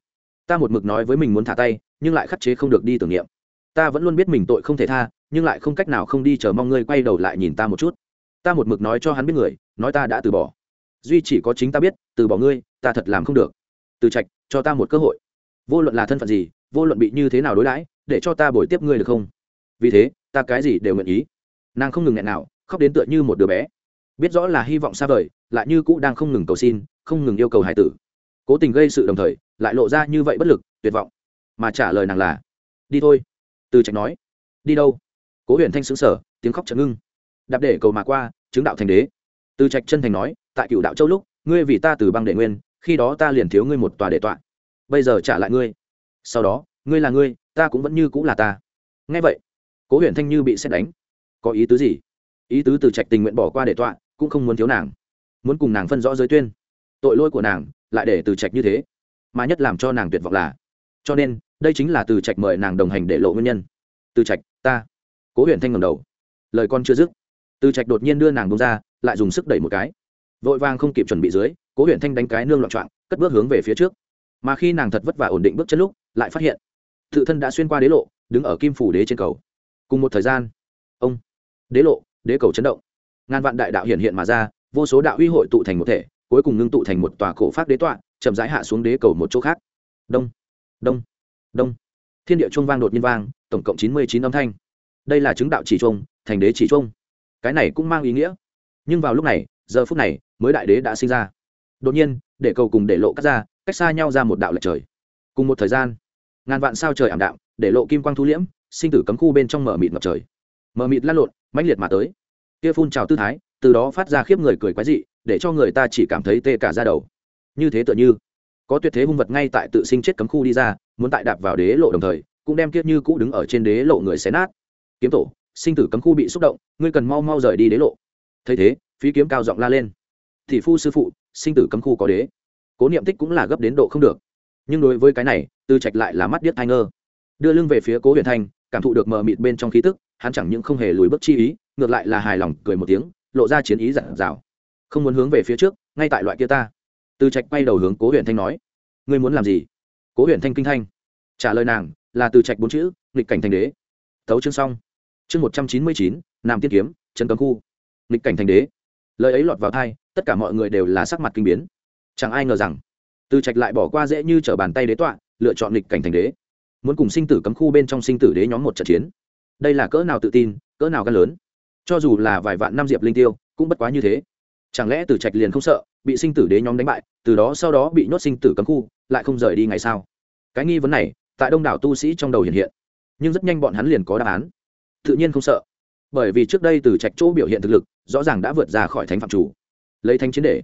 Ta một mực nói với mình muốn thả tay, nhưng lại khắc chế không được đi tưởng niệm. Ta vẫn luôn biết mình tội không thể tha nhưng lại không cách nào không đi chờ mong ngươi quay đầu lại nhìn ta một chút. Ta một mực nói cho hắn biết người, nói ta đã từ bỏ. Duy chỉ có chính ta biết, từ bỏ ngươi, ta thật làm không được. Từ trạch, cho ta một cơ hội. Vô luận là thân phận gì, vô luận bị như thế nào đối đãi, để cho ta bồi tiếp ngươi được không? Vì thế, ta cái gì đều nguyện ý. Nàng không ngừng nghẹn nào, khóc đến tựa như một đứa bé. Biết rõ là hy vọng xa vời, lại như cũ đang không ngừng cầu xin, không ngừng yêu cầu hải tử. Cố tình gây sự đồng thời, lại lộ ra như vậy bất lực, tuyệt vọng. Mà trả lời nàng là, đi thôi. Từ trạch nói, đi đâu? Cố huyền thanh xứng sở tiếng khóc chật ngưng. Đạp để cầu mà qua, chứng đạo thành đế. Từ trạch chân thành nói, tại cựu đạo châu lúc, ngươi vì ta từ băng đệ nguyên, khi đó ta liền thiếu ngươi một tòa đệ tọa. Bây giờ trả lại ngươi. Sau đó, ngươi là ngươi, ta cũng vẫn như cũng là ta. Nghe vậy, cố huyền thanh như bị xét đánh. Có ý tứ gì? Ý tứ từ trạch tình nguyện bỏ qua đệ tọa, cũng không muốn thiếu nàng. Muốn cùng nàng phân rõ giới tuyên. Tội lỗi của nàng lại để từ trạch như thế. Mà nhất làm cho nàng tuyệt vọng là, cho nên, đây chính là từ trạch mời nàng đồng hành để lộ nguyên nhân. Từ trạch, ta cố huyền thanh ngầm đầu. Lời con chưa dứt, từ trạch đột nhiên đưa nàng bông ra, lại dùng sức đẩy một cái. Vội vàng không kịp chuẩn bị dưới, cố huyền thanh đánh cái nương loạn trọn cất bước hướng về phía trước. Mà khi nàng thật vất vả ổn định bước chân lúc, lại phát hiện, tự thân đã xuyên qua đế lộ, đứng ở kim phủ đế trên cầu. Cùng một thời gian, ông, đế lộ, đế cầu chấn động. Ngàn vạn đại đạo hiện hiện mà ra, vô số đạo huy hội tụ thành một thể, cuối cùng ngưng tụ thành một tòa cổ phát đế tọa, chậm rãi hạ xuống đế cầu một chỗ khác. Đông đông đông. Thiên địa trung vang đột nhiên vang, tổng cộng chín mươi chín âm thanh đây là chứng đạo chỉ trung thành đế chỉ trung cái này cũng mang ý nghĩa. Nhưng vào lúc này, giờ phút này, mới đại đế đã sinh ra. Đột nhiên, để cầu cùng để lộ cắt ra, cách xa nhau ra một đạo lệch trời. Cùng một thời gian, ngàn vạn sao trời ảm đạm, để lộ kim quang thu liễm, sinh tử cấm khu bên trong mở mịt ngập trời. Mở mịt lăn lộn, mãnh liệt mà tới. Kia phun trào tư thái, từ đó phát ra khiếp người cười quái dị, để cho người ta chỉ cảm thấy tê cả ra đầu. Như thế tựa như, có tuyệt thế hung vật ngay tại tự sinh chết cấm khu đi ra, muốn tại đạp vào đế lộ đồng thời, cũng đem kiếp như cũ đứng ở trên đế lộ người xé nát kiếm tổ, sinh tử cấm khu bị xúc động, ngươi cần mau mau rời đi đế lộ. Thấy thế, phí kiếm cao giọng la lên. Thị phu sư phụ, sinh tử cấm khu có đế. Cố niệm tích cũng là gấp đến độ không được. Nhưng đối với cái này, tư trạch lại là mắt điếc thai ngơ. Đưa lưng về phía cố huyền thanh cảm thụ được mờ mịt bên trong khí tức, hắn chẳng những không hề lùi bước chi ý, ngược lại là hài lòng cười một tiếng, lộ ra chiến ý dặn dào. Không muốn hướng về phía trước, ngay tại loại kia ta. Tư trạch quay đầu hướng cố huyền thanh nói, ngươi muốn làm gì? Cố huyền thanh kinh thanh. Trả lời nàng, là từ trạch bốn chữ, nghịch cảnh thành đế. Tấu chương xong chương một trăm chín mươi chín, nam tiên kiếm trần cấm khu. Nghịch cảnh thành đế. Lời ấy lọt vào thai tất cả mọi người đều là sắc mặt kinh biến. Chẳng ai ngờ rằng, từ trạch lại bỏ qua dễ như t r ở bàn tay đế tọa, lựa chọn nghịch cảnh thành đế. Muốn cùng sinh tử cấm khu bên trong sinh tử đế nhóm một trận chiến. Đây là cỡ nào tự tin, cỡ nào gan lớn. Cho dù là vài vạn năm diệp linh tiêu, cũng bất quá như thế. Chẳng lẽ từ trạch liền không sợ, bị sinh tử đế nhóm đánh bại, từ đó sau đó bị nhốt sinh tử cấm khu, lại không rời đi ngày sao cái nghi vấn này, tại đông đảo tu sĩ trong đầu hiện hiện. Nhưng rất nhanh bọn hắn liền có đáp án tự nhiên không sợ. Bởi vì trước đây từ trạch chỗ biểu hiện thực lực, rõ ràng đã vượt ra khỏi thánh phạm chủ. Lấy thánh chiến để,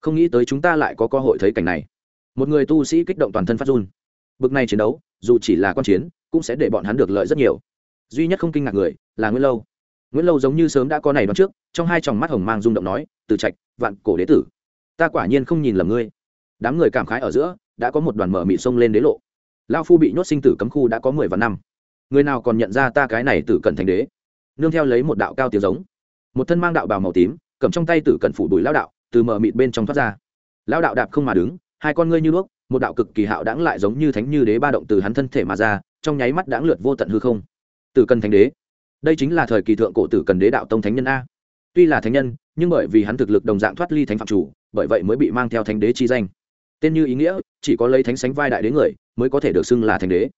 không nghĩ tới chúng ta lại có cơ hội thấy cảnh này. Một người tu sĩ kích động toàn thân phát run. Bực này chiến đấu, dù chỉ là con chiến, cũng sẽ để bọn hắn được lợi rất nhiều. Duy nhất không kinh ngạc người, là nguyễn lâu. Nguyễn lâu giống như sớm đã có này đón trước, trong hai tròng mắt hồng mang rung động nói, từ trạch, vạn cổ đế tử, ta quả nhiên không nhìn lầm ngươi. Đám người cảm khái ở giữa, đã có một đoàn mở mị sông lên đế lộ. Lao phu bị nhốt sinh tử cấm khu đã có mười vạn năm người nào còn nhận ra ta cái này tử cẩn thành đế? Nương theo lấy một đạo cao tiếng giống. Một thân mang đạo bào màu tím, cầm trong tay tử cẩn phủ đùi lao đạo, từ mở mịt bên trong thoát ra. Lao đạo đạp không mà đứng, hai con ngươi như đuốc một đạo cực kỳ hạo đãng lại giống như thánh như đế ba động từ hắn thân thể mà ra, trong nháy mắt đãng lượt vô tận hư không. Tử cần thánh đế. Đây chính là thời kỳ thượng cổ tử cần đế đạo tông thánh nhân a. Tuy là thánh nhân, nhưng bởi vì hắn thực lực đồng dạng thoát ly thánh phạm chủ, bởi vậy mới bị mang theo thánh đế chi danh. Tên như ý nghĩa, chỉ có lấy thánh sánh vai đại đế người, mới có thể được xưng là thánh đế.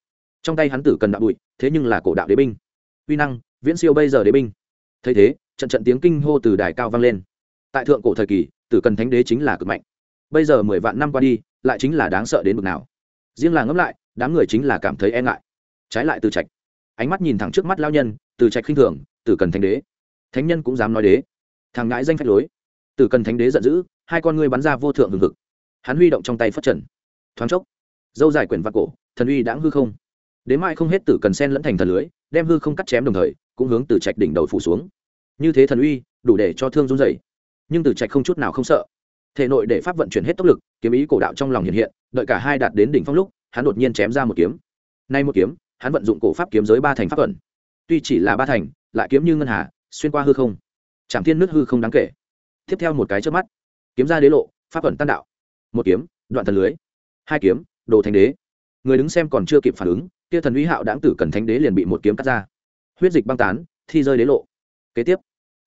Trong tay hắn tử cần đạo bụi thế nhưng là cổ đạo đế binh. Uy năng, viễn siêu bây giờ đế binh. Thấy thế, trận trận tiếng kinh hô từ đài cao vang lên. Tại thượng cổ thời kỳ, tử cần thánh đế chính là cực mạnh. Bây giờ mười vạn năm qua đi, lại chính là đáng sợ đến mực nào. Riêng là ngẫm lại, đám người chính là cảm thấy e ngại. Trái lại từ trạch. Ánh mắt nhìn thẳng trước mắt lao nhân, từ trạch khinh thường, tử cần thánh đế. Thánh nhân cũng dám nói đế. Thằng ngãi danh phách lối. Tử cần thánh đế giận dữ, hai con ngươi bắn ra vô thượng hừng hực. Hắn huy động trong tay phất trần. Thoáng chốc, dâu dài quyển vạt cổ, thần uy đãng hư không đến mai không hết tử cần sen lẫn thành thần lưới, đem hư không cắt chém đồng thời, cũng hướng từ trạch đỉnh đầu phủ xuống. Như thế thần uy, đủ để cho thương run dày nhưng từ trạch không chút nào không sợ. Thể nội để pháp vận chuyển hết tốc lực, kiếm ý cổ đạo trong lòng hiện hiện, đợi cả hai đạt đến đỉnh phong lúc, hắn đột nhiên chém ra một kiếm. Nay một kiếm, hắn vận dụng cổ pháp kiếm giới ba thành pháp vận. Tuy chỉ là ba thành, lại kiếm như ngân hà, xuyên qua hư không. Chạm thiên nước hư không đáng kể. Tiếp theo một cái trước mắt, kiếm ra đế lộ, pháp vận tan đạo. Một kiếm, đoạn thần lưới. Hai kiếm, đồ thành đế. Người đứng xem còn chưa kịp phản ứng kia thần uy hạo đáng tử cần thánh đế liền bị một kiếm cắt ra. Huyết dịch băng tán, thi rơi đế lộ. Kế tiếp,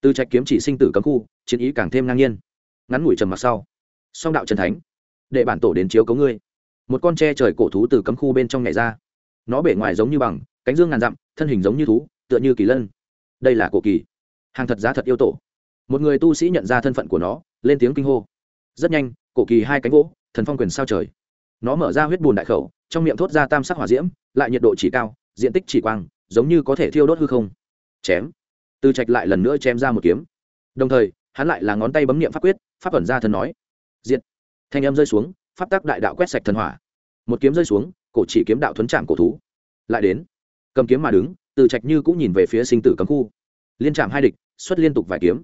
từ trạch kiếm chỉ sinh tử cấm khu, chiến ý càng thêm ngang nhiên. Ngắn ngủi trầm mặc sau, song đạo trần thánh, để bản tổ đến chiếu cấu ngươi. Một con tre trời cổ thú từ cấm khu bên trong nhảy ra. Nó bể ngoài giống như bằng, cánh dương ngàn dặm, thân hình giống như thú, tựa như kỳ lân. Đây là cổ kỳ. Hàng thật giá thật yêu tổ. Một người tu sĩ nhận ra thân phận của nó, lên tiếng kinh hô. Rất nhanh, cổ kỳ hai cánh gỗ, thần phong quyền sao trời nó mở ra huyết bùn đại khẩu, trong miệng thốt ra tam sắc hỏa diễm, lại nhiệt độ chỉ cao, diện tích chỉ quang, giống như có thể thiêu đốt hư không. Chém. Từ trạch lại lần nữa chém ra một kiếm. Đồng thời, hắn lại là ngón tay bấm niệm pháp quyết, pháp ẩn ra thần nói. Diện thanh âm rơi xuống, pháp tác đại đạo quét sạch thần hỏa. Một kiếm rơi xuống, cổ chỉ kiếm đạo thuấn trạm cổ thú. Lại đến. Cầm kiếm mà đứng, từ trạch như cũng nhìn về phía sinh tử cấm khu. Liên trạm hai địch, xuất liên tục vài kiếm.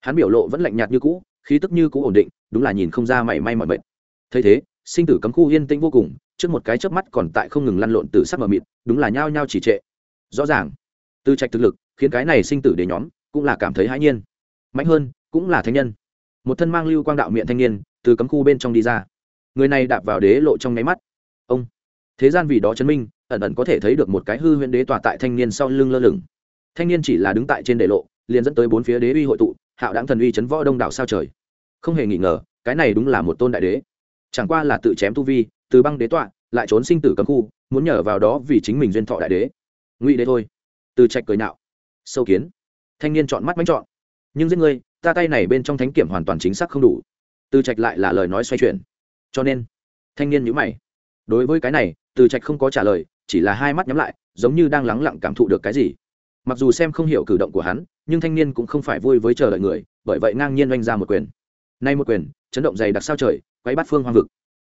Hắn biểu lộ vẫn lạnh nhạt như cũ, khí tức như cũ ổn định, đúng là nhìn không ra mảy may mọi bệnh thấy thế sinh tử cấm khu yên tĩnh vô cùng, trước một cái chớp mắt còn tại không ngừng lăn lộn từ sắc mờ mịt, đúng là nhao nhao chỉ trệ. Rõ ràng, từ trạch thực lực, khiến cái này sinh tử để nhóm, cũng là cảm thấy hãi nhiên. Mạnh hơn, cũng là thanh nhân. Một thân mang lưu quang đạo miệng thanh niên, từ cấm khu bên trong đi ra. Người này đạp vào đế lộ trong nháy mắt. Ông. Thế gian vì đó chứng minh, ẩn ẩn có thể thấy được một cái hư huyễn đế tòa tại thanh niên sau lưng lơ lửng. Thanh niên chỉ là đứng tại trên đế lộ, liền dẫn tới bốn phía đế uy hội tụ, hạo đáng thần uy chấn võ đông đảo sao trời. Không hề nghi ngờ, cái này đúng là một tôn đại đế chẳng qua là tự chém tu vi, từ băng đế tọa, lại trốn sinh tử cấm khu, muốn nhờ vào đó vì chính mình duyên thọ đại đế. Ngụy đế thôi. Từ trạch cười nạo. Sâu kiến. Thanh niên chọn mắt bánh chọn. Nhưng giết ngươi, ta tay này bên trong thánh kiểm hoàn toàn chính xác không đủ. Từ trạch lại là lời nói xoay chuyển. Cho nên, thanh niên nhữ mày. Đối với cái này, từ trạch không có trả lời, chỉ là hai mắt nhắm lại, giống như đang lắng lặng cảm thụ được cái gì. Mặc dù xem không hiểu cử động của hắn, nhưng thanh niên cũng không phải vui với chờ đợi người, bởi vậy ngang nhiên oanh ra một quyền. Nay một quyền, chấn động dày đặc sao trời quấy bắt phương hoang vực.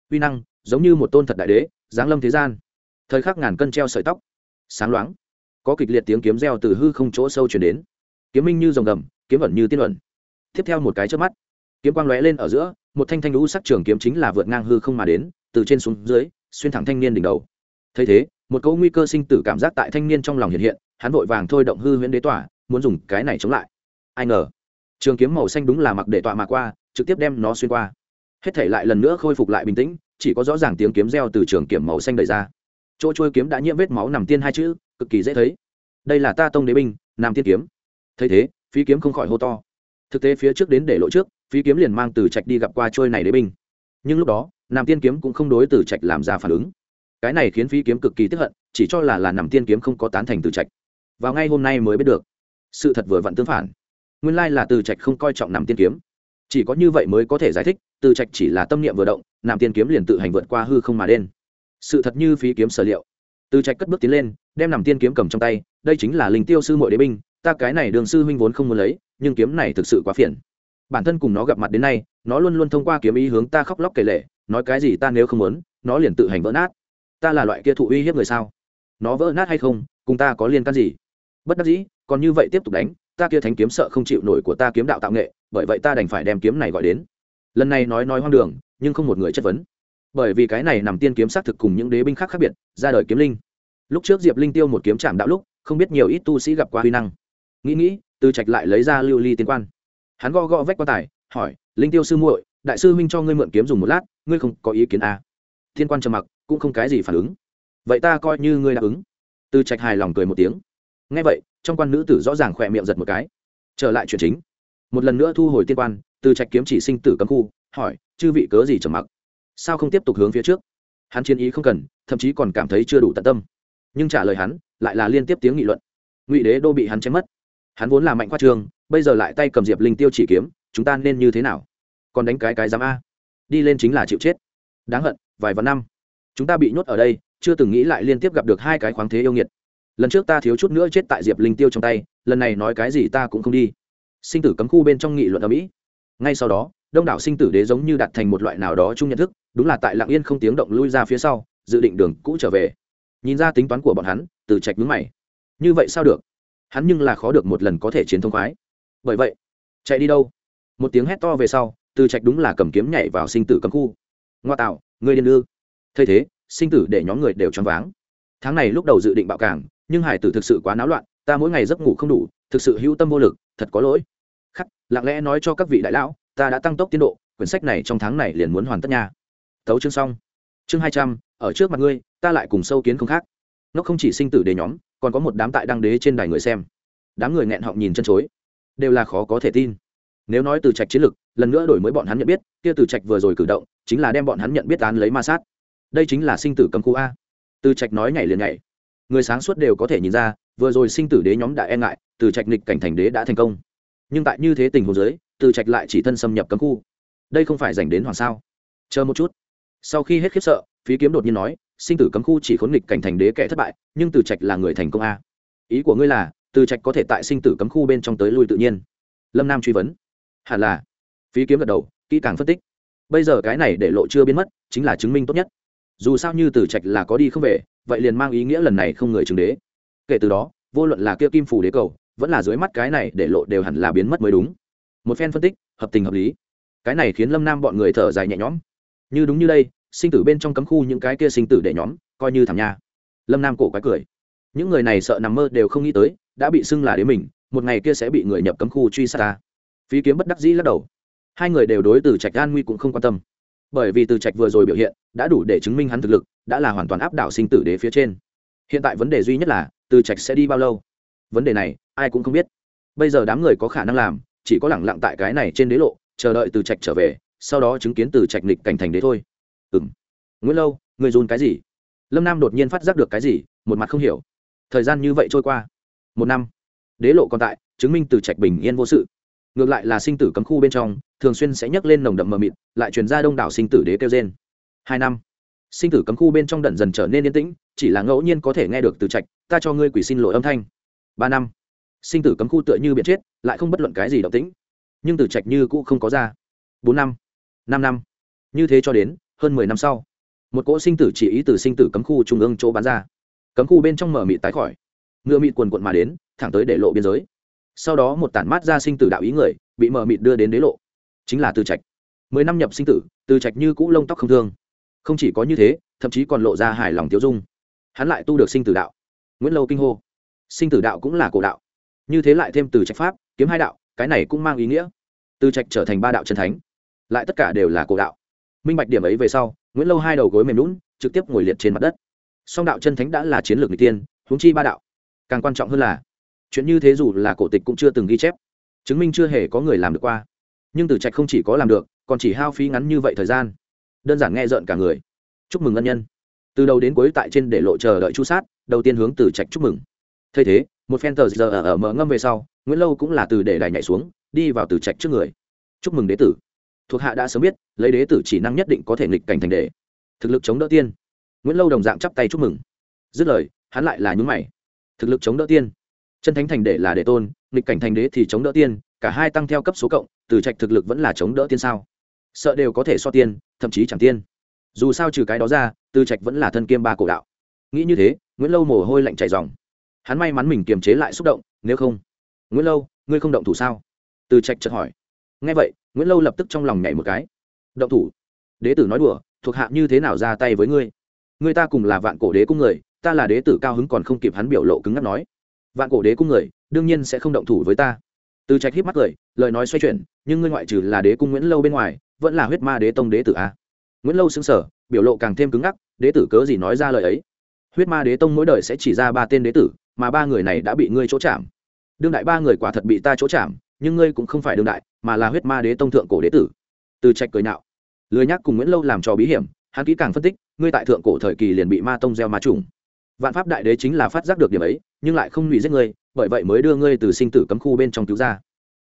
Uy năng, giống như một tôn thật đại đế, giáng lâm thế gian. Thời khắc ngàn cân treo sợi tóc. Sáng loáng. Có kịch liệt tiếng kiếm reo từ hư không chỗ sâu chuyển đến. Kiếm minh như dòng gầm, kiếm ẩn như tiên ẩn. Tiếp theo một cái trước mắt, kiếm quang lóe lên ở giữa, một thanh thanh lũ sắc trường kiếm chính là vượt ngang hư không mà đến, từ trên xuống dưới, xuyên thẳng thanh niên đỉnh đầu. Thấy thế, một câu nguy cơ sinh tử cảm giác tại thanh niên trong lòng hiện hiện, hắn vội vàng thôi động hư huyễn đế tỏa, muốn dùng cái này chống lại. Ai ngờ, trường kiếm màu xanh đúng là mặc để tọa mà qua, trực tiếp đem nó xuyên qua hết thể lại lần nữa khôi phục lại bình tĩnh, chỉ có rõ ràng tiếng kiếm reo từ trường kiểm màu xanh đầy ra. Chỗ trôi kiếm đã nhiễm vết máu nằm tiên hai chữ, cực kỳ dễ thấy. Đây là ta tông đế binh, nam tiên kiếm. Thấy thế phi kiếm không khỏi hô to. Thực tế phía trước đến để lộ trước phi kiếm liền mang từ trạch đi gặp qua trôi này đế binh. Nhưng lúc đó, nam tiên kiếm cũng không đối từ trạch làm ra phản ứng. Cái này khiến phi kiếm cực kỳ tức hận, chỉ cho là là nằm tiên kiếm không có tán thành từ trạch. Vào ngay hôm nay mới biết được. Sự thật vừa vặn tương phản. Nguyên lai là từ trạch không coi trọng nằm tiên kiếm chỉ có như vậy mới có thể giải thích, từ trạch chỉ là tâm niệm vừa động, nam tiên kiếm liền tự hành vượt qua hư không mà đen. Sự thật như phí kiếm sở liệu. Từ trạch cất bước tiến lên, đem nằm tiên kiếm cầm trong tay, đây chính là linh tiêu sư mội đế binh, ta cái này đường sư huynh vốn không muốn lấy, nhưng kiếm này thực sự quá phiền. Bản thân cùng nó gặp mặt đến nay, nó luôn luôn thông qua kiếm ý hướng ta khóc lóc kể lệ nói cái gì ta nếu không muốn, nó liền tự hành vỡ nát. Ta là loại kia thụ uy hiếp người sao? Nó vỡ nát hay không, cùng ta có liên can gì? Bất đắc dĩ, còn như vậy tiếp tục đánh ta kia thánh kiếm sợ không chịu nổi của ta kiếm đạo tạo nghệ, bởi vậy ta đành phải đem kiếm này gọi đến. Lần này nói nói hoang đường, nhưng không một người chất vấn. Bởi vì cái này nằm tiên kiếm xác thực cùng những đế binh khác khác biệt, ra đời kiếm linh. Lúc trước diệp linh tiêu một kiếm chạm đạo lúc, không biết nhiều ít tu sĩ gặp qua huy năng. Nghĩ nghĩ, từ trạch lại lấy ra lưu ly tiên quan. Hắn gõ gõ vách quan tài, hỏi, linh tiêu sư muội, đại sư huynh cho ngươi mượn kiếm dùng một lát, ngươi không có ý kiến à. thiên quan trầm mặc, cũng không cái gì phản ứng. Vậy ta coi như ngươi đáp ứng. Từ trạch hài lòng cười một tiếng. Nghe vậy trong quan nữ tử rõ ràng khỏe miệng giật một cái. Trở lại chuyện chính. Một lần nữa thu hồi tiên quan, từ trạch kiếm chỉ sinh tử cấm khu, hỏi, chư vị cớ gì trầm mặc? Sao không tiếp tục hướng phía trước? Hắn chiến ý không cần, thậm chí còn cảm thấy chưa đủ tận tâm. Nhưng trả lời hắn, lại là liên tiếp tiếng nghị luận. Ngụy đế đô bị hắn chém mất. Hắn vốn là mạnh khoa trường, bây giờ lại tay cầm diệp linh tiêu chỉ kiếm, chúng ta nên như thế nào? Còn đánh cái cái dám a. Đi lên chính là chịu chết. Đáng hận, vài vạn năm. Chúng ta bị nhốt ở đây, chưa từng nghĩ lại liên tiếp gặp được hai cái khoáng thế yêu nghiệt lần trước ta thiếu chút nữa chết tại diệp linh tiêu trong tay lần này nói cái gì ta cũng không đi sinh tử cấm khu bên trong nghị luận ở mỹ ngay sau đó đông đảo sinh tử đế giống như đặt thành một loại nào đó chung nhận thức đúng là tại lạng yên không tiếng động lui ra phía sau dự định đường cũ trở về nhìn ra tính toán của bọn hắn từ trạch mướn mày như vậy sao được hắn nhưng là khó được một lần có thể chiến thông khoái bởi vậy chạy đi đâu một tiếng hét to về sau từ trạch đúng là cầm kiếm nhảy vào sinh tử cấm khu ngoa tạo người điên ư thay thế sinh tử để nhóm người đều choáng váng tháng này lúc đầu dự định bạo cảng nhưng hải tử thực sự quá náo loạn ta mỗi ngày giấc ngủ không đủ thực sự hữu tâm vô lực thật có lỗi. Khắc lặng lẽ nói cho các vị đại lão ta đã tăng tốc tiến độ quyển sách này trong tháng này liền muốn hoàn tất nha. Thấu chương xong. Chương hai trăm ở trước mặt ngươi ta lại cùng sâu kiến không khác. Nó không chỉ sinh tử đề nhóm còn có một đám tại đăng đế trên đài người xem. Đám người nghẹn họng nhìn chân chối. Đều là khó có thể tin. Nếu nói từ trạch chiến lực, lần nữa đổi mới bọn hắn nhận biết kia từ trạch vừa rồi cử động chính là đem bọn hắn nhận biết án lấy ma sát. Đây chính là sinh tử cầm khu a. Từ trạch nói nhảy liền nhảy người sáng suốt đều có thể nhìn ra, vừa rồi sinh tử đế nhóm đã e ngại, từ trạch nịch cảnh thành đế đã thành công. Nhưng tại như thế tình huống giới từ trạch lại chỉ thân xâm nhập cấm khu. Đây không phải dành đến hoàng sao? Chờ một chút. Sau khi hết khiếp sợ, phí kiếm đột nhiên nói, sinh tử cấm khu chỉ khốn nghịch cảnh thành đế kẻ thất bại, nhưng từ trạch là người thành công a. Ý của ngươi là, từ trạch có thể tại sinh tử cấm khu bên trong tới lui tự nhiên? Lâm nam truy vấn. Hẳn là. Phí kiếm gật đầu, kỹ càng phân tích. Bây giờ cái này để lộ chưa biến mất, chính là chứng minh tốt nhất. Dù sao như từ trạch là có đi không về vậy liền mang ý nghĩa lần này không người chứng đế. Kể từ đó, vô luận là kia kim phủ đế cầu, vẫn là dưới mắt cái này để lộ đều hẳn là biến mất mới đúng. Một phen phân tích, hợp tình hợp lý. Cái này khiến lâm nam bọn người thở dài nhẹ nhõm. Như đúng như đây, sinh tử bên trong cấm khu những cái kia sinh tử để nhóm, coi như thảm nha. Lâm nam cổ quái cười. Những người này sợ nằm mơ đều không nghĩ tới, đã bị xưng là đế mình, một ngày kia sẽ bị người nhập cấm khu truy sát ta. Phí kiếm bất đắc dĩ lắc đầu. Hai người đều đối từ trạch an nguy cũng không quan tâm bởi vì từ trạch vừa rồi biểu hiện đã đủ để chứng minh hắn thực lực, đã là hoàn toàn áp đảo sinh tử đế phía trên. Hiện tại vấn đề duy nhất là, từ trạch sẽ đi bao lâu? Vấn đề này, ai cũng không biết. Bây giờ đám người có khả năng làm, chỉ có lẳng lặng tại cái này trên đế lộ, chờ đợi từ trạch trở về, sau đó chứng kiến từ trạch lịch cảnh thành đế thôi. Ừ m nguyễn lâu, người dùn cái gì? Lâm nam đột nhiên phát giác được cái gì, một mặt không hiểu. Thời gian như vậy trôi qua. Một năm. Đế lộ còn tại, chứng minh từ trạch bình yên vô sự ngược lại là sinh tử cấm khu bên trong, thường xuyên sẽ nhấc lên nồng đậm mờ mịt, lại truyền ra đông đảo sinh tử đế kêu trên hai năm, sinh tử cấm khu bên trong đần dần trở nên yên tĩnh, chỉ là ngẫu nhiên có thể nghe được từ trạch, ta cho ngươi quỷ xin lỗi âm thanh. Ba năm, sinh tử cấm khu tựa như biện chết, lại không bất luận cái gì động tĩnh. Nhưng từ trạch như cũ không có ra. Bốn năm năm năm, như thế cho đến, hơn mười năm sau, một cỗ sinh tử chỉ ý từ sinh tử cấm khu trung ương chỗ bán ra. Cấm khu bên trong mở mịt tái khỏi, ngựa mịt quần quận mà đến, thẳng tới để lộ biên giới sau đó một tản mát ra sinh tử đạo ý người, bị mờ mịt đưa đến đế lộ. Chính là từ trạch. Mười năm nhập sinh tử, từ trạch như cũ lông tóc không thương. Không chỉ có như thế, thậm chí còn lộ ra hài lòng tiêu dung. Hắn lại tu được sinh tử đạo. Nguyễn lâu kinh hô. Sinh tử đạo cũng là cổ đạo. Như thế lại thêm từ trạch pháp, kiếm hai đạo, cái này cũng mang ý nghĩa. Từ trạch trở thành ba đạo chân thánh. Lại tất cả đều là cổ đạo. Minh bạch điểm ấy về sau, nguyễn lâu hai đầu gối mềm lún, trực tiếp ngồi liệt trên mặt đất. Song đạo chân thánh đã là chiến lược n g tiên, huống chi ba đạo. Càng quan trọng hơn là chuyện như thế dù là cổ tịch cũng chưa từng ghi chép. Chứng minh chưa hề có người làm được qua. Nhưng từ trạch không chỉ có làm được còn chỉ hao phí ngắn như vậy thời gian. Đơn giản nghe rợn cả người. Chúc mừng ân nhân. Từ đầu đến cuối tại trên để lộ chờ đợi chu sát đầu tiên hướng từ trạch chúc mừng. Thay thế một phen tờ giờ ở, ở mở ngâm về sau nguyễn lâu cũng là từ để đài nhảy xuống đi vào từ trạch trước người. Chúc mừng đế tử. Thuộc hạ đã sớm biết lấy đế tử chỉ năng nhất định có thể nghịch cảnh thành đề thực lực chống đỡ tiên. Nguyễn lâu đồng dạng chắp tay chúc mừng. Dứt lời hắn lại là nhúng mày. Thực lực chống đỡ tiên chân thánh thành đệ là đệ tôn, nghịch cảnh thành đế thì chống đỡ tiên, cả hai tăng theo cấp số cộng, từ trạch thực lực vẫn là chống đỡ tiên sao? Sợ đều có thể so tiên, thậm chí chẳng tiên. Dù sao trừ cái đó ra, từ trạch vẫn là thân kiêm ba cổ đạo. Nghĩ như thế, nguyễn lâu mồ hôi lạnh chảy dòng. Hắn may mắn mình kiềm chế lại xúc động, nếu không. Nguyễn lâu, ngươi không động thủ sao? Từ trạch chợt hỏi. Nghe vậy, nguyễn lâu lập tức trong lòng nhảy một cái. Động thủ? Đế tử nói đùa, thuộc hạ như thế nào ra tay với ngươi? Ngươi ta cùng là vạn cổ đế cung người, ta là đế tử cao hứng còn không kịp hắn biểu lộ cứng ngắc nói vạn cổ đế cung người, đương nhiên sẽ không động thủ với ta. Từ trạch híp mắt cười, lời nói xoay chuyển, nhưng ngươi ngoại trừ là đế cung nguyễn lâu bên ngoài, vẫn là huyết ma đế tông đế tử a. Nguyễn lâu xứng sở biểu lộ càng thêm cứng ngắc, đế tử cớ gì nói ra lời ấy? Huyết ma đế tông mỗi đời sẽ chỉ ra ba tên đế tử, mà ba người này đã bị ngươi chỗ chạm. Đương đại ba người quả thật bị ta chỗ chạm, nhưng ngươi cũng không phải đương đại, mà là huyết ma đế tông thượng cổ đế tử. Từ trạch cười nạo. Lười nhắc cùng nguyễn lâu làm trò bí hiểm, hắn kỹ càng phân tích, ngươi tại thượng cổ thời kỳ liền bị ma tông gieo ma trùng vạn pháp đại đế chính là phát giác được điểm ấy, nhưng lại không hủy giết ngươi, bởi vậy mới đưa ngươi từ sinh tử cấm khu bên trong cứu ra.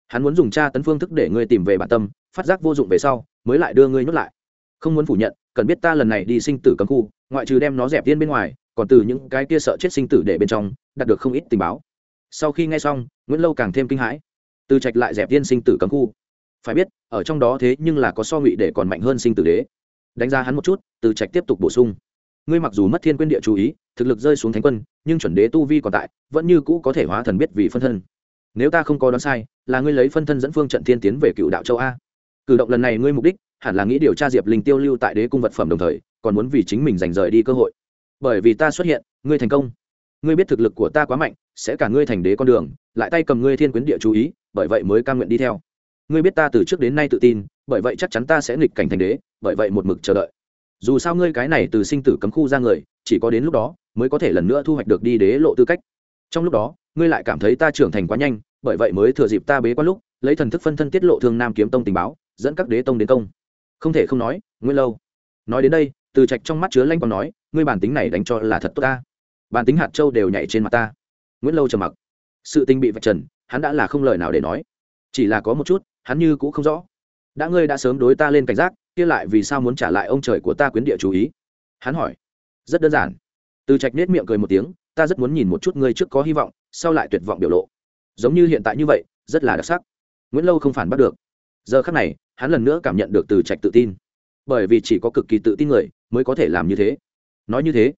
Hắn muốn dùng tra tấn phương thức để ngươi tìm về bản tâm, phát giác vô dụng về sau, mới lại đưa ngươi nhốt lại. Không muốn phủ nhận, cần biết ta lần này đi sinh tử cấm khu, ngoại trừ đem nó dẹp tiên bên ngoài, còn từ những cái kia sợ chết sinh tử để bên trong, đạt được không ít tình báo. Sau khi nghe xong, nguyễn lâu càng thêm kinh hãi. Từ trạch lại dẹp tiên sinh tử cấm khu. Phải biết, ở trong đó thế nhưng là có so ngụy để còn mạnh hơn sinh tử đế. Đánh giá hắn một chút, từ trạch tiếp tục bổ sung ngươi mặc dù mất thiên quyên địa chú ý, thực lực rơi xuống thánh quân, nhưng chuẩn đế tu vi còn tại, vẫn như cũ có thể hóa thần biết vì phân thân. Nếu ta không có đoán sai, là ngươi lấy phân thân dẫn phương trận thiên tiến về cựu đạo châu a. Cử động lần này ngươi mục đích, hẳn là nghĩ điều tra diệp linh tiêu lưu tại đế cung vật phẩm đồng thời, còn muốn vì chính mình giành rời đi cơ hội. Bởi vì ta xuất hiện, ngươi thành công. Ngươi biết thực lực của ta quá mạnh, sẽ cả ngươi thành đế con đường, lại tay cầm ngươi thiên quyến địa chú ý, bởi vậy mới cam nguyện đi theo. Ngươi biết ta từ trước đến nay tự tin, bởi vậy chắc chắn ta sẽ nghịch cảnh thành đế, bởi vậy một mực chờ đợi dù sao ngươi cái này từ sinh tử cấm khu ra người, chỉ có đến lúc đó mới có thể lần nữa thu hoạch được đi đế lộ tư cách. Trong lúc đó, ngươi lại cảm thấy ta trưởng thành quá nhanh, bởi vậy mới thừa dịp ta bế quá lúc, lấy thần thức phân thân tiết lộ thương nam kiếm tông tình báo, dẫn các đế tông đến công. Không thể không nói, nguyên lâu. Nói đến đây, từ trạch trong mắt chứa lanh còn nói, ngươi bản tính này đánh cho là thật tốt ta. Bản tính hạt châu đều nhảy trên mặt ta. Nguyễn lâu trầm mặc. Sự tình bị vạch trần, hắn đã là không lời nào để nói. Chỉ là có một chút, hắn như cũng không rõ. Đã ngươi đã sớm đối ta lên cảnh giác kia lại vì sao muốn trả lại ông trời của ta quyến địa chú ý? Hắn hỏi. Rất đơn giản. Từ trạch nết miệng cười một tiếng, ta rất muốn nhìn một chút ngươi trước có hy vọng, sau lại tuyệt vọng biểu lộ. Giống như hiện tại như vậy, rất là đặc sắc. Nguyễn lâu không phản bắt được. Giờ khắc này, hắn lần nữa cảm nhận được từ trạch tự tin. Bởi vì chỉ có cực kỳ tự tin người mới có thể làm như thế. Nói như thế,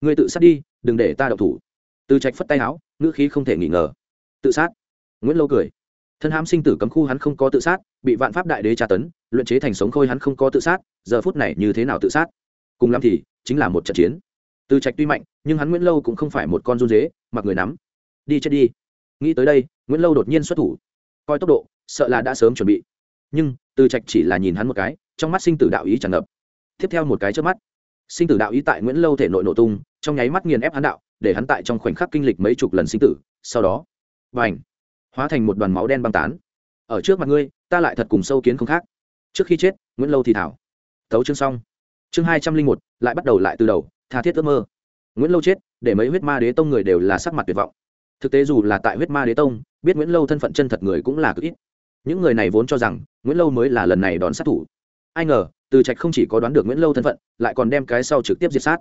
ngươi tự sát đi, đừng để ta đậu thủ. Từ trạch phất tay áo, ngữ khí không thể nghi ngờ. Tự sát. Nguyễn lâu cười thân hãm sinh tử cấm khu hắn không có tự sát, bị vạn pháp đại đế tra tấn, luyện chế thành sống khôi hắn không có tự sát, giờ phút này như thế nào tự sát? Cùng lắm thì, chính là một trận chiến. Từ trạch tuy mạnh, nhưng hắn nguyễn lâu cũng không phải một con run dế, mặc người nắm. Đi chết đi. Nghĩ tới đây, nguyễn lâu đột nhiên xuất thủ. Coi tốc độ, sợ là đã sớm chuẩn bị. Nhưng, từ trạch chỉ là nhìn hắn một cái, trong mắt sinh tử đạo ý tràn ngập. Tiếp theo một cái trước mắt, sinh tử đạo ý tại nguyễn lâu thể nội nổ tung, trong nháy mắt nghiền ép hắn đạo, để hắn tại trong khoảnh khắc kinh lịch mấy chục lần sinh tử, sau đó và ảnh hóa thành một đoàn máu đen băng tán. Ở trước mặt ngươi, ta lại thật cùng sâu kiến không khác. Trước khi chết, nguyễn lâu thì thảo. Tấu chương xong. Chương hai trăm linh một, lại bắt đầu lại từ đầu, tha thiết ước mơ. Nguyễn lâu chết, để mấy huyết ma đế tông người đều là sắc mặt tuyệt vọng. Thực tế dù là tại huyết ma đế tông, biết nguyễn lâu thân phận chân thật người cũng là cực ít. Những người này vốn cho rằng, nguyễn lâu mới là lần này đón sát thủ. Ai ngờ, từ trạch không chỉ có đoán được nguyễn lâu thân phận, lại còn đem cái sau trực tiếp diệt sát.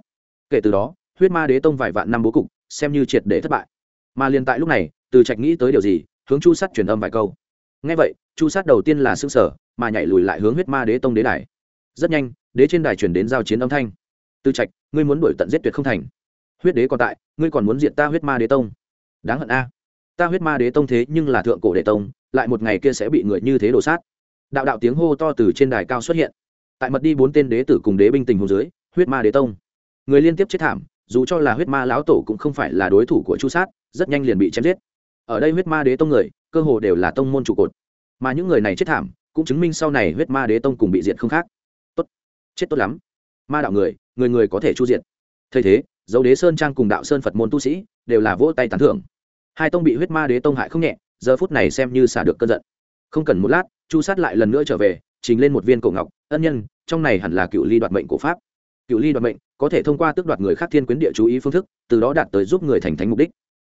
Kể từ đó, huyết ma đế tông vài vạn năm bố cục, xem như triệt để thất bại. Mà liền tại lúc này, từ trạch nghĩ tới điều gì hướng chu sát truyền âm vài câu. Ngay vậy, chu sát đầu tiên là s ư ơ n g sở mà nhảy lùi lại hướng huyết ma đế tông đế đài. Rất nhanh, đế trên đài chuyển đến giao chiến âm thanh. Từ trạch, ngươi muốn đuổi tận giết tuyệt không thành. Huyết đế còn tại, ngươi còn muốn diện ta huyết ma đế tông. Đáng hận a. Ta huyết ma đế tông thế nhưng là thượng cổ đế tông, lại một ngày kia sẽ bị người như thế đổ sát. Đạo đạo tiếng hô to từ trên đài cao xuất hiện. Tại mật đi bốn tên đế tử cùng đế binh tình hồ dưới, huyết ma đế tông. Người liên tiếp chết thảm, dù cho là huyết ma lão tổ cũng không phải là đối thủ của chu sát, rất nhanh liền bị chém giết ở đây huyết ma đế tông người, cơ hồ đều là tông môn trụ cột. Mà những người này chết thảm, cũng chứng minh sau này huyết ma đế tông cùng bị diệt không khác. Tốt. Chết tốt lắm. Ma đạo người người người có thể chu diệt. Thay thế, dấu đế sơn trang cùng đạo sơn phật môn tu sĩ, đều là vỗ tay tán thưởng. Hai tông bị huyết ma đế tông hại không nhẹ, giờ phút này xem như xả được cơn giận. Không cần một lát, chu sát lại lần nữa trở về, trình lên một viên cổ ngọc, ân nhân, trong này hẳn là cựu ly đoạt mệnh của pháp. Cựu ly đoạt mệnh, có thể thông qua tước đoạt người khác thiên quyến địa chú ý phương thức, từ đó đạt tới giúp người thành thánh mục đích.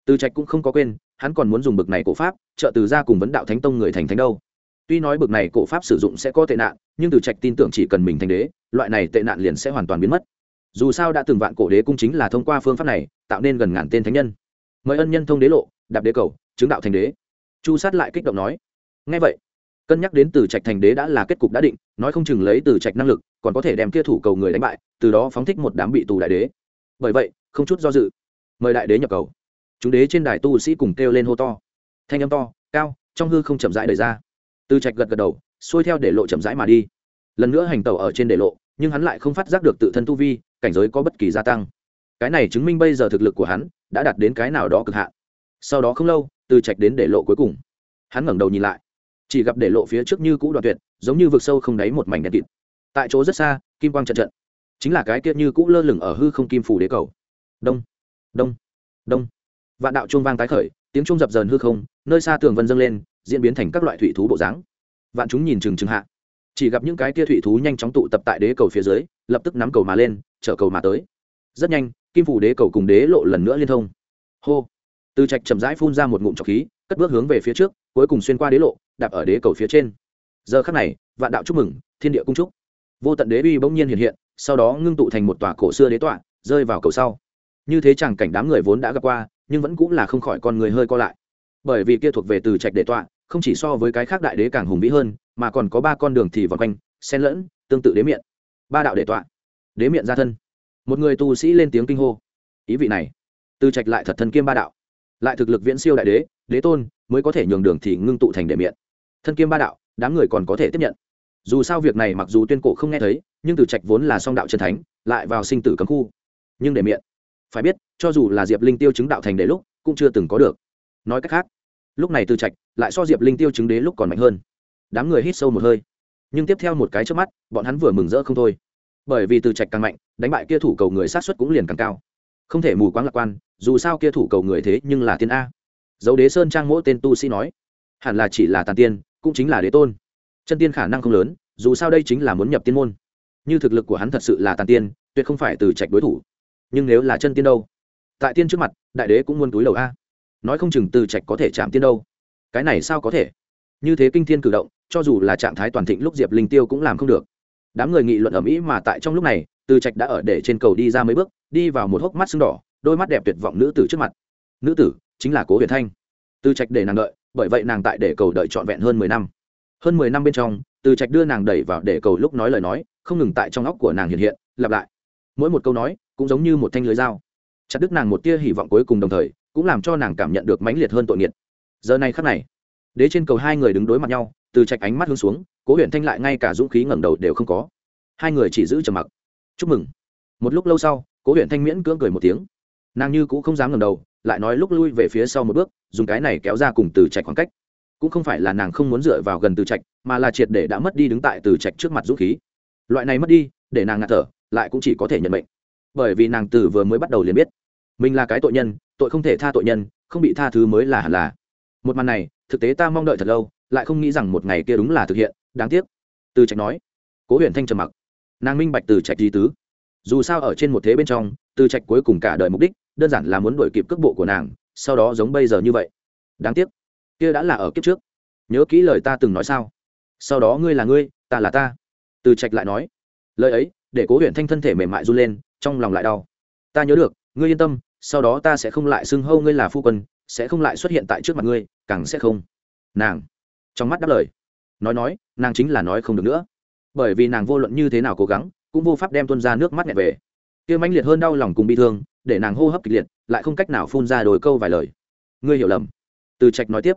Từ trạch cũng không có quên hắn còn muốn dùng bực này cổ pháp, trợ từ ra cùng vấn đạo thánh tông người thành thánh đâu. Tuy nói bực này cổ pháp sử dụng sẽ có tệ nạn, nhưng từ trạch tin tưởng chỉ cần mình thành đế, loại này tệ nạn liền sẽ hoàn toàn biến mất. Dù sao đã từng vạn cổ đế cung chính là thông qua phương pháp này, tạo nên gần ngàn tên thánh nhân. Mời ân nhân thông đế lộ, đạp đế cầu, chứng đạo thành đế. Chu sát lại kích động nói. Ngay vậy, cân nhắc đến từ trạch thành đế đã là kết cục đã định, nói không chừng lấy từ trạch năng lực, còn có thể đem kia thủ cầu người đánh bại, từ đó phóng thích một đám bị tù đại đế. Bởi vậy, không chút do dự, mời đại đế nhập cầu chúng đế trên đài tu sĩ cùng kêu lên hô to. Thanh âm to, cao, trong hư không chậm rãi đời ra. Từ trạch gật gật đầu, xuôi theo để lộ chậm rãi mà đi. Lần nữa hành tàu ở trên để lộ, nhưng hắn lại không phát giác được tự thân tu vi, cảnh giới có bất kỳ gia tăng. Cái này chứng minh bây giờ thực lực của hắn đã đạt đến cái nào đó cực hạn. Sau đó không lâu từ trạch đến để lộ cuối cùng. Hắn ngẩng đầu nhìn lại. Chỉ gặp để lộ phía trước như cũ đoạn tuyệt, giống như vực sâu không đáy một mảnh đen kịt. Tại chỗ rất xa, kim quang trận trận. Chính là cái kia như cũ lơ lửng ở hư không kim phủ đế cầu. Đông đông đông vạn đạo chuông vang tái khởi, tiếng chuông dập dờn hư không, nơi xa tường vân dâng lên, diễn biến thành các loại thủy thú bộ dáng. Vạn chúng nhìn chừng chừng hạ. Chỉ gặp những cái kia thủy thú nhanh chóng tụ tập tại đế cầu phía dưới, lập tức nắm cầu mà lên, chở cầu mà tới. Rất nhanh, kim phủ đế cầu cùng đế lộ lần nữa liên thông. Hô! Từ trạch chậm rãi phun ra một ngụm trọc khí, cất bước hướng về phía trước, cuối cùng xuyên qua đế lộ, đạp ở đế cầu phía trên. Giờ khắc này, vạn đạo chúc mừng, thiên địa cung trúc vô tận đế uy bỗng nhiên hiện hiện, sau đó ngưng tụ thành một tòa cổ xưa đế tọa, rơi vào cầu sau. Như thế chẳng cảnh đám người vốn đã gặp qua nhưng vẫn cũng là không khỏi con người hơi co lại. Bởi vì kia thuộc về từ trạch để tọa, không chỉ so với cái khác đại đế càng hùng vĩ hơn, mà còn có ba con đường thì vòng quanh, xen lẫn, tương tự đế miệng ba đạo để tọa. Đế miệng ra thân. Một người tu sĩ lên tiếng kinh hô. Ý vị này, từ trạch lại thật thân kiêm ba đạo. Lại thực lực viễn siêu đại đế đế tôn, mới có thể nhường đường thì ngưng tụ thành đệ miệng thân kiêm ba đạo, đám người còn có thể tiếp nhận. Dù sao việc này mặc dù tuyên cổ không nghe thấy, nhưng từ trạch vốn là song đạo trần thánh, lại vào sinh tử cấm khu. Nhưng để miệng phải biết cho dù là diệp linh tiêu chứng đạo thành đế lúc, cũng chưa từng có được. Nói cách khác, lúc này từ trạch lại so diệp linh tiêu chứng đế lúc còn mạnh hơn. Đám người hít sâu một hơi. Nhưng tiếp theo một cái trước mắt, bọn hắn vừa mừng rỡ không thôi. Bởi vì từ trạch càng mạnh, đánh bại kia thủ cầu người sát xuất cũng liền càng cao. Không thể mù quáng lạc quan, dù sao kia thủ cầu người thế nhưng là tiên a. Dấu đế sơn trang mỗi tên tu sĩ nói, hẳn là chỉ là tàn tiên, cũng chính là đế tôn. Chân tiên khả năng không lớn, dù sao đây chính là muốn nhập tiên môn. Như thực lực của hắn thật sự là tàn tiên, tuyệt không phải từ trạch đối thủ. Nhưng nếu là chân tiên đâu? Tại tiên trước mặt, đại đế cũng muốn túi đầu a. Nói không chừng từ trạch có thể chạm tiên đâu. Cái này sao có thể? Như thế kinh thiên cử động, cho dù là trạng thái toàn thịnh lúc diệp linh tiêu cũng làm không được. Đám người nghị luận ở mỹ mà tại trong lúc này, từ trạch đã ở để trên cầu đi ra mấy bước, đi vào một hốc mắt sưng đỏ, đôi mắt đẹp tuyệt vọng nữ tử trước mặt. Nữ tử, chính là cố huyền thanh. Từ trạch để nàng đợi, bởi vậy nàng tại để cầu đợi trọn vẹn hơn mười năm. Hơn mười năm bên trong, từ trạch đưa nàng đẩy vào để cầu lúc nói lời nói, không ngừng tại trong óc của nàng hiện hiện, lặp lại. Mỗi một câu nói, cũng giống như một thanh lưới dao chặt đứt nàng một tia hy vọng cuối cùng đồng thời, cũng làm cho nàng cảm nhận được mãnh liệt hơn tội nghiệt. Giờ này khắc này, đế trên cầu hai người đứng đối mặt nhau, từ trạch ánh mắt hướng xuống, cố huyện thanh lại ngay cả dũng khí ngẩng đầu đều không có. Hai người chỉ giữ trầm mặc. Chúc mừng. Một lúc lâu sau, cố huyện thanh miễn cưỡng cười một tiếng. Nàng như cũng không dám ngẩng đầu, lại nói lúc lui về phía sau một bước, dùng cái này kéo ra cùng từ trạch khoảng cách. Cũng không phải là nàng không muốn dựa vào gần từ trạch, mà là triệt để đã mất đi đứng tại từ trạch trước mặt dũng khí. Loại này mất đi, để nàng ngạt thở, lại cũng chỉ có thể nhận mệnh bởi vì nàng từ vừa mới bắt đầu liền biết. Mình là cái tội nhân, tội không thể tha tội nhân, không bị tha thứ mới là hẳn là. Một màn này, thực tế ta mong đợi thật lâu, lại không nghĩ rằng một ngày kia đúng là thực hiện, đáng tiếc. Từ trạch nói. Cố huyện thanh trầm mặc. Nàng minh bạch từ trạch di tứ. Dù sao ở trên một thế bên trong, từ trạch cuối cùng cả đời mục đích, đơn giản là muốn đuổi kịp cước bộ của nàng, sau đó giống bây giờ như vậy. Đáng tiếc. Kia đã là ở kiếp trước. Nhớ kỹ lời ta từng nói sao. Sau đó ngươi là ngươi, ta là ta. Từ trạch lại nói. Lời ấy, để cố huyện thanh thân thể mềm mại run lên trong lòng lại đau. Ta nhớ được, ngươi yên tâm, sau đó ta sẽ không lại xưng hâu ngươi là phu quân, sẽ không lại xuất hiện tại trước mặt ngươi, càng sẽ không. Nàng, trong mắt đáp lời. Nói nói, nàng chính là nói không được nữa. Bởi vì nàng vô luận như thế nào cố gắng, cũng vô pháp đem tuân ra nước mắt nhẹ về. Kia mãnh liệt hơn đau lòng cùng bị thương, để nàng hô hấp kịch liệt, lại không cách nào phun ra đồi câu vài lời. Ngươi hiểu lầm. Từ trạch nói tiếp.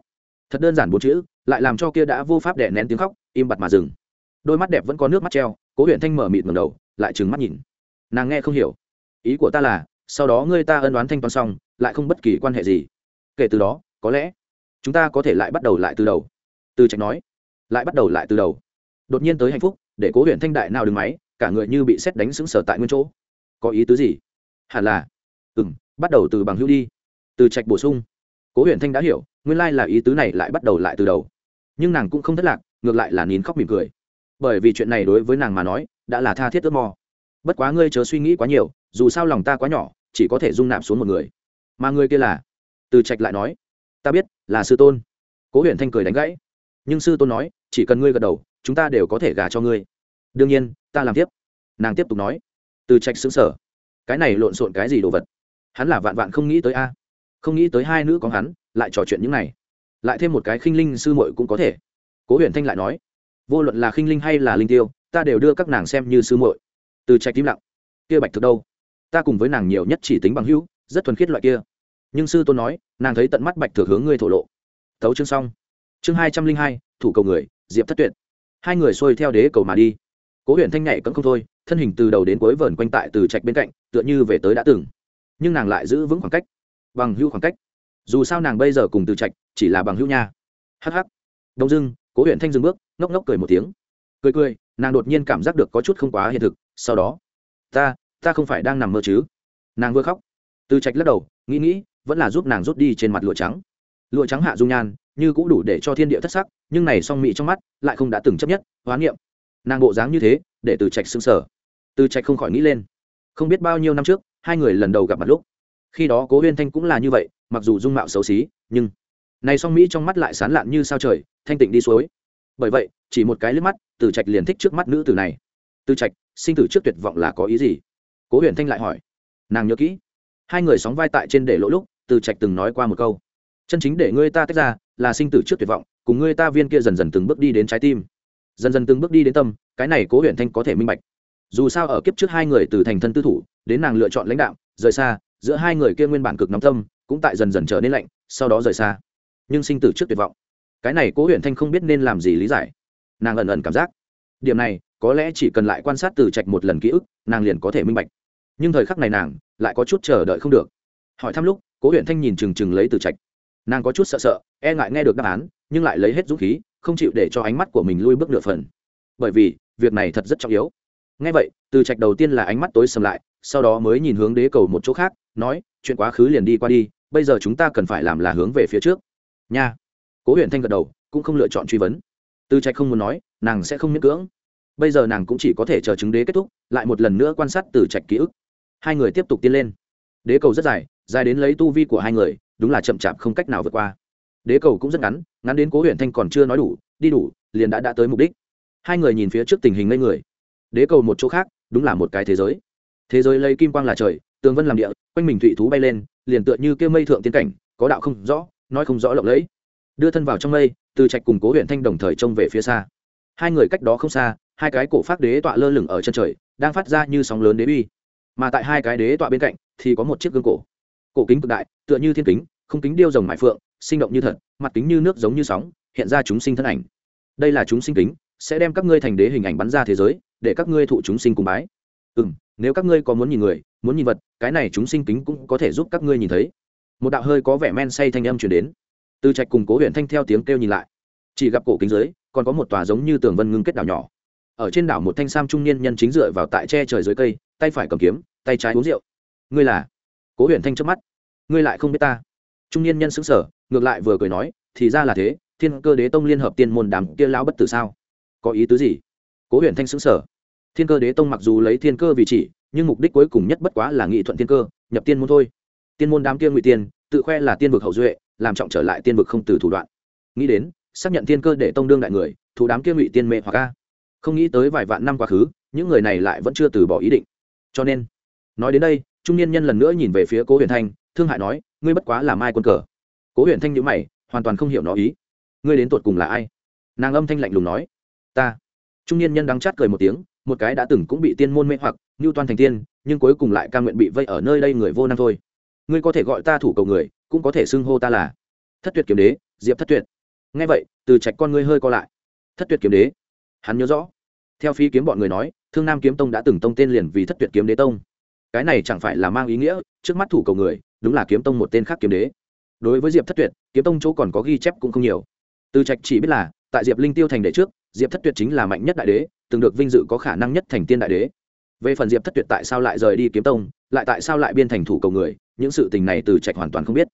Thật đơn giản bốn chữ, lại làm cho kia đã vô pháp đè nén tiếng khóc, im bặt mà dừng. Đôi mắt đẹp vẫn có nước mắt treo, cố huyện thanh mở mịt ngầm đầu, lại trừng mắt nhìn nàng nghe không hiểu. Ý của ta là, sau đó ngươi ta ân đoán thanh toán xong, lại không bất kỳ quan hệ gì. Kể từ đó, có lẽ, chúng ta có thể lại bắt đầu lại từ đầu. Từ trạch nói. Lại bắt đầu lại từ đầu. Đột nhiên tới hạnh phúc, để cố huyện thanh đại nào đừng máy, cả người như bị xét đánh sững sờ tại nguyên chỗ. Có ý tứ gì? Hẳn là. Ừ m bắt đầu từ bằng hữu đi. Từ trạch bổ sung. Cố huyện thanh đã hiểu, nguyên lai là ý tứ này lại bắt đầu lại từ đầu. Nhưng nàng cũng không thất lạc, ngược lại là nín khóc mỉm cười. Bởi vì chuyện này đối với nàng mà nói, đã là tha thiết ước mò bất quá ngươi chớ suy nghĩ quá nhiều, dù sao lòng ta quá nhỏ, chỉ có thể dung nạp xuống một người. Mà người kia là? Từ trạch lại nói. Ta biết, là sư tôn. Cố huyện thanh cười đánh gãy. Nhưng sư tôn nói, chỉ cần ngươi gật đầu, chúng ta đều có thể gả cho ngươi. Đương nhiên, ta làm tiếp. Nàng tiếp tục nói. Từ trạch xứng sở cái này lộn xộn cái gì đồ vật? Hắn là vạn vạn không nghĩ tới a. Không nghĩ tới hai nữ có hắn, lại trò chuyện những này. Lại thêm một cái khinh linh sư muội cũng có thể. Cố huyền thanh lại nói. Vô luận là khinh linh hay là linh tiêu, ta đều đưa các nàng xem như sư muội từ trạch im lặng. Kia bạch thực đâu? Ta cùng với nàng nhiều nhất chỉ tính bằng hữu, rất thuần khiết loại kia. Nhưng sư tôn nói, nàng thấy tận mắt bạch thực hướng ngươi thổ lộ. Thấu chương xong. Chương hai trăm linh hai, thủ cầu người, diệp thất tuyệt. Hai người xuôi theo đế cầu mà đi. Cố huyện thanh nhảy cấm không thôi, thân hình từ đầu đến cuối vờn quanh tại từ trạch bên cạnh, tựa như về tới đã từng. Nhưng nàng lại giữ vững khoảng cách. Bằng hữu khoảng cách. Dù sao nàng bây giờ cùng từ trạch, chỉ là bằng hữu nha. Hh đông dưng cố huyện thanh dừng bước, ngốc ngốc cười một tiếng cười cười, nàng đột nhiên cảm giác được có chút không quá hiện thực, sau đó, ta ta không phải đang nằm mơ chứ? Nàng vừa khóc, từ trạch lắc đầu, nghĩ nghĩ, vẫn là giúp nàng rút đi trên mặt lụa trắng. Lụa trắng hạ dung nhan, như cũng đủ để cho thiên địa thất sắc, nhưng này song mị trong mắt lại không đã từng chấp nhất hoán niệm nàng bộ dáng như thế, để từ trạch xứng sở từ trạch không khỏi nghĩ lên, không biết bao nhiêu năm trước, hai người lần đầu gặp mặt lúc, khi đó cố huyên thanh cũng là như vậy, mặc dù dung mạo xấu xí, nhưng này song mỹ trong mắt lại sán lạn như sao trời, thanh tịnh đi suối bởi vậy, chỉ một cái liếc mắt, từ trạch liền thích trước mắt nữ tử này. Từ trạch, sinh tử trước tuyệt vọng là có ý gì? Cố huyền thanh lại hỏi. Nàng nhớ kỹ. Hai người sóng vai tại trên để lỗ lúc, từ trạch từng nói qua một câu. Chân chính để ngươi ta tách ra, là sinh tử trước tuyệt vọng, cùng ngươi ta viên kia dần dần từng bước đi đến trái tim. Dần dần từng bước đi đến tâm, cái này cố huyền thanh có thể minh bạch. Dù sao ở kiếp trước hai người từ thành thân tư thủ, đến nàng lựa chọn lãnh đạo, rời xa, giữa hai người kia nguyên bản cực nóng tâm, cũng tại dần dần trở nên lạnh, sau đó rời xa. Nhưng sinh tử trước tuyệt vọng cái này cố huyện thanh không biết nên làm gì lý giải. Nàng ẩn ẩn cảm giác, điểm này, có lẽ chỉ cần lại quan sát từ trạch một lần ký ức, nàng liền có thể minh bạch. Nhưng thời khắc này nàng, lại có chút chờ đợi không được. Hỏi thăm lúc, cố huyện thanh nhìn chừng chừng lấy từ trạch. Nàng có chút sợ sợ e ngại nghe được đáp án, nhưng lại lấy hết dũng khí, không chịu để cho ánh mắt của mình lui bước nửa phần. Bởi vì, việc này thật rất trọng yếu. Ngay vậy, từ trạch đầu tiên là ánh mắt tối sầm lại, sau đó mới nhìn hướng đế cầu một chỗ khác, nói, chuyện quá khứ liền đi qua đi, bây giờ chúng ta cần phải làm là hướng về phía trước. Nha cố huyện thanh gật đầu, cũng không lựa chọn truy vấn. Từ trạch không muốn nói, nàng sẽ không miễn cưỡng. Bây giờ nàng cũng chỉ có thể chờ chứng đế kết thúc, lại một lần nữa quan sát từ trạch ký ức. Hai người tiếp tục tiến lên. Đế cầu rất dài dài đến lấy tu vi của hai người, đúng là chậm chạp không cách nào vượt qua. Đế cầu cũng rất ngắn ngắn đến cố huyện thanh còn chưa nói đủ, đi đủ, liền đã đã tới mục đích. Hai người nhìn phía trước tình hình ngây người. Đế cầu một chỗ khác, đúng là một cái thế giới. Thế giới lấy kim quang là trời, tường vân làm địa, quanh mình thụy thú bay lên, liền tựa như kêu mây thượng tiến cảnh, có đạo không rõ, nói không rõ lộng lẫy đưa thân vào trong mây, từ trạch cùng cố huyện thanh đồng thời trông về phía xa. Hai người cách đó không xa, hai cái cổ phát đế tọa lơ lửng ở chân trời, đang phát ra như sóng lớn đế uy. Mà tại hai cái đế tọa bên cạnh thì có một chiếc gương cổ. Cổ kính cực đại, tựa như thiên kính, không kính điêu rồng mại phượng, sinh động như thật, mặt kính như nước giống như sóng, hiện ra chúng sinh thân ảnh. Đây là chúng sinh kính, sẽ đem các ngươi thành đế hình ảnh bắn ra thế giới, để các ngươi thụ chúng sinh cùng bái. Ừ m nếu các ngươi có muốn nhìn người, muốn nhìn vật, cái này chúng sinh kính cũng có thể giúp các ngươi nhìn thấy. Một đạo hơi có vẻ men say thanh âm chuyển đến từ trạch cùng cố huyện thanh theo tiếng kêu nhìn lại. Chỉ gặp cổ kính giới còn có một tòa giống như tường vân ngưng kết đảo nhỏ. Ở trên đảo một thanh sam trung niên nhân chính dựa vào tại tre trời dưới cây, tay phải cầm kiếm, tay trái uống rượu. Ngươi là? Cố huyện thanh trước mắt. Ngươi lại không biết ta? Trung niên nhân xứng sở ngược lại vừa cười nói, thì ra là thế, thiên cơ đế tông liên hợp tiên môn đàm kia lão bất tử sao? Có ý tứ gì? Cố huyện thanh xứng sở thiên cơ đế tông mặc dù lấy thiên cơ vì chỉ, nhưng mục đích cuối cùng nhất bất quá là nghị thuận thiên cơ, nhập tiên môn thôi. Tiên môn đám kia ngụy tiên, tự khoe là tiên vực hậu duệ làm trọng trở lại tiên vực không từ thủ đoạn. Nghĩ đến, xác nhận thiên cơ để tông đương đại người thủ đám kia ngụy tiên mê hoặc ca không nghĩ tới vài vạn năm quá khứ, những người này lại vẫn chưa từ bỏ ý định. Cho nên, nói đến đây, trung niên nhân lần nữa nhìn về phía cố huyền thanh, thương hại nói, ngươi bất quá là mai quân cờ. Cố huyền thanh nhữ mày, hoàn toàn không hiểu nó ý. Ngươi đến tột cùng là ai? Nàng âm thanh lạnh lùng nói. Ta. Trung niên nhân đắng chát cười một tiếng, một cái đã từng cũng bị tiên môn mê hoặc như toàn thành tiên, nhưng cuối cùng lại ca nguyện bị vây ở nơi đây người vô năng thôi. Ngươi có thể gọi ta thủ cầu người cũng có thể xưng hô ta là thất tuyệt kiếm đế, diệp thất tuyệt. Ngay vậy, từ trạch con ngươi hơi co lại. Thất tuyệt kiếm đế? Hắn nhớ rõ. Theo phi kiếm bọn người nói, thương nam kiếm tông đã từng tông tên liền vì thất tuyệt kiếm đế tông. Cái này chẳng phải là mang ý nghĩa, trước mắt thủ cầu người, đúng là kiếm tông một tên khác kiếm đế. Đối với diệp thất tuyệt, kiếm tông chỗ còn có ghi chép cũng không nhiều. Từ trạch chỉ biết là, tại diệp linh tiêu thành đế trước, diệp thất tuyệt chính là mạnh nhất đại đế, từng được vinh dự có khả năng nhất thành tiên đại đế. Về phần diệp thất tuyệt tại sao lại rời đi kiếm tông, lại tại sao lại biên thành thủ cầu người, những sự tình này từ trạch hoàn toàn không biết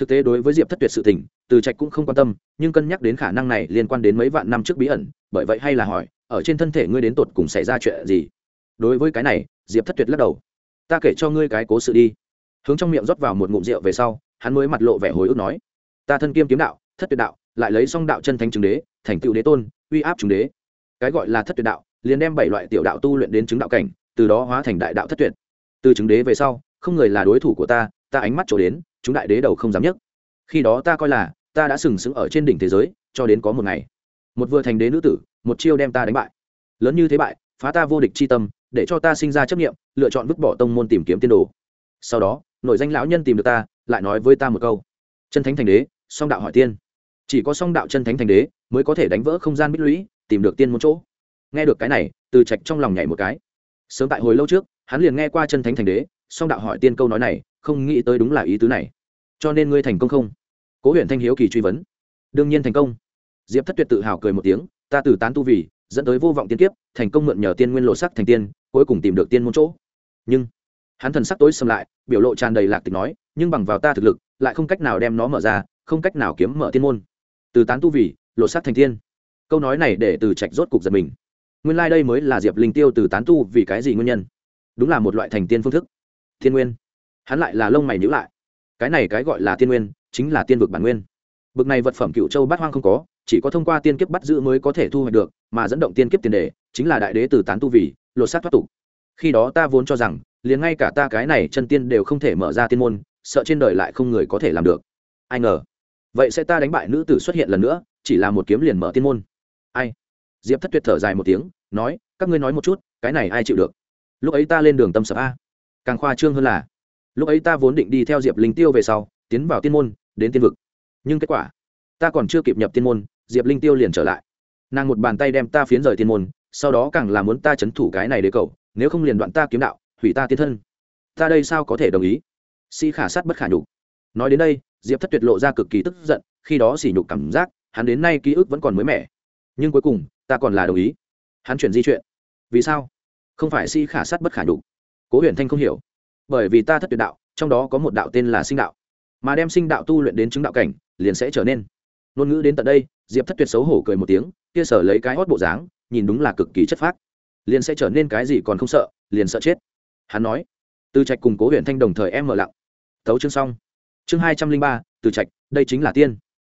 thực tế đối với diệp thất tuyệt sự tình, từ trạch cũng không quan tâm, nhưng cân nhắc đến khả năng này liên quan đến mấy vạn năm trước bí ẩn, bởi vậy hay là hỏi, ở trên thân thể ngươi đến tột cùng xảy ra chuyện gì? Đối với cái này, diệp thất tuyệt lắc đầu. Ta kể cho ngươi cái cố sự đi. Hướng trong miệng rót vào một ngụm rượu về sau, hắn mới mặt lộ vẻ hồi ức nói, ta thân kiêm kiếm đạo, thất tuyệt đạo, lại lấy song đạo chân thánh chứng đế, thành tựu đế tôn, uy áp chứng đế. Cái gọi là thất tuyệt đạo, liền đem bảy loại tiểu đạo tu luyện đến chứng đạo cảnh, từ đó hóa thành đại đạo thất tuyệt. Từ chứng đế về sau, không người là đối thủ của ta ta ánh mắt trổ đến chúng đại đế đầu không dám nhấc. Khi đó ta coi là, ta đã sừng sững ở trên đỉnh thế giới, cho đến có một ngày, một vừa thành đế nữ tử, một chiêu đem ta đánh bại. Lớn như thế bại, phá ta vô địch chi tâm, để cho ta sinh ra chấp nghiệm lựa chọn vứt bỏ tông môn tìm kiếm tiên đồ. Sau đó, nội danh lão nhân tìm được ta, lại nói với ta một câu. Chân thánh thành đế, song đạo hỏi tiên. Chỉ có song đạo chân thánh thành đế, mới có thể đánh vỡ không gian bích lũy, tìm được tiên một chỗ. Nghe được cái này, từ trạch trong lòng nhảy một cái. Sớm tại hồi lâu trước, hắn liền nghe qua chân thánh thành đế, song đạo hỏi tiên câu nói này không nghĩ tới đúng là ý tứ này. Cho nên ngươi thành công không? Cố huyện thanh hiếu kỳ truy vấn. Đương nhiên thành công. Diệp thất tuyệt tự hào cười một tiếng, ta từ tán tu vì, dẫn tới vô vọng tiên kiếp, thành công mượn nhờ tiên nguyên lộ sắc thành tiên, cuối cùng tìm được tiên môn chỗ. Nhưng, hắn thần sắc tối xâm lại, biểu lộ tràn đầy lạc tịch nói, nhưng bằng vào ta thực lực, lại không cách nào đem nó mở ra, không cách nào kiếm mở tiên môn. Từ tán tu vì, lộ sắc thành tiên. Câu nói này để từ trạch rốt cục giật mình. Nguyên lai、like、đây mới là diệp linh tiêu từ tán tu vì cái gì nguyên nhân? Đúng là một loại thành tiên phương thức. Thiên nguyên hắn lại là lông mày nhữ lại. Cái này cái gọi là tiên nguyên, chính là tiên vực bản nguyên. Bực này vật phẩm cựu châu bát hoang không có, chỉ có thông qua tiên kiếp bắt giữ mới có thể thu hoạch được, mà dẫn động tiên kiếp tiền đề, chính là đại đế từ tán tu vì, lột sát thoát tục. Khi đó ta vốn cho rằng, liền ngay cả ta cái này chân tiên đều không thể mở ra tiên môn, sợ trên đời lại không người có thể làm được. Ai ngờ, vậy sẽ ta đánh bại nữ tử xuất hiện lần nữa, chỉ là một kiếm liền mở tiên môn. Ai? Diệp thất tuyệt thở dài một tiếng, nói, các ngươi nói một chút, cái này ai chịu được? Lúc ấy ta lên đường tâm sập a. Càng khoa trương hơn là lúc ấy ta vốn định đi theo diệp linh tiêu về sau, tiến vào tiên môn, đến tiên vực. Nhưng kết quả, ta còn chưa kịp nhập tiên môn, diệp linh tiêu liền trở lại. Nàng một bàn tay đem ta phiến rời tiên môn, sau đó càng là muốn ta c h ấ n thủ cái này để cầu, nếu không liền đoạn ta kiếm đạo, hủy ta tiên thân. Ta đây sao có thể đồng ý? Sĩ khả sát bất khả nhục. Nói đến đây, diệp thất tuyệt lộ ra cực kỳ tức giận, khi đó sỉ nhục cảm giác, hắn đến nay ký ức vẫn còn mới mẻ. Nhưng cuối cùng, ta còn là đồng ý. Hắn chuyển di chuyện. Vì sao? Không phải sĩ khả sát bất khả nhục. Cố huyền thanh không hiểu bởi vì ta thất tuyệt đạo, trong đó có một đạo tên là sinh đạo. Mà đem sinh đạo tu luyện đến chứng đạo cảnh, liền sẽ trở nên. Ngôn ngữ đến tận đây, diệp thất tuyệt xấu hổ cười một tiếng, kia sở lấy cái hót bộ dáng, nhìn đúng là cực kỳ chất phác. Liền sẽ trở nên cái gì còn không sợ, liền sợ chết. Hắn nói, từ trạch cùng cố huyện thanh đồng thời em mở lặng. Tấu chương xong. Chương hai trăm linh ba, từ trạch, đây chính là tiên.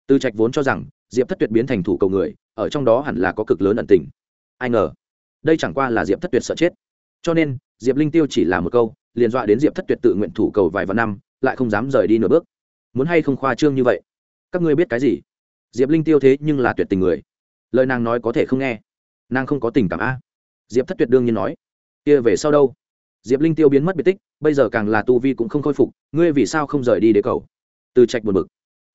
Từ trạch vốn cho rằng, diệp thất tuyệt biến thành thủ cầu người, ở trong đó hẳn là có cực lớn ẩn tình. Ai ngờ, đây chẳng qua là diệp thất tuyệt sợ chết. Cho nên, diệp linh tiêu chỉ là một câu liền dọa đến diệp thất tuyệt tự nguyện thủ cầu vài vạn năm, lại không dám rời đi nửa bước. Muốn hay không khoa trương như vậy? Các ngươi biết cái gì? Diệp linh tiêu thế nhưng là tuyệt tình người. Lời nàng nói có thể không nghe. Nàng không có tình cảm a. Diệp thất tuyệt đương nhiên nói. Kia về sau đâu? Diệp linh tiêu biến mất biệt tích, bây giờ càng là tu vi cũng không khôi phục, ngươi vì sao không rời đi đế cầu? Từ trạch buồn bực.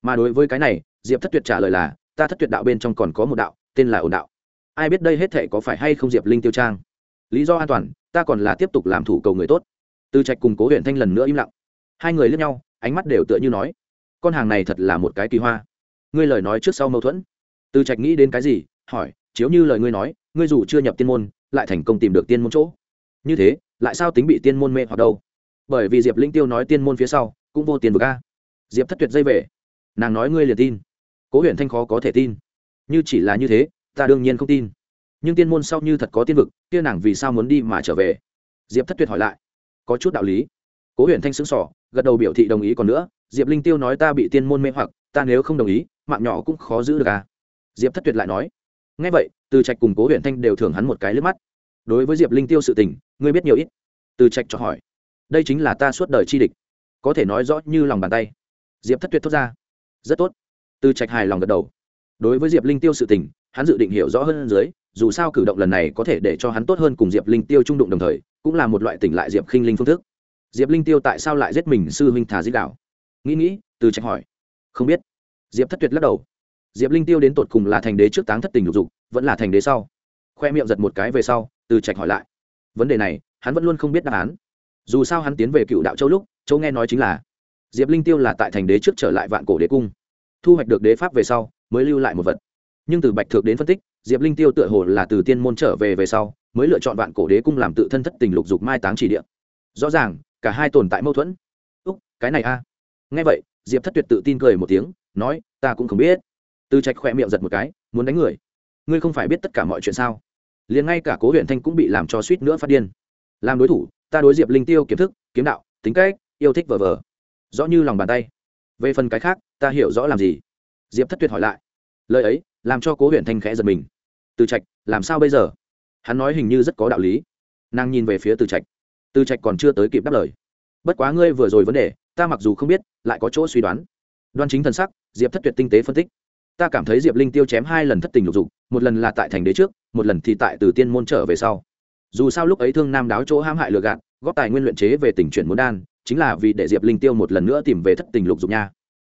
Mà đối với cái này, diệp thất tuyệt trả lời là, ta thất tuyệt đạo bên trong còn có một đạo, tên là ổn đạo. Ai biết đây hết thể có phải hay không diệp linh tiêu trang? Lý do an toàn, ta còn là tiếp tục làm thủ cầu người tốt từ trạch cùng cố huyện thanh lần nữa im lặng. Hai người lướt nhau, ánh mắt đều tựa như nói, con hàng này thật là một cái kỳ hoa. Ngươi lời nói trước sau mâu thuẫn. Từ trạch nghĩ đến cái gì, hỏi, chiếu như lời ngươi nói, ngươi dù chưa nhập tiên môn, lại thành công tìm được tiên môn chỗ. Như thế, lại sao tính bị tiên môn mê hoặc đâu? Bởi vì diệp linh tiêu nói tiên môn phía sau, cũng vô tiền vực a. Diệp thất tuyệt dây về. Nàng nói ngươi liền tin. Cố huyện thanh khó có thể tin. Như chỉ là như thế, ta đương nhiên không tin. Nhưng tiên môn sau như thật có tiên vực, kia nàng vì sao muốn đi mà trở về? Diệp thất tuyệt hỏi lại có chút đạo lý. Cố huyện thanh xứng sỏ gật đầu biểu thị đồng ý còn nữa, diệp linh tiêu nói ta bị tiên môn mê hoặc, ta nếu không đồng ý, mạng nhỏ cũng khó giữ được à? Diệp thất tuyệt lại nói ngay vậy, từ trạch cùng cố huyện thanh đều thưởng hắn một cái lướt mắt. Đối với diệp linh tiêu sự tình, ngươi biết nhiều ít. Từ trạch cho hỏi, đây chính là ta suốt đời chi địch, có thể nói rõ như lòng bàn tay. Diệp thất tuyệt thốt ra, rất tốt. Từ trạch hài lòng gật đầu. Đối với diệp linh tiêu sự tình, hắn dự định hiểu rõ hơn dưới dù sao cử động lần này có thể để cho hắn tốt hơn cùng diệp linh tiêu trung đụng đồng thời, cũng là một loại tỉnh lại diệp khinh linh phương thức. Diệp linh tiêu tại sao lại giết mình, sư huynh Thà dích đạo nghĩ nghĩ, từ trạch hỏi. Không biết. Diệp thất tuyệt lắc đầu. Diệp linh tiêu đến tột cùng là thành đế trước táng thất tình lục dục, vẫn là thành đế sau? Khoe miệng giật một cái về sau, từ trạch hỏi lại. Vấn đề này, hắn vẫn luôn không biết đáp án. Dù sao hắn tiến về cựu đạo châu lúc châu nghe nói chính là diệp linh tiêu là tại thành đế trước trở lại vạn cổ đế cung. Thu hoạch được đế pháp về sau, mới lưu lại một vật. Nhưng từ bạch thược đến phân tích diệp linh tiêu tựa hồ là từ tiên môn trở về về sau, mới lựa chọn vạn cổ đế cung làm tự thân thất tình lục dục mai táng chỉ địa. Rõ ràng, cả hai tồn tại mâu thuẫn. Úc, cái này a. Nghe vậy, diệp thất tuyệt tự tin cười một tiếng, nói, ta cũng không biết. Từ trạch khỏe miệng giật một cái, muốn đánh người? Ngươi không phải biết tất cả mọi chuyện sao? Liền ngay cả cố huyện thanh cũng bị làm cho suýt nữa phát điên. Làm đối thủ, ta đối diệp linh tiêu kiếm thức, kiếm đạo, tính cách, yêu thích vờ vờ. Rõ như lòng bàn tay. Về phần cái khác, ta hiểu rõ làm gì? Diệp thất tuyệt hỏi lại. Lời ấy, làm cho cố huyện thanh khẽ giật mình từ trạch, làm sao bây giờ? Hắn nói hình như rất có đạo lý. Nàng nhìn về phía từ trạch. Từ trạch còn chưa tới kịp đáp lời. Bất quá ngươi vừa rồi vấn đề, ta mặc dù không biết, lại có chỗ suy đoán. Đoan chính thần sắc, diệp thất tuyệt tinh tế phân tích. Ta cảm thấy diệp linh tiêu chém hai lần thất tình lục dục, một lần là tại thành đế trước, một lần thì tại từ tiên môn trở về sau. Dù sao lúc ấy thương nam đáo chỗ hãm hại lừa gạt, góp tài nguyên luyện chế về tỉnh chuyển muốn đan, chính là vì để diệp linh tiêu một lần nữa tìm về thất tình lục dục nha.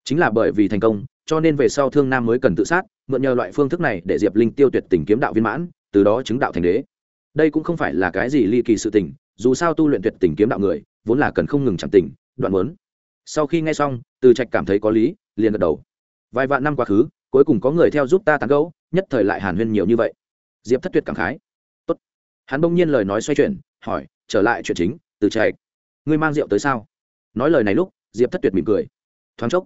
Chính là bởi vì thành công cho nên về sau thương nam mới cần tự sát, mượn nhờ loại phương thức này để diệp linh tiêu tuyệt tình kiếm đạo viên mãn, từ đó chứng đạo thành đế. Đây cũng không phải là cái gì ly kỳ sự tình, dù sao tu luyện tuyệt tình kiếm đạo người, vốn là cần không ngừng chẳng tình đoạn muốn sau khi nghe xong, từ trạch cảm thấy có lý, liền gật đầu. Vài vạn năm quá khứ, cuối cùng có người theo giúp ta tán gẫu, nhất thời lại hàn huyên nhiều như vậy. Diệp thất tuyệt cảm khái. Tốt. Hắn bỗng nhiên lời nói xoay chuyển, hỏi, trở lại chuyện chính, từ trạch, ngươi mang rượu tới sao? Nói lời này lúc, diệp thất tuyệt mỉm cười. Thoáng chốc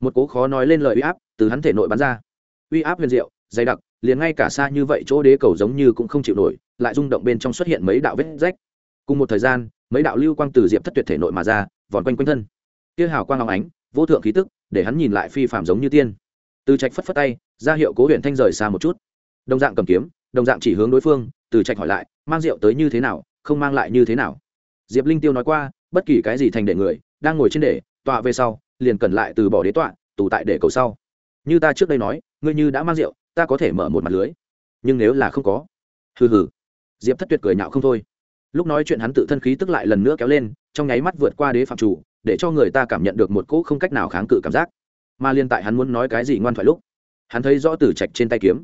một cố khó nói lên lời uy áp từ hắn thể nội bắn ra. Uy áp huyền diệu, dày đặc, liền ngay cả xa như vậy chỗ đế cầu giống như cũng không chịu nổi, lại rung động bên trong xuất hiện mấy đạo vết rách. Cùng một thời gian, mấy đạo lưu quang từ diệp thất tuyệt thể nội mà ra, vòn quanh quanh thân. Kia hào quang long ánh, vô thượng khí tức, để hắn nhìn lại phi phạm giống như tiên. Từ trạch phất phất tay, ra hiệu cố huyện thanh rời xa một chút. Đồng dạng cầm kiếm, đồng dạng chỉ hướng đối phương, từ trạch hỏi lại, mang rượu tới như thế nào, không mang lại như thế nào? Diệp linh tiêu nói qua, bất kỳ cái gì thành để người, đang ngồi trên để, tọa về sau liền cần lại từ bỏ đế tọa, tù tại để cầu sau. Như ta trước đây nói, ngươi như đã mang rượu, ta có thể mở một mặt lưới. Nhưng nếu là không có, hừ hừ. Diệp thất tuyệt cười nhạo không thôi. Lúc nói chuyện hắn tự thân khí tức lại lần nữa kéo lên, trong nháy mắt vượt qua đế phạm chủ, để cho người ta cảm nhận được một cỗ không cách nào kháng cự cảm giác. Mà liên tại hắn muốn nói cái gì ngoan thoại lúc, hắn thấy rõ tử trạch trên tay kiếm.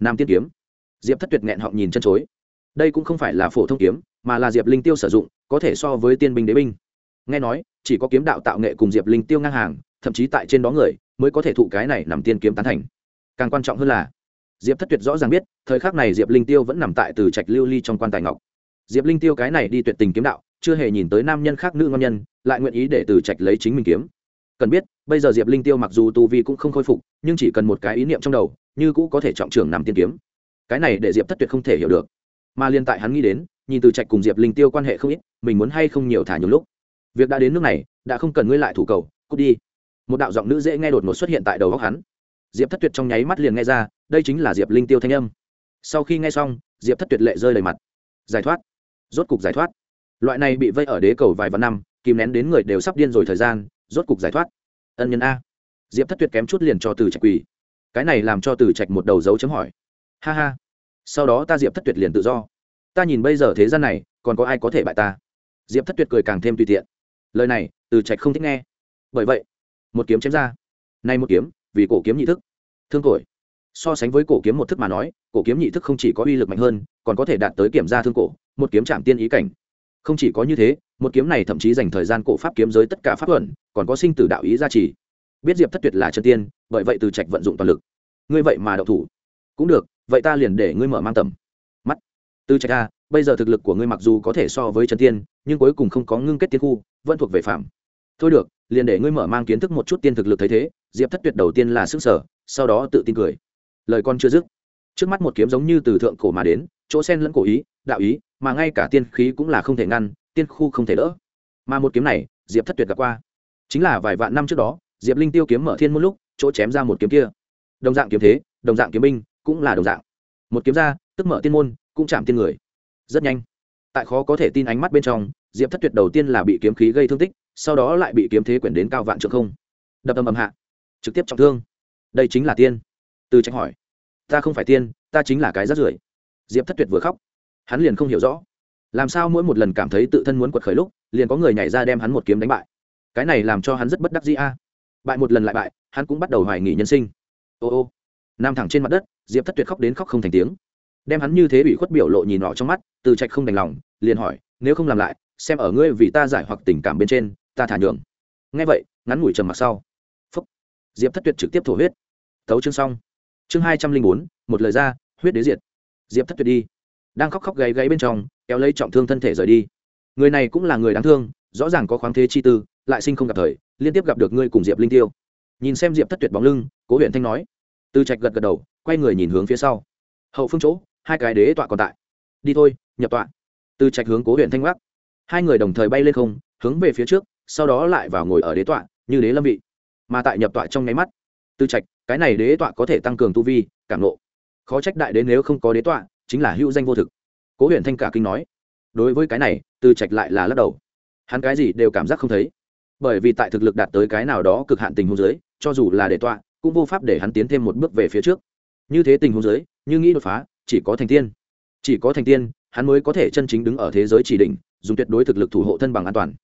Nam tiên kiếm. Diệp thất tuyệt nghẹn họng nhìn chân chối. Đây cũng không phải là phổ thông kiếm, mà là diệp linh tiêu sử dụng, có thể so với tiên binh đế binh nghe nói, chỉ có kiếm đạo tạo nghệ cùng diệp linh tiêu ngang hàng, thậm chí tại trên đó người, mới có thể thụ cái này nằm tiên kiếm tán thành. Càng quan trọng hơn là, diệp thất tuyệt rõ ràng biết, thời khắc này diệp linh tiêu vẫn nằm tại từ trạch lưu ly trong quan tài ngọc. Diệp linh tiêu cái này đi tuyệt tình kiếm đạo, chưa hề nhìn tới nam nhân khác nữ ngon nhân, lại nguyện ý để từ trạch lấy chính mình kiếm. Cần biết, bây giờ diệp linh tiêu mặc dù tu vi cũng không khôi phục, nhưng chỉ cần một cái ý niệm trong đầu, như cũ có thể trọng trường nằm tiên kiếm. Cái này để diệp thất tuyệt không thể hiểu được. Mà liên tại hắn nghĩ đến, nhìn từ trạch cùng diệp linh tiêu quan hệ không ít, mình muốn hay không nhiều thả nhiều lúc việc đã đến nước này, đã không cần ngươi lại thủ cầu, cút đi. Một đạo giọng nữ dễ nghe đột ngột xuất hiện tại đầu góc hắn. Diệp thất tuyệt trong nháy mắt liền nghe ra, đây chính là diệp linh tiêu thanh âm. Sau khi nghe xong, diệp thất tuyệt lệ rơi đầy mặt. Giải thoát. Rốt cục giải thoát. Loại này bị vây ở đế cầu vài vạn năm, kìm nén đến người đều sắp điên rồi thời gian, rốt cục giải thoát. Ân nhân a. Diệp thất tuyệt kém chút liền cho từ trạch quỳ. Cái này làm cho từ trạch một đầu dấu chấm hỏi. Ha ha. Sau đó ta diệp thất tuyệt liền tự do. Ta nhìn bây giờ thế gian này, còn có ai có thể bại ta? Diệp thất tuyệt cười càng thêm tùy tiện lời này, từ trạch không thích nghe. Bởi vậy, một kiếm chém ra. Nay một kiếm, vì cổ kiếm nhị thức. Thương cổi so sánh với cổ kiếm một thức mà nói, cổ kiếm nhị thức không chỉ có uy lực mạnh hơn, còn có thể đạt tới kiểm tra thương cổ, một kiếm chạm tiên ý cảnh. Không chỉ có như thế, một kiếm này thậm chí dành thời gian cổ pháp kiếm giới tất cả pháp luận, còn có sinh tử đạo ý gia trì. Biết diệp thất tuyệt là chân tiên, bởi vậy từ trạch vận dụng toàn lực. Ngươi vậy mà đậu thủ. Cũng được, vậy ta liền để ngươi mở mang tầm từ trạch a, bây giờ thực lực của ngươi mặc dù có thể so với chân tiên, nhưng cuối cùng không có ngưng kết tiên khu, vẫn thuộc về phạm. Thôi được, liền để ngươi mở mang kiến thức một chút tiên thực lực thấy thế, diệp thất tuyệt đầu tiên là sức sở, sau đó tự tin cười. Lời con chưa dứt, trước mắt một kiếm giống như từ thượng cổ mà đến, chỗ sen lẫn cổ ý, đạo ý, mà ngay cả tiên khí cũng là không thể ngăn, tiên khu không thể đỡ. Mà một kiếm này, diệp thất tuyệt gặp qua. Chính là vài vạn năm trước đó, diệp linh tiêu kiếm mở thiên môn lúc, chỗ chém ra một kiếm kia. Đồng dạng kiếm thế, đồng dạng kiếm binh, cũng là đồng dạng. Một kiếm ra, tức mở tiên môn cũng chạm tiên người. Rất nhanh. Tại khó có thể tin ánh mắt bên trong, diệp thất tuyệt đầu tiên là bị kiếm khí gây thương tích, sau đó lại bị kiếm thế quyển đến cao vạn trượng không. Đập ầm ầm hạ. Trực tiếp trọng thương. Đây chính là tiên. Từ tránh hỏi. Ta không phải tiên, ta chính là cái rát rưởi. Diệp thất tuyệt vừa khóc. Hắn liền không hiểu rõ. Làm sao mỗi một lần cảm thấy tự thân muốn quật khởi lúc, liền có người nhảy ra đem hắn một kiếm đánh bại? Cái này làm cho hắn rất bất đắc dĩ a. Bại một lần lại bại, hắn cũng bắt đầu hoài nghỉ nhân sinh. Ô ô. Nam thẳng trên mặt đất, diệp thất tuyệt khóc đến khóc không thành tiếng đem hắn như thế bị khuất biểu lộ nhìn nọ trong mắt, từ trạch không đành lòng, liền hỏi, nếu không làm lại, xem ở ngươi vì ta giải hoặc tình cảm bên trên, ta thả nhường. Ngay vậy, ngắn ngủi trầm mặc sau. Phúc. Diệp thất tuyệt trực tiếp thổ huyết. Tấu chương xong. Chương hai trăm linh bốn, một lời ra, huyết đế diệt. Diệp thất tuyệt đi. Đang khóc khóc gáy gáy bên trong, kéo lấy trọng thương thân thể rời đi. Người này cũng là người đáng thương, rõ ràng có khoáng thế chi tư, lại sinh không gặp thời, liên tiếp gặp được ngươi cùng diệp linh tiêu. Nhìn xem diệp thất tuyệt bóng lưng, cố huyện thanh nói. Từ trạch gật gật đầu, quay người nhìn hướng phía sau. Hậu phương chỗ hai cái đế tọa còn tại. Đi thôi, nhập tọa. Từ trạch hướng cố huyện thanh bắc hai người đồng thời bay lên không, hướng về phía trước, sau đó lại vào ngồi ở đế tọa, như đế lâm vị. Mà tại nhập tọa trong nháy mắt, từ trạch, cái này đế tọa có thể tăng cường tu vi, cảm nộ khó trách đại đế nếu không có đế tọa, chính là hữu danh vô thực. Cố huyện thanh cả kinh nói. Đối với cái này, từ trạch lại là lắc đầu. Hắn cái gì đều cảm giác không thấy. Bởi vì tại thực lực đạt tới cái nào đó cực hạn tình huống giới cho dù là đế tọa, cũng vô pháp để hắn tiến thêm một bước về phía trước. Như thế tình huống giới như nghĩ đột phá chỉ có thành tiên. Chỉ có thành tiên, hắn mới có thể chân chính đứng ở thế giới chỉ định, dùng tuyệt đối thực lực thủ hộ thân bằng an toàn.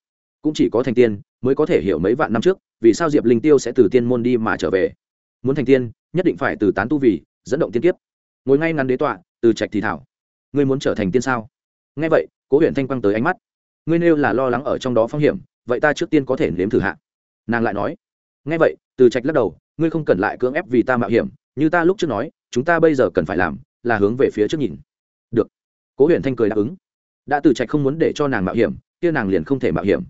Cũng chỉ có thành tiên mới có thể hiểu mấy vạn năm trước, vì sao diệp linh tiêu sẽ từ tiên môn đi mà trở về. Muốn thành tiên, nhất định phải từ tán tu vì, dẫn động tiên kiếp. Ngồi ngay ngắn đế tọa, từ trạch thì thảo. Ngươi muốn trở thành tiên sao? Nghe vậy, cố huyện thanh quang tới ánh mắt. Ngươi nêu là lo lắng ở trong đó phong hiểm, vậy ta trước tiên có thể nếm thử hạ. Nàng lại nói. Nghe vậy, từ trạch lắc đầu, ngươi không cần lại cưỡng ép vì ta mạo hiểm, như ta lúc trước nói, chúng ta bây giờ cần phải làm là hướng về phía trước nhìn. Được. Cố huyện thanh cười đáp ứng. Đã từ trạch không muốn để cho nàng mạo hiểm, kia nàng liền không thể mạo hiểm.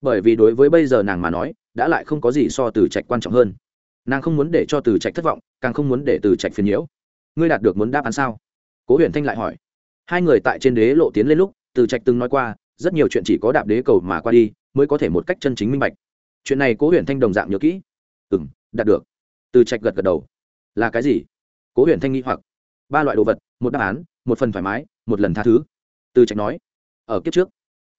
Bởi vì đối với bây giờ nàng mà nói, đã lại không có gì so từ trạch quan trọng hơn. Nàng không muốn để cho từ trạch thất vọng, càng không muốn để từ trạch phiền nhiễu. Ngươi đạt được muốn đáp án sao? Cố huyền thanh lại hỏi. Hai người tại trên đế lộ tiến lên lúc, từ trạch từng nói qua, rất nhiều chuyện chỉ có đạp đế cầu mà qua đi, mới có thể một cách chân chính minh bạch. Chuyện này cố huyền thanh đồng dạng nhớ kỹ. Ừ m đạt được. Từ trạch gật gật đầu. Là cái gì? Cố huyền thanh nghĩ hoặc ba loại đồ vật, một đáp án, một phần thoải mái, một lần tha thứ. Từ trạch nói, ở kiếp trước,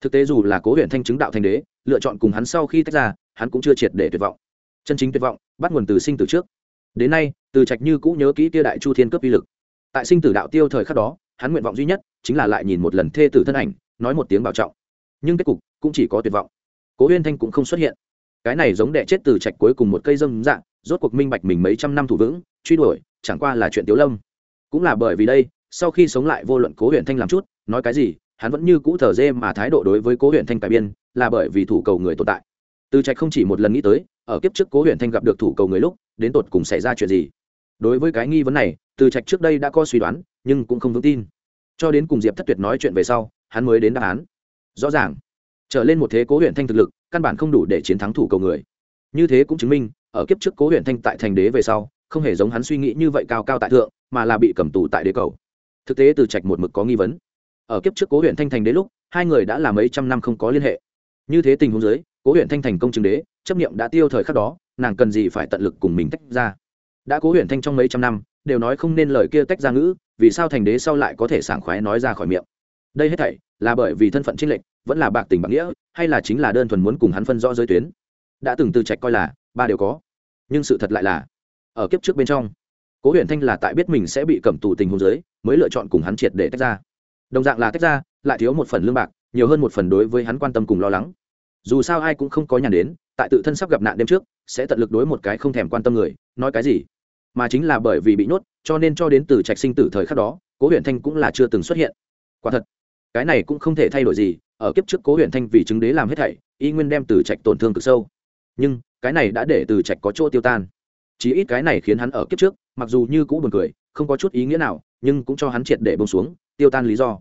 thực tế dù là cố huyện thanh chứng đạo thành đế, lựa chọn cùng hắn sau khi tách ra, hắn cũng chưa triệt để tuyệt vọng. Chân chính tuyệt vọng, bắt nguồn từ sinh tử trước. Đến nay, từ trạch như cũ nhớ kỹ tia đại chu thiên cấp uy lực. Tại sinh tử đạo tiêu thời khắc đó, hắn nguyện vọng duy nhất chính là lại nhìn một lần thê tử thân ảnh, nói một tiếng bảo trọng. Nhưng kết cục cũng chỉ có tuyệt vọng. Cố huyên thanh cũng không xuất hiện. Cái này giống đệ chết từ trạch cuối cùng một cây dâm dạng rốt cuộc minh bạch mình mấy trăm năm thủ vững, truy đuổi, chẳng qua là chuyện tiếu lâm cũng là bởi vì đây, sau khi sống lại vô luận cố huyện thanh làm chút, nói cái gì, hắn vẫn như cũ thờ dê mà thái độ đối với cố huyện thanh cải biên, là bởi vì thủ cầu người tồn tại. Từ trạch không chỉ một lần nghĩ tới, ở kiếp trước cố huyện thanh gặp được thủ cầu người lúc, đến tột cùng xảy ra chuyện gì. Đối với cái nghi vấn này, từ trạch trước đây đã có suy đoán, nhưng cũng không vững tin. Cho đến cùng diệp thất tuyệt nói chuyện về sau, hắn mới đến đáp án. Rõ ràng, trở lên một thế cố huyện thanh thực lực, căn bản không đủ để chiến thắng thủ cầu người. Như thế cũng chứng minh, ở kiếp trước cố huyện thanh tại thành đế về sau, không hề giống hắn suy nghĩ như vậy cao cao tại thượng mà là bị cầm tù tại đế cầu. Thực tế từ trạch một mực có nghi vấn. Ở kiếp trước cố huyện thanh thành đế lúc, hai người đã là mấy trăm năm không có liên hệ. Như thế tình huống dưới, cố huyện thanh thành công chứng đế, chấp nghiệm đã tiêu thời khắc đó, nàng cần gì phải tận lực cùng mình tách ra? Đã cố huyện thanh trong mấy trăm năm, đều nói không nên lời kia tách ra ngữ, vì sao thành đế sau lại có thể sảng khoái nói ra khỏi miệng? Đây hết thảy là bởi vì thân phận trinh lệnh vẫn là bạc tình bạc nghĩa, hay là chính là đơn thuần muốn cùng hắn phân rõ giới tuyến? Đã từng từ trạch coi là, ba đều có, nhưng sự thật lại là, ở kiếp trước bên trong cố huyền thanh là tại biết mình sẽ bị cầm tù tình hôn giới mới lựa chọn cùng hắn triệt để tách ra. Đồng dạng là tách ra, lại thiếu một phần lương bạc, nhiều hơn một phần đối với hắn quan tâm cùng lo lắng. Dù sao ai cũng không có nhàn đến, tại tự thân sắp gặp nạn đêm trước, sẽ tận lực đối một cái không thèm quan tâm người, nói cái gì? Mà chính là bởi vì bị nhốt, cho nên cho đến từ trạch sinh tử thời khắc đó, cố huyền thanh cũng là chưa từng xuất hiện. Quả thật, cái này cũng không thể thay đổi gì, ở kiếp trước cố huyền thanh vì chứng đế làm hết thảy, y nguyên đem từ trạch tổn thương cực sâu. Nhưng, cái này đã để từ trạch có chỗ tiêu tan. Chí ít cái này khiến hắn ở kiếp trước mặc dù như cũ buồn cười, không có chút ý nghĩa nào, nhưng cũng cho hắn triệt để bông xuống, tiêu tan lý do.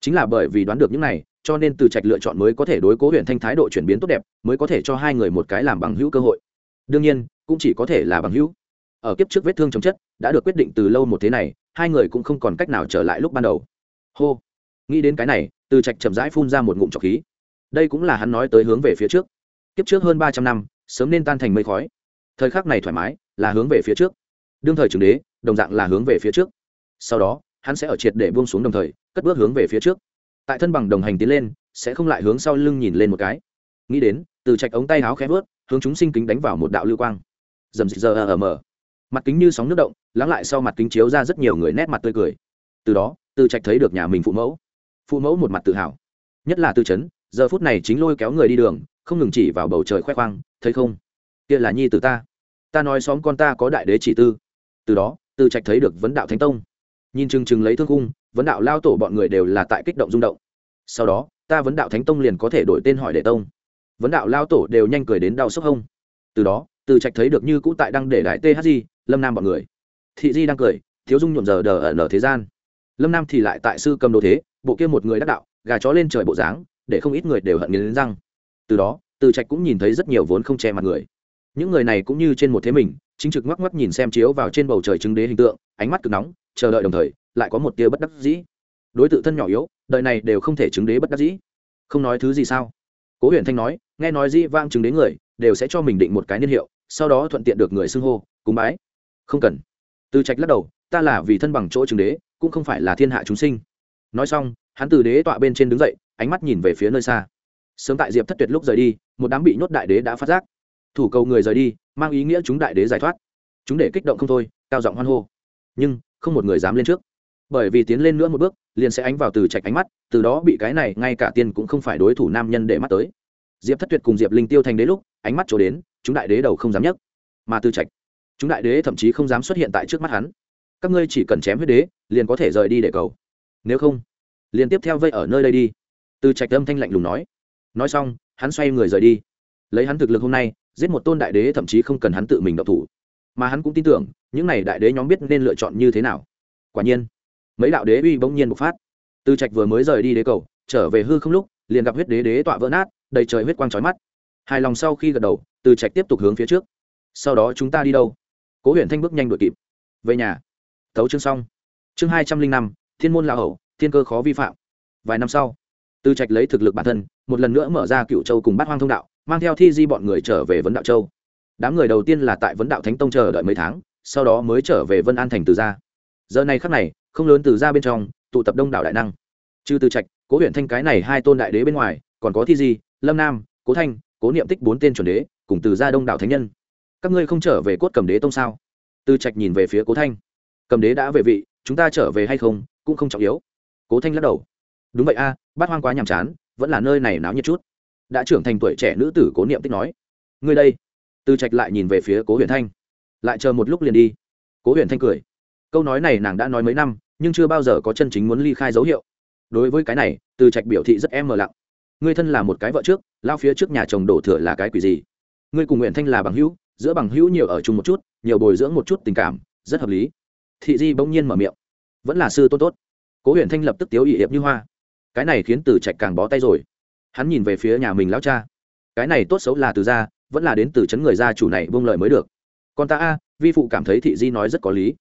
Chính là bởi vì đoán được những này, cho nên từ trạch lựa chọn mới có thể đối cố huyện thanh thái độ chuyển biến tốt đẹp, mới có thể cho hai người một cái làm bằng hữu cơ hội. Đương nhiên, cũng chỉ có thể là bằng hữu. Ở kiếp trước vết thương chống chất, đã được quyết định từ lâu một thế này, hai người cũng không còn cách nào trở lại lúc ban đầu. Hô. Nghĩ đến cái này, từ trạch chậm rãi phun ra một ngụm trọc khí. Đây cũng là hắn nói tới hướng về phía trước. Kiếp trước hơn ba trăm năm, sớm nên tan thành mây khói. Thời khắc này thoải mái, là hướng về phía trước đương thời trường đế, đồng dạng là hướng về phía trước. Sau đó, hắn sẽ ở triệt để buông xuống đồng thời, cất bước hướng về phía trước. Tại thân bằng đồng hành tiến lên, sẽ không lại hướng sau lưng nhìn lên một cái. Nghĩ đến, từ trạch ống tay háo khẽ vớt, hướng chúng sinh kính đánh vào một đạo lưu quang. Dầm dị giờ ở mở mặt kính như sóng nước động, lắng lại sau mặt kính chiếu ra rất nhiều người nét mặt tươi cười. Từ đó, từ trạch thấy được nhà mình phụ mẫu. Phụ mẫu một mặt tự hào. Nhất là tư chấn, giờ phút này chính lôi kéo người đi đường, không ngừng chỉ vào bầu trời khoe khoang, thấy không? Kia là nhi từ ta. Ta nói xóm con ta có đại đế chỉ tư từ đó, từ trạch thấy được vấn đạo thánh tông. Nhìn chừng chừng lấy thương cung vấn đạo lao tổ bọn người đều là tại kích động rung động. Sau đó, ta vấn đạo thánh tông liền có thể đổi tên hỏi đệ tông. Vấn đạo lao tổ đều nhanh cười đến đau sốc hông. Từ đó, từ trạch thấy được như cũ tại đăng để đại thg lâm nam bọn người. Thị di đang cười, thiếu dung nhuộm giờ đờ ở nở thế gian. Lâm nam thì lại tại sư cầm đồ thế, bộ kia một người đắc đạo, gà chó lên trời bộ dáng, để không ít người đều hận nghiến răng. Từ đó, từ trạch cũng nhìn thấy rất nhiều vốn không che mặt người những người này cũng như trên một thế mình, chính trực ngoắc ngoắc nhìn xem chiếu vào trên bầu trời chứng đế hình tượng, ánh mắt cực nóng, chờ đợi đồng thời, lại có một tia bất đắc dĩ. Đối tượng thân nhỏ yếu, đời này đều không thể chứng đế bất đắc dĩ. Không nói thứ gì sao? Cố huyền thanh nói, nghe nói dĩ vang chứng đế người, đều sẽ cho mình định một cái niên hiệu, sau đó thuận tiện được người xưng hô, cúng bái. Không cần. Từ trạch lắc đầu, ta là vì thân bằng chỗ chứng đế, cũng không phải là thiên hạ chúng sinh. Nói xong, hắn từ đế tọa bên trên đứng dậy, ánh mắt nhìn về phía nơi xa. Sớm tại diệp thất tuyệt lúc rời đi, một đám bị nhốt đại đế đã phát giác thủ cầu người rời đi, mang ý nghĩa chúng đại đế giải thoát. Chúng để kích động không thôi, cao giọng hoan hô. Nhưng, không một người dám lên trước. Bởi vì tiến lên nữa một bước, liền sẽ ánh vào từ trạch ánh mắt, từ đó bị cái này ngay cả tiên cũng không phải đối thủ nam nhân để mắt tới. Diệp thất tuyệt cùng diệp linh tiêu thành đế lúc, ánh mắt trổ đến, chúng đại đế đầu không dám nhấc, mà từ trạch, chúng đại đế thậm chí không dám xuất hiện tại trước mắt hắn. Các ngươi chỉ cần chém huyết đế, liền có thể rời đi để cầu. Nếu không, liền tiếp theo vây ở nơi đây đi. Từ trạch âm thanh lạnh lùng nói. Nói xong, hắn xoay người rời đi. Lấy hắn thực lực hôm nay giết một tôn đại đế thậm chí không cần hắn tự mình độc thủ. Mà hắn cũng tin tưởng, những n à y đại đế nhóm biết nên lựa chọn như thế nào. Quả nhiên, mấy đạo đế uy bỗng nhiên bộc phát. Từ trạch vừa mới rời đi đế cầu, trở về hư không lúc, liền gặp huyết đế đế tọa vỡ nát, đầy trời huyết quang trói mắt. Hài lòng sau khi gật đầu từ trạch tiếp tục hướng phía trước. Sau đó chúng ta đi đâu? Cố huyện thanh bước nhanh đuổi kịp. Về nhà. Thấu chương xong. Chương hai trăm linh năm, thiên môn lão hậu thiên cơ khó vi phạm. Vài năm sau từ trạch lấy thực lực bản thân, một lần nữa mở ra cựu châu cùng bát hoang thông đạo mang theo thi di bọn người trở về vấn đạo châu. Đám người đầu tiên là tại vấn đạo thánh tông chờ đợi mấy tháng, sau đó mới trở về vân an thành từ gia. Giờ này khắc này, không lớn từ gia bên trong, tụ tập đông đảo đại năng. Trừ từ trạch, cố huyện thanh cái này hai tôn đại đế bên ngoài, còn có thi di, lâm nam, cố thanh, cố niệm tích bốn tên chuẩn đế, cùng từ gia đông đảo thánh nhân. Các ngươi không trở về cốt cầm đế tông sao? Từ trạch nhìn về phía cố thanh. Cầm đế đã về vị, chúng ta trở về hay không, cũng không trọng yếu. Cố thanh lắc đầu. Đúng vậy a, bát hoang quá nhàm chán, vẫn là nơi này náo nhiệt chút đã trưởng thành tuổi trẻ nữ tử cố niệm tích nói. Ngươi đây. Từ trạch lại nhìn về phía cố huyền thanh. Lại chờ một lúc liền đi. Cố huyền thanh cười. Câu nói này nàng đã nói mấy năm, nhưng chưa bao giờ có chân chính muốn ly khai dấu hiệu. Đối với cái này, từ trạch biểu thị rất em mờ lặng. Ngươi thân là một cái vợ trước, lao phía trước nhà chồng đổ thừa là cái quỷ gì? Ngươi cùng nguyện thanh là bằng hữu, giữa bằng hữu nhiều ở chung một chút, nhiều bồi dưỡng một chút tình cảm, rất hợp lý. Thị di bỗng nhiên mở miệng. Vẫn là sư tôn tốt. Cố huyền thanh lập tức tiếu ỵ hiệp như hoa. Cái này khiến từ trạch càng bó tay rồi hắn nhìn về phía nhà mình lão cha. Cái này tốt xấu là từ gia, vẫn là đến từ chấn người gia chủ này buông lời mới được. Còn ta a, vi phụ cảm thấy thị di nói rất có lý.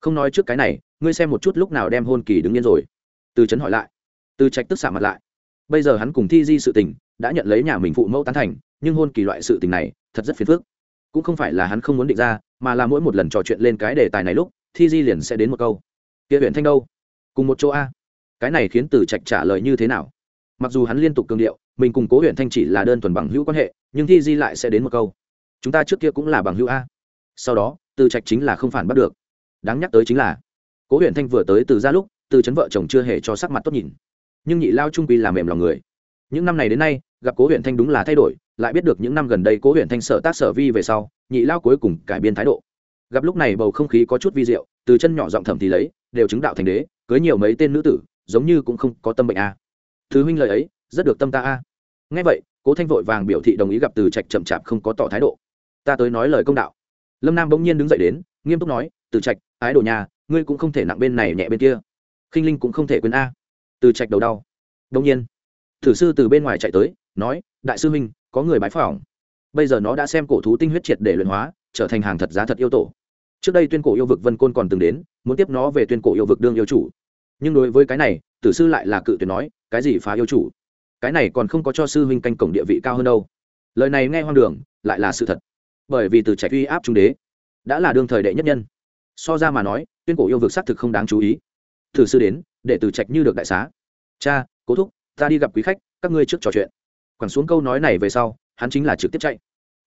Không nói trước cái này, ngươi xem một chút lúc nào đem hôn kỳ đứng yên rồi. Từ chấn hỏi lại. Từ trạch tức xạ mặt lại. Bây giờ hắn cùng thi di sự tình, đã nhận lấy nhà mình phụ mẫu tán thành, nhưng hôn kỳ loại sự tình này, thật rất phiền phức. Cũng không phải là hắn không muốn định ra, mà là mỗi một lần trò chuyện lên cái đề tài này lúc, thi di liền sẽ đến một câu. Kia huyện thanh đâu? Cùng một chỗ a. Cái này khiến từ trạch trả lời như thế nào? Mặc dù hắn liên tục cường điệu, mình cùng cố huyện thanh chỉ là đơn thuần bằng hữu quan hệ, nhưng thi di lại sẽ đến một câu. Chúng ta trước kia cũng là bằng hữu a. Sau đó, từ trạch chính là không phản bắt được. Đáng nhắc tới chính là, cố huyện thanh vừa tới từ ra lúc, từ chấn vợ chồng chưa hề cho sắc mặt tốt nhìn. Nhưng nhị lao trung quy là mềm lòng người. Những năm này đến nay, gặp cố huyện thanh đúng là thay đổi, lại biết được những năm gần đây cố huyện thanh sở tác sở vi về sau, nhị lao cuối cùng cải biên thái độ. Gặp lúc này bầu không khí có chút vi diệu, từ chân nhỏ giọng thầm thì lấy, đều chứng đạo thành đế, cưới nhiều mấy tên nữ tử, giống như cũng không có tâm bệnh a. à thứ huynh lời ấy, rất được tâm ta a. À. ngay vậy, cố thanh vội vàng biểu thị đồng ý gặp từ trạch chậm chạp không có tỏ thái độ. Ta tới nói lời công đạo. Lâm nam bỗng nhiên đứng dậy đến, nghiêm túc nói, từ trạch, ái đồ nhà, ngươi cũng không thể nặng bên này nhẹ bên kia. Khinh linh cũng không thể quên a. Từ trạch đầu đau. Đông nhiên, thử sư từ bên ngoài chạy tới, nói, đại sư huynh, có người bái phỏng. Bây giờ nó đã xem cổ thú tinh huyết triệt để luyện hóa, trở thành hàng thật giá thật yêu tổ. Trước đây tuyên cổ yêu vực vân côn còn từng đến, muốn tiếp nó về tuyên cổ yêu vực đương yêu chủ. Nhưng đối với cái này tử sư lại là cự tuyệt nói cái gì phá yêu chủ? Cái này còn không có cho sư huynh canh cổng địa vị cao hơn đâu. Lời này nghe hoang đường, lại là sự thật. Bởi vì từ trạch uy áp trung đế, đã là đương thời đệ nhất nhân. So ra mà nói, tuyên cổ yêu vực xác thực không đáng chú ý. Thử sư đến, để từ trạch như được đại xá. Cha, cố thúc, ta đi gặp quý khách, các ngươi trước trò chuyện. Quẳng xuống câu nói này về sau, hắn chính là trực tiếp chạy.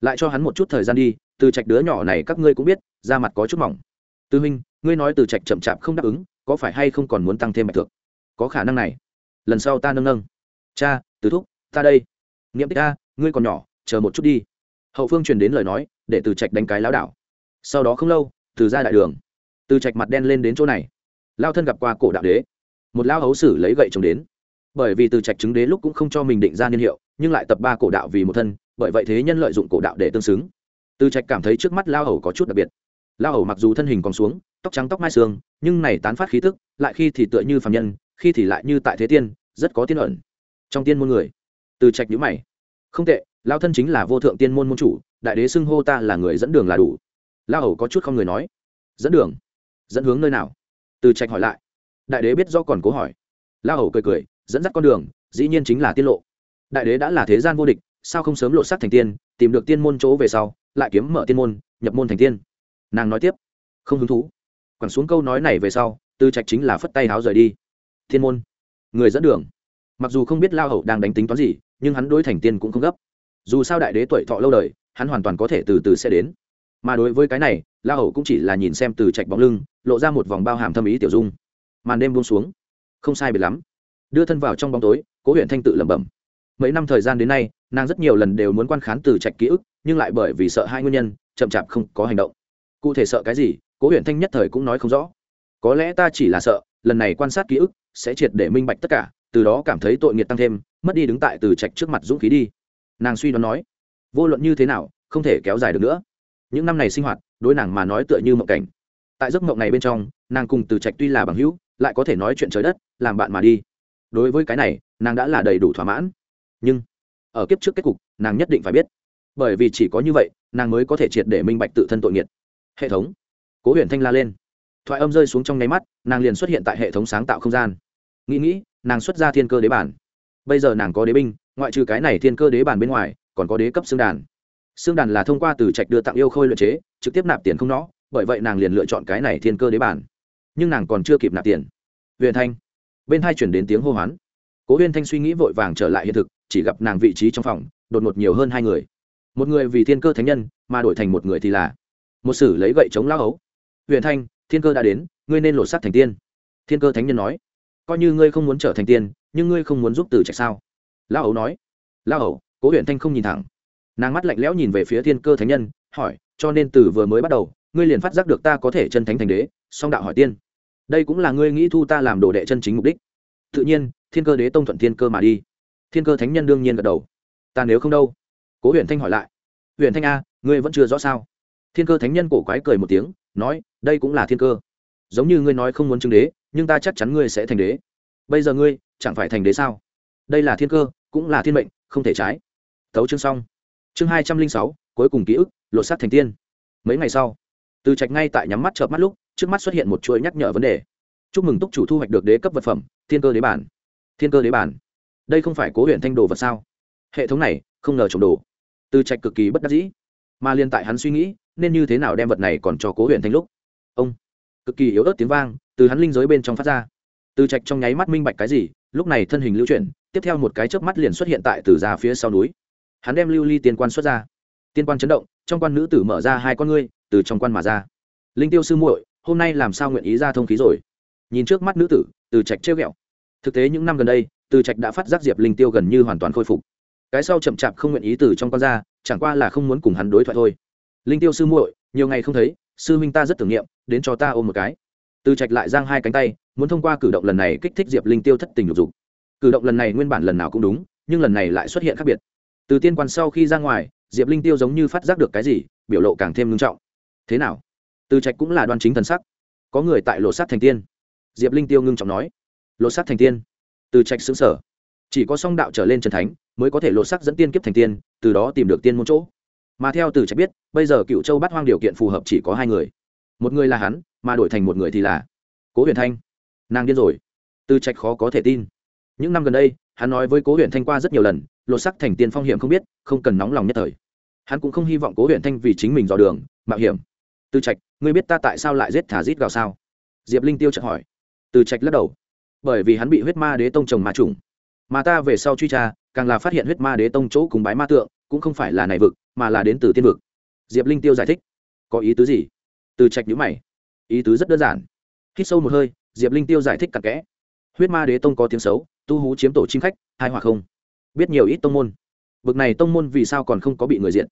Lại cho hắn một chút thời gian đi, từ trạch đứa nhỏ này các ngươi cũng biết, da mặt có chút mỏng. Tư huynh, ngươi nói từ trạch chậm chạp không đáp ứng, có phải hay không còn muốn tăng thêm bạch thượng? Có khả năng này lần sau ta nâng nâng. Cha, từ thúc, ta đây. Nghiệm tích ta ngươi còn nhỏ, chờ một chút đi. Hậu phương truyền đến lời nói, để từ trạch đánh cái lão đảo. Sau đó không lâu, từ ra đại đường. Từ trạch mặt đen lên đến chỗ này. Lao thân gặp qua cổ đạo đế. Một lao hấu sử lấy gậy chồng đến. Bởi vì từ trạch chứng đế lúc cũng không cho mình định ra niên hiệu, nhưng lại tập ba cổ đạo vì một thân, bởi vậy thế nhân lợi dụng cổ đạo để tương xứng. Từ trạch cảm thấy trước mắt lao hầu có chút đặc biệt. Lao hầu mặc dù thân hình còn xuống, tóc trắng tóc mai xương nhưng này tán phát khí tức, lại khi thì tựa như phạm nhân khi thì lại như tại thế tiên, rất có tiên ẩn. Trong tiên môn người. Từ trạch nhữ mày. Không tệ lao thân chính là vô thượng tiên môn môn chủ, đại đế xưng hô ta là người dẫn đường là đủ. Lao hầu có chút không người nói. Dẫn đường? Dẫn hướng nơi nào? Từ trạch hỏi lại. Đại đế biết do còn cố hỏi. Lao hầu cười cười, dẫn dắt con đường, dĩ nhiên chính là tiết lộ. Đại đế đã là thế gian vô địch, sao không sớm lộ sắc thành tiên, tìm được tiên môn chỗ về sau, lại kiếm mở tiên môn, nhập môn thành tiên? Nàng nói tiếp. Không hứng thú. Quẳng xuống câu nói này về sau tư trạch chính là phất tay háo rời đi thiên môn. Người dẫn đường. Mặc dù không biết lao hậu đang đánh tính toán gì, nhưng hắn đối thành tiên cũng không gấp. Dù sao đại đế tuổi thọ lâu đời, hắn hoàn toàn có thể từ từ sẽ đến. Mà đối với cái này, lao hậu cũng chỉ là nhìn xem từ trạch bóng lưng, lộ ra một vòng bao hàm thâm ý tiểu dung. Màn đêm buông xuống. Không sai biệt lắm. Đưa thân vào trong bóng tối, cố huyện thanh tự lẩm bẩm. Mấy năm thời gian đến nay, nàng rất nhiều lần đều muốn quan khán từ trạch ký ức, nhưng lại bởi vì sợ hai nguyên nhân, chậm chạp không có hành động. Cụ thể sợ cái gì, cố huyện thanh nhất thời cũng nói không rõ. Có lẽ ta chỉ là sợ, lần này quan sát ký ức sẽ triệt để minh bạch tất cả, từ đó cảm thấy tội nghiệt tăng thêm, mất đi đứng tại từ trạch trước mặt dũng khí đi. Nàng suy đoán nói. Vô luận như thế nào, không thể kéo dài được nữa. Những năm này sinh hoạt, đối nàng mà nói tựa như mộng cảnh. Tại giấc mộng này bên trong, nàng cùng từ trạch tuy là bằng hữu, lại có thể nói chuyện trời đất, làm bạn mà đi. Đối với cái này, nàng đã là đầy đủ thỏa mãn. Nhưng, ở kiếp trước kết cục, nàng nhất định phải biết. Bởi vì chỉ có như vậy, nàng mới có thể triệt để minh bạch tự thân tội nghiệt hệ thống. Cố huyền thanh la lên. Thoại âm rơi xuống trong nháy mắt, nàng liền xuất hiện tại hệ thống sáng tạo không gian nghĩ nghĩ, nàng xuất ra thiên cơ đế bản. Bây giờ nàng có đế binh, ngoại trừ cái này thiên cơ đế bản bên ngoài, còn có đế cấp xương đàn. Xương đàn là thông qua từ trạch đưa tặng yêu khôi luyện chế, trực tiếp nạp tiền không nó, bởi vậy nàng liền lựa chọn cái này thiên cơ đế bản. Nhưng nàng còn chưa kịp nạp tiền. Huyền thanh. Bên hai chuyển đến tiếng hô hoán. Cố huyền thanh suy nghĩ vội vàng trở lại hiện thực, chỉ gặp nàng vị trí trong phòng, đột ngột nhiều hơn hai người. Một người vì thiên cơ thánh nhân, mà đổi thành một người thì là một sử lấy gậy chống lao ấu huyền thanh, thiên cơ đã đến, ngươi nên lột sắt thành tiên. Thiên cơ thánh nhân nói coi như ngươi không muốn trở thành tiên, nhưng ngươi không muốn giúp từ trạch sao? Lao ấu nói. Lao ẩu cố huyện thanh không nhìn thẳng. Nàng mắt lạnh lẽo nhìn về phía thiên cơ thánh nhân, hỏi, cho nên từ vừa mới bắt đầu, ngươi liền phát giác được ta có thể chân thánh thành đế, song đạo hỏi tiên. Đây cũng là ngươi nghĩ thu ta làm đồ đệ chân chính mục đích. Tự nhiên, thiên cơ đế tông thuận thiên cơ mà đi. Thiên cơ thánh nhân đương nhiên gật đầu. Ta nếu không đâu? Cố huyện thanh hỏi lại. Huyện thanh a, ngươi vẫn chưa rõ sao? Thiên cơ thánh nhân cổ quái cười một tiếng, nói, đây cũng là thiên cơ. Giống như ngươi nói không muốn chứng đế nhưng ta chắc chắn ngươi sẽ thành đế. Bây giờ ngươi chẳng phải thành đế sao? Đây là thiên cơ, cũng là thiên mệnh, không thể trái. Tấu chương xong. Chương hai trăm linh sáu, cuối cùng ký ức, lột xác thành tiên. Mấy ngày sau, từ trạch ngay tại nhắm mắt chợp mắt lúc, trước mắt xuất hiện một chuỗi nhắc nhở vấn đề. Chúc mừng túc chủ thu hoạch được đế cấp vật phẩm, thiên cơ đế bản. Thiên cơ đế bản. Đây không phải cố huyện thanh đồ vật sao? Hệ thống này, không ngờ trồng đồ. Từ trạch cực kỳ bất đắc dĩ. Mà liên tại hắn suy nghĩ, nên như thế nào đem vật này còn cho cố huyện thanh lúc? Ông. Cực kỳ yếu ớt tiếng vang từ hắn linh giới bên trong phát ra. Từ trạch trong nháy mắt minh bạch cái gì, lúc này thân hình lưu chuyển, tiếp theo một cái chớp mắt liền xuất hiện tại từ ra phía sau núi. Hắn đem lưu ly tiên quan xuất ra. Tiên quan chấn động, trong quan nữ tử mở ra hai con ngươi, từ trong quan mà ra. Linh tiêu sư muội, hôm nay làm sao nguyện ý ra thông khí rồi? Nhìn trước mắt nữ tử, từ trạch trêu ghẹo. Thực tế những năm gần đây, từ trạch đã phát giác diệp linh tiêu gần như hoàn toàn khôi phục. Cái sau chậm chạp không nguyện ý từ trong con ra, chẳng qua là không muốn cùng hắn đối thoại thôi. Linh tiêu sư muội, nhiều ngày không thấy, sư huynh ta rất tưởng niệm, đến cho ta ôm một cái từ trạch lại giang hai cánh tay, muốn thông qua cử động lần này kích thích diệp linh tiêu thất tình lục dục. Cử động lần này nguyên bản lần nào cũng đúng, nhưng lần này lại xuất hiện khác biệt. Từ tiên quan sau khi ra ngoài, diệp linh tiêu giống như phát giác được cái gì, biểu lộ càng thêm ngưng trọng. Thế nào? Từ trạch cũng là đoan chính thần sắc. Có người tại lộ sát thành tiên. Diệp linh tiêu ngưng trọng nói. Lộ sát thành tiên. Từ trạch xứng sở chỉ có song đạo trở lên trần thánh, mới có thể lộ sắc dẫn tiên kiếp thành tiên, từ đó tìm được tiên môn chỗ. Mà theo từ trạch biết, bây giờ cựu châu bắt hoang điều kiện phù hợp chỉ có hai người. Một người là hắn mà đổi thành một người thì là cố huyền thanh nàng điên rồi từ trạch khó có thể tin những năm gần đây hắn nói với cố huyền thanh qua rất nhiều lần lột sắc thành tiên phong hiểm không biết không cần nóng lòng nhất thời hắn cũng không hy vọng cố huyền thanh vì chính mình dò đường mạo hiểm từ trạch ngươi biết ta tại sao lại giết thả giết gào sao diệp linh tiêu chợt hỏi từ trạch lắc đầu bởi vì hắn bị huyết ma đế tông trồng ma trùng mà ta về sau truy tra càng là phát hiện huyết ma đế tông chỗ cùng bái ma tượng cũng không phải là này vực mà là đến từ tiên vực diệp linh tiêu giải thích có ý tứ gì từ trạch nhữ mày ý tứ rất đơn giản. Hít sâu một hơi, diệp linh tiêu giải thích cặn kẽ. Huyết ma đế tông có tiếng xấu, tu hú chiếm tổ chim khách, hai hoặc không. Biết nhiều ít tông môn. Bực này tông môn vì sao còn không có bị người diện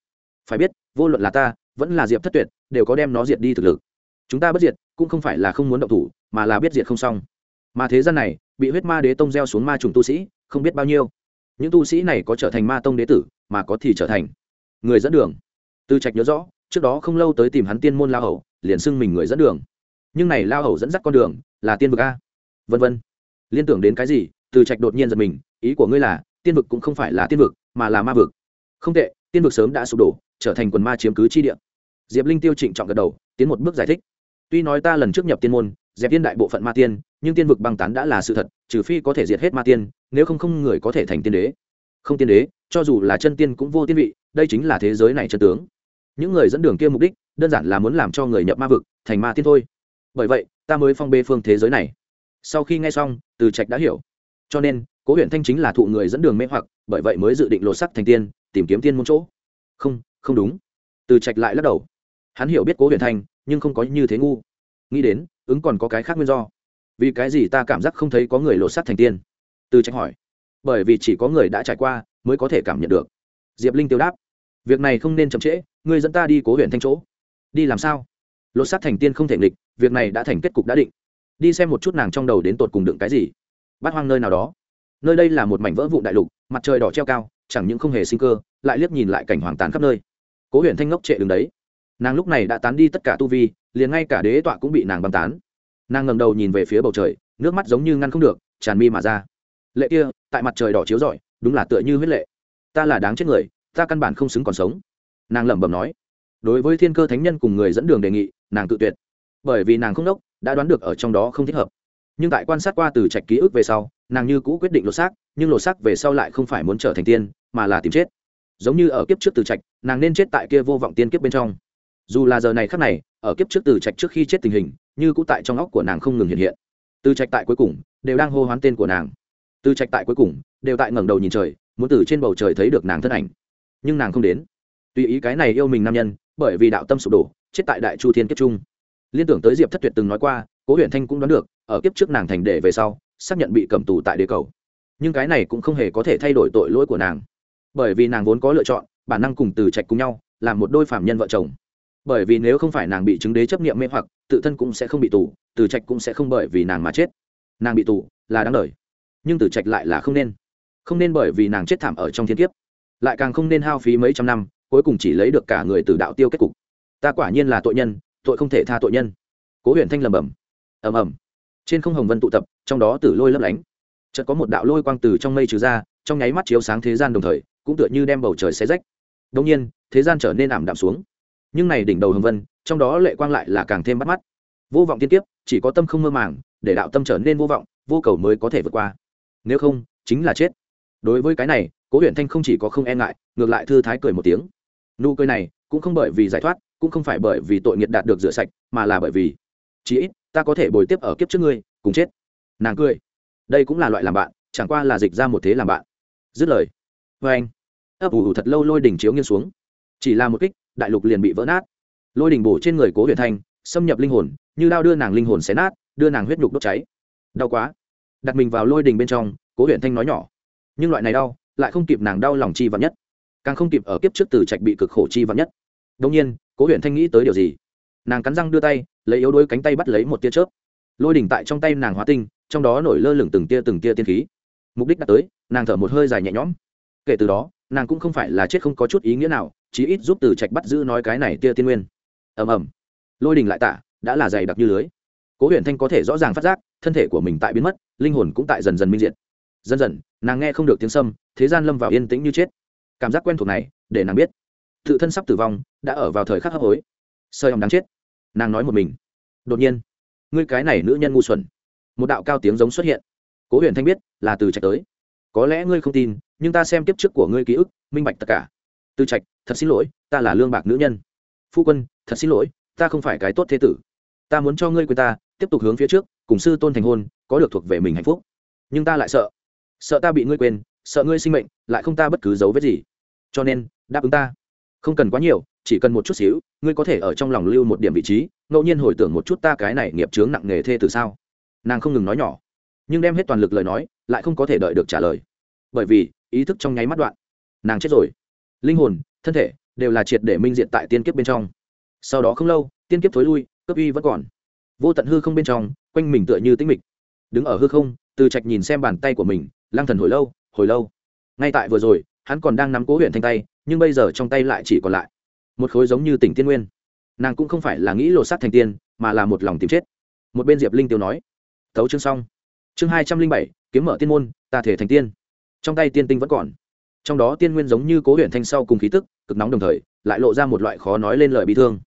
phải biết, vô luận là ta, vẫn là diệp thất tuyệt, đều có đem nó diệt đi thực lực. Chúng ta bất diệt, cũng không phải là không muốn động thủ, mà là biết diệt không xong. Mà thế gian này, bị huyết ma đế tông gieo xuống ma trùng tu sĩ, không biết bao nhiêu. Những tu sĩ này có trở thành ma tông đế tử, mà có thì trở thành người dẫn đường. Tư trạch nhớ rõ, trước đó không lâu tới tìm hắn tiên môn la hầu liền xưng mình người dẫn đường. Nhưng này lao hầu dẫn dắt con đường là tiên vực a? Vân vân. Liên tưởng đến cái gì, từ trạch đột nhiên giật mình, ý của ngươi là, tiên vực cũng không phải là tiên vực, mà là ma vực. Không tệ, tiên vực sớm đã sụp đổ, trở thành quần ma chiếm cứ chi địa. Diệp linh tiêu trịnh trọng gật đầu, tiến một bước giải thích. Tuy nói ta lần trước nhập tiên môn dẹp tiên đại bộ phận ma tiên, nhưng tiên vực băng tán đã là sự thật, trừ phi có thể diệt hết ma tiên, nếu không không người có thể thành tiên đế. Không tiên đế, cho dù là chân tiên cũng vô tiên vị, đây chính là thế giới này chân tướng. Những người dẫn đường kia mục đích đơn giản là muốn làm cho người nhập ma vực, thành ma tiên thôi. Bởi vậy, ta mới phong bê phương thế giới này. Sau khi nghe xong, từ trạch đã hiểu. Cho nên, cố huyện thanh chính là thụ người dẫn đường mê hoặc, bởi vậy mới dự định lột sắc thành tiên, tìm kiếm tiên môn chỗ. Không không đúng. Từ trạch lại lắc đầu. Hắn hiểu biết cố huyện thanh, nhưng không có như thế ngu. Nghĩ đến, ứng còn có cái khác nguyên do. Vì cái gì ta cảm giác không thấy có người lột sắc thành tiên? Từ trạch hỏi. Bởi vì chỉ có người đã trải qua, mới có thể cảm nhận được. Diệp linh tiêu đáp. Việc này không nên chậm trễ, ngươi dẫn ta đi cố huyện thanh chỗ đi làm sao? Lột xác thành tiên không thể nghịch, việc này đã thành kết cục đã định. Đi xem một chút nàng trong đầu đến tột cùng đựng cái gì. Bắt hoang nơi nào đó. Nơi đây là một mảnh vỡ vụ đại lục, mặt trời đỏ treo cao, chẳng những không hề sinh cơ, lại liếc nhìn lại cảnh hoàng tàn khắp nơi. Cố huyện thanh ngốc trệ đứng đấy. Nàng lúc này đã tán đi tất cả tu vi, liền ngay cả đế tọa cũng bị nàng băng tán. Nàng ngầm đầu nhìn về phía bầu trời, nước mắt giống như ngăn không được, tràn mi mà ra. Lệ kia, tại mặt trời đỏ chiếu rọi, đúng là tựa như huyết lệ. Ta là đáng chết người, ta căn bản không xứng còn sống. Nàng lẩm bẩm nói đối với thiên cơ thánh nhân cùng người dẫn đường đề nghị, nàng tự tuyệt. Bởi vì nàng không đốc, đã đoán được ở trong đó không thích hợp. Nhưng tại quan sát qua từ trạch ký ức về sau, nàng như cũ quyết định lột xác, nhưng lột xác về sau lại không phải muốn trở thành tiên, mà là tìm chết. Giống như ở kiếp trước từ trạch, nàng nên chết tại kia vô vọng tiên kiếp bên trong. Dù là giờ này khắc này, ở kiếp trước từ trạch trước khi chết tình hình, như cũ tại trong óc của nàng không ngừng hiện hiện. Từ trạch tại cuối cùng, đều đang hô hoán tên của nàng. Từ trạch tại cuối cùng, đều tại ngẩng đầu nhìn trời, muốn từ trên bầu trời thấy được nàng thân ảnh. Nhưng nàng không đến. Tùy ý cái này yêu mình nam nhân bởi vì đạo tâm sụp đổ, chết tại đại chu thiên kiếp trung. Liên tưởng tới diệp thất tuyệt từng nói qua, cố huyện thanh cũng đoán được, ở kiếp trước nàng thành đệ về sau, xác nhận bị cầm tù tại địa cầu. Nhưng cái này cũng không hề có thể thay đổi tội lỗi của nàng. Bởi vì nàng vốn có lựa chọn, bản năng cùng từ trạch cùng nhau, làm một đôi phạm nhân vợ chồng. Bởi vì nếu không phải nàng bị chứng đế chấp nghiệm mê hoặc, tự thân cũng sẽ không bị tù, từ trạch cũng sẽ không bởi vì nàng mà chết. Nàng bị tù là đáng đời. Nhưng từ trạch lại là không nên. Không nên bởi vì nàng chết thảm ở trong thiên kiếp. Lại càng không nên hao phí mấy trăm năm cuối cùng chỉ lấy được cả người từ đạo tiêu kết cục. Ta quả nhiên là tội nhân, tội không thể tha tội nhân. Cố huyện thanh lầm bầm ầm ầm. Trên không hồng vân tụ tập, trong đó tử lôi lấp lánh. Chợt có một đạo lôi quang từ trong mây trừ ra, trong nháy mắt chiếu sáng thế gian đồng thời, cũng tựa như đem bầu trời xé rách. Đông nhiên, thế gian trở nên ảm đạm xuống. Nhưng này đỉnh đầu hồng vân, trong đó lệ quang lại là càng thêm bắt mắt. Vô vọng tiên tiếp chỉ có tâm không mơ màng, để đạo tâm trở nên vô vọng, vô cầu mới có thể vượt qua. Nếu không, chính là chết. Đối với cái này, cố huyện thanh không chỉ có không e ngại, ngược lại thư thái cười một tiếng nụ cười này cũng không bởi vì giải thoát, cũng không phải bởi vì tội nghiệt đạt được rửa sạch, mà là bởi vì, chí ít, ta có thể bồi tiếp ở kiếp trước ngươi, cùng chết. Nàng cười. Đây cũng là loại làm bạn, chẳng qua là dịch ra một thế làm bạn. Dứt lời. Vê anh, ấp ủ thật lâu lôi đỉnh chiếu nghiêng xuống. Chỉ là một kích, đại lục liền bị vỡ nát. Lôi đỉnh bổ trên người cố huyện thanh, xâm nhập linh hồn, như đao đưa nàng linh hồn xé nát, đưa nàng huyết nhục đốt cháy. Đau quá. Đặt mình vào lôi đình bên trong, cố huyện thanh nói nhỏ. Nhưng loại này đau, lại không kịp nàng đau lòng chi vắn nhất càng không kịp ở kiếp trước từ trạch bị cực khổ chi vắng nhất. Đông nhiên, cố huyện thanh nghĩ tới điều gì? Nàng cắn răng đưa tay, lấy yếu đuối cánh tay bắt lấy một tia chớp. Lôi đỉnh tại trong tay nàng hóa tinh, trong đó nổi lơ lửng từng tia từng tia tiên khí. Mục đích đã tới, nàng thở một hơi dài nhẹ nhõm. Kể từ đó, nàng cũng không phải là chết không có chút ý nghĩa nào, chí ít giúp từ trạch bắt giữ nói cái này tia tiên nguyên. Ầm ầm. Lôi đình lại tạ đã là dày đặc như lưới. Cố huyện thanh có thể rõ ràng phát giác, thân thể của mình tại biến mất, linh hồn cũng tại dần dần minh diệt. Dần dần, nàng nghe không được tiếng sâm, thế gian lâm vào yên tĩnh như chết cảm giác quen thuộc này, để nàng biết. Tự thân sắp tử vong, đã ở vào thời khắc hấp hối. Sơ hồng đáng chết. Nàng nói một mình. Đột nhiên, ngươi cái này nữ nhân ngu xuẩn. Một đạo cao tiếng giống xuất hiện. Cố huyền thanh biết là từ trạch tới. Có lẽ ngươi không tin, nhưng ta xem tiếp trước của ngươi ký ức, minh bạch tất cả. Từ trạch, thật xin lỗi, ta là lương bạc nữ nhân. Phu quân, thật xin lỗi, ta không phải cái tốt thế tử. Ta muốn cho ngươi quên ta, tiếp tục hướng phía trước, cùng sư tôn thành hôn, có được thuộc về mình hạnh phúc. Nhưng ta lại sợ. Sợ ta bị ngươi quên, sợ ngươi sinh mệnh, lại không ta bất cứ dấu vết gì cho nên, đáp ứng ta. Không cần quá nhiều, chỉ cần một chút xíu, ngươi có thể ở trong lòng lưu một điểm vị trí, ngẫu nhiên hồi tưởng một chút ta cái này nghiệp chướng nặng nghề thê từ sao? Nàng không ngừng nói nhỏ, nhưng đem hết toàn lực lời nói, lại không có thể đợi được trả lời. Bởi vì, ý thức trong nháy mắt đoạn. Nàng chết rồi. Linh hồn, thân thể, đều là triệt để minh diện tại tiên kiếp bên trong. Sau đó không lâu, tiên kiếp thối lui cấp uy vẫn còn. Vô tận hư không bên trong, quanh mình tựa như tĩnh mịch. Đứng ở hư không, từ trạch nhìn xem bàn tay của mình lang thần hồi lâu hồi lâu. Ngay tại vừa rồi hắn còn đang nắm cố huyện thanh tay, nhưng bây giờ trong tay lại chỉ còn lại một khối giống như tỉnh tiên nguyên. Nàng cũng không phải là nghĩ lột sát thành tiên, mà là một lòng tìm chết. Một bên diệp linh tiêu nói, thấu chương xong. Chương hai trăm linh bảy, kiếm mở tiên môn, ta thể thành tiên. Trong tay tiên tinh vẫn còn. Trong đó tiên nguyên giống như cố huyện thanh sau cùng khí tức, cực nóng đồng thời, lại lộ ra một loại khó nói lên lời bị thương.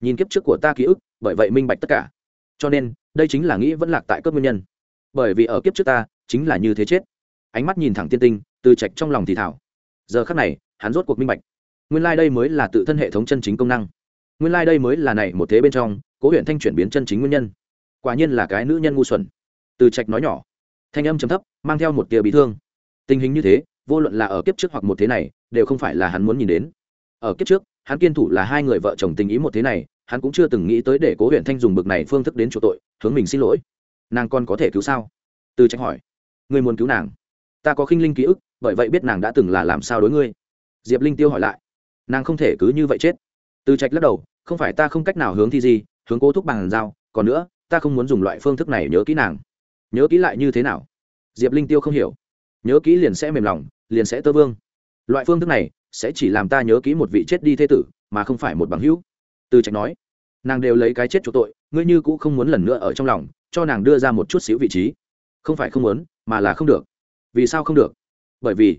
Nhìn kiếp trước của ta ký ức, bởi vậy minh bạch tất cả. Cho nên, đây chính là nghĩ vẫn lạc tại cấp nguyên nhân. Bởi vì ở kiếp trước ta, chính là như thế chết. Ánh mắt nhìn thẳng tiên tinh, từ trạch trong lòng thì thảo giờ khắc này, hắn rốt cuộc minh bạch. Nguyên lai、like、đây mới là tự thân hệ thống chân chính công năng. Nguyên lai、like、đây mới là này một thế bên trong, cố huyện thanh chuyển biến chân chính nguyên nhân. Quả nhiên là cái nữ nhân ngu xuẩn. Từ trạch nói nhỏ. Thanh âm chấm thấp, mang theo một tia bị thương. Tình hình như thế, vô luận là ở kiếp trước hoặc một thế này, đều không phải là hắn muốn nhìn đến. Ở kiếp trước, hắn kiên thủ là hai người vợ chồng tình ý một thế này, hắn cũng chưa từng nghĩ tới để cố huyện thanh dùng bực này phương thức đến chỗ tội, hướng mình xin lỗi. Nàng còn có thể cứu sao? Từ trạch hỏi. Người muốn cứu nàng? Ta có khinh linh ký ức bởi vậy biết nàng đã từng là làm sao đối ngươi. Diệp linh tiêu hỏi lại. Nàng không thể cứ như vậy chết. Từ trạch lắc đầu, không phải ta không cách nào hướng thi gì, hướng cố thúc bằng giao còn nữa, ta không muốn dùng loại phương thức này nhớ kỹ nàng. Nhớ kỹ lại như thế nào? Diệp linh tiêu không hiểu. Nhớ kỹ liền sẽ mềm lòng, liền sẽ tơ vương. Loại phương thức này sẽ chỉ làm ta nhớ kỹ một vị chết đi thế tử, mà không phải một bằng hữu. Từ trạch nói. Nàng đều lấy cái chết chỗ tội, ngươi như cũng không muốn lần nữa ở trong lòng, cho nàng đưa ra một chút xíu vị trí. Không phải không muốn, mà là không được. Vì sao không được? Bởi vì,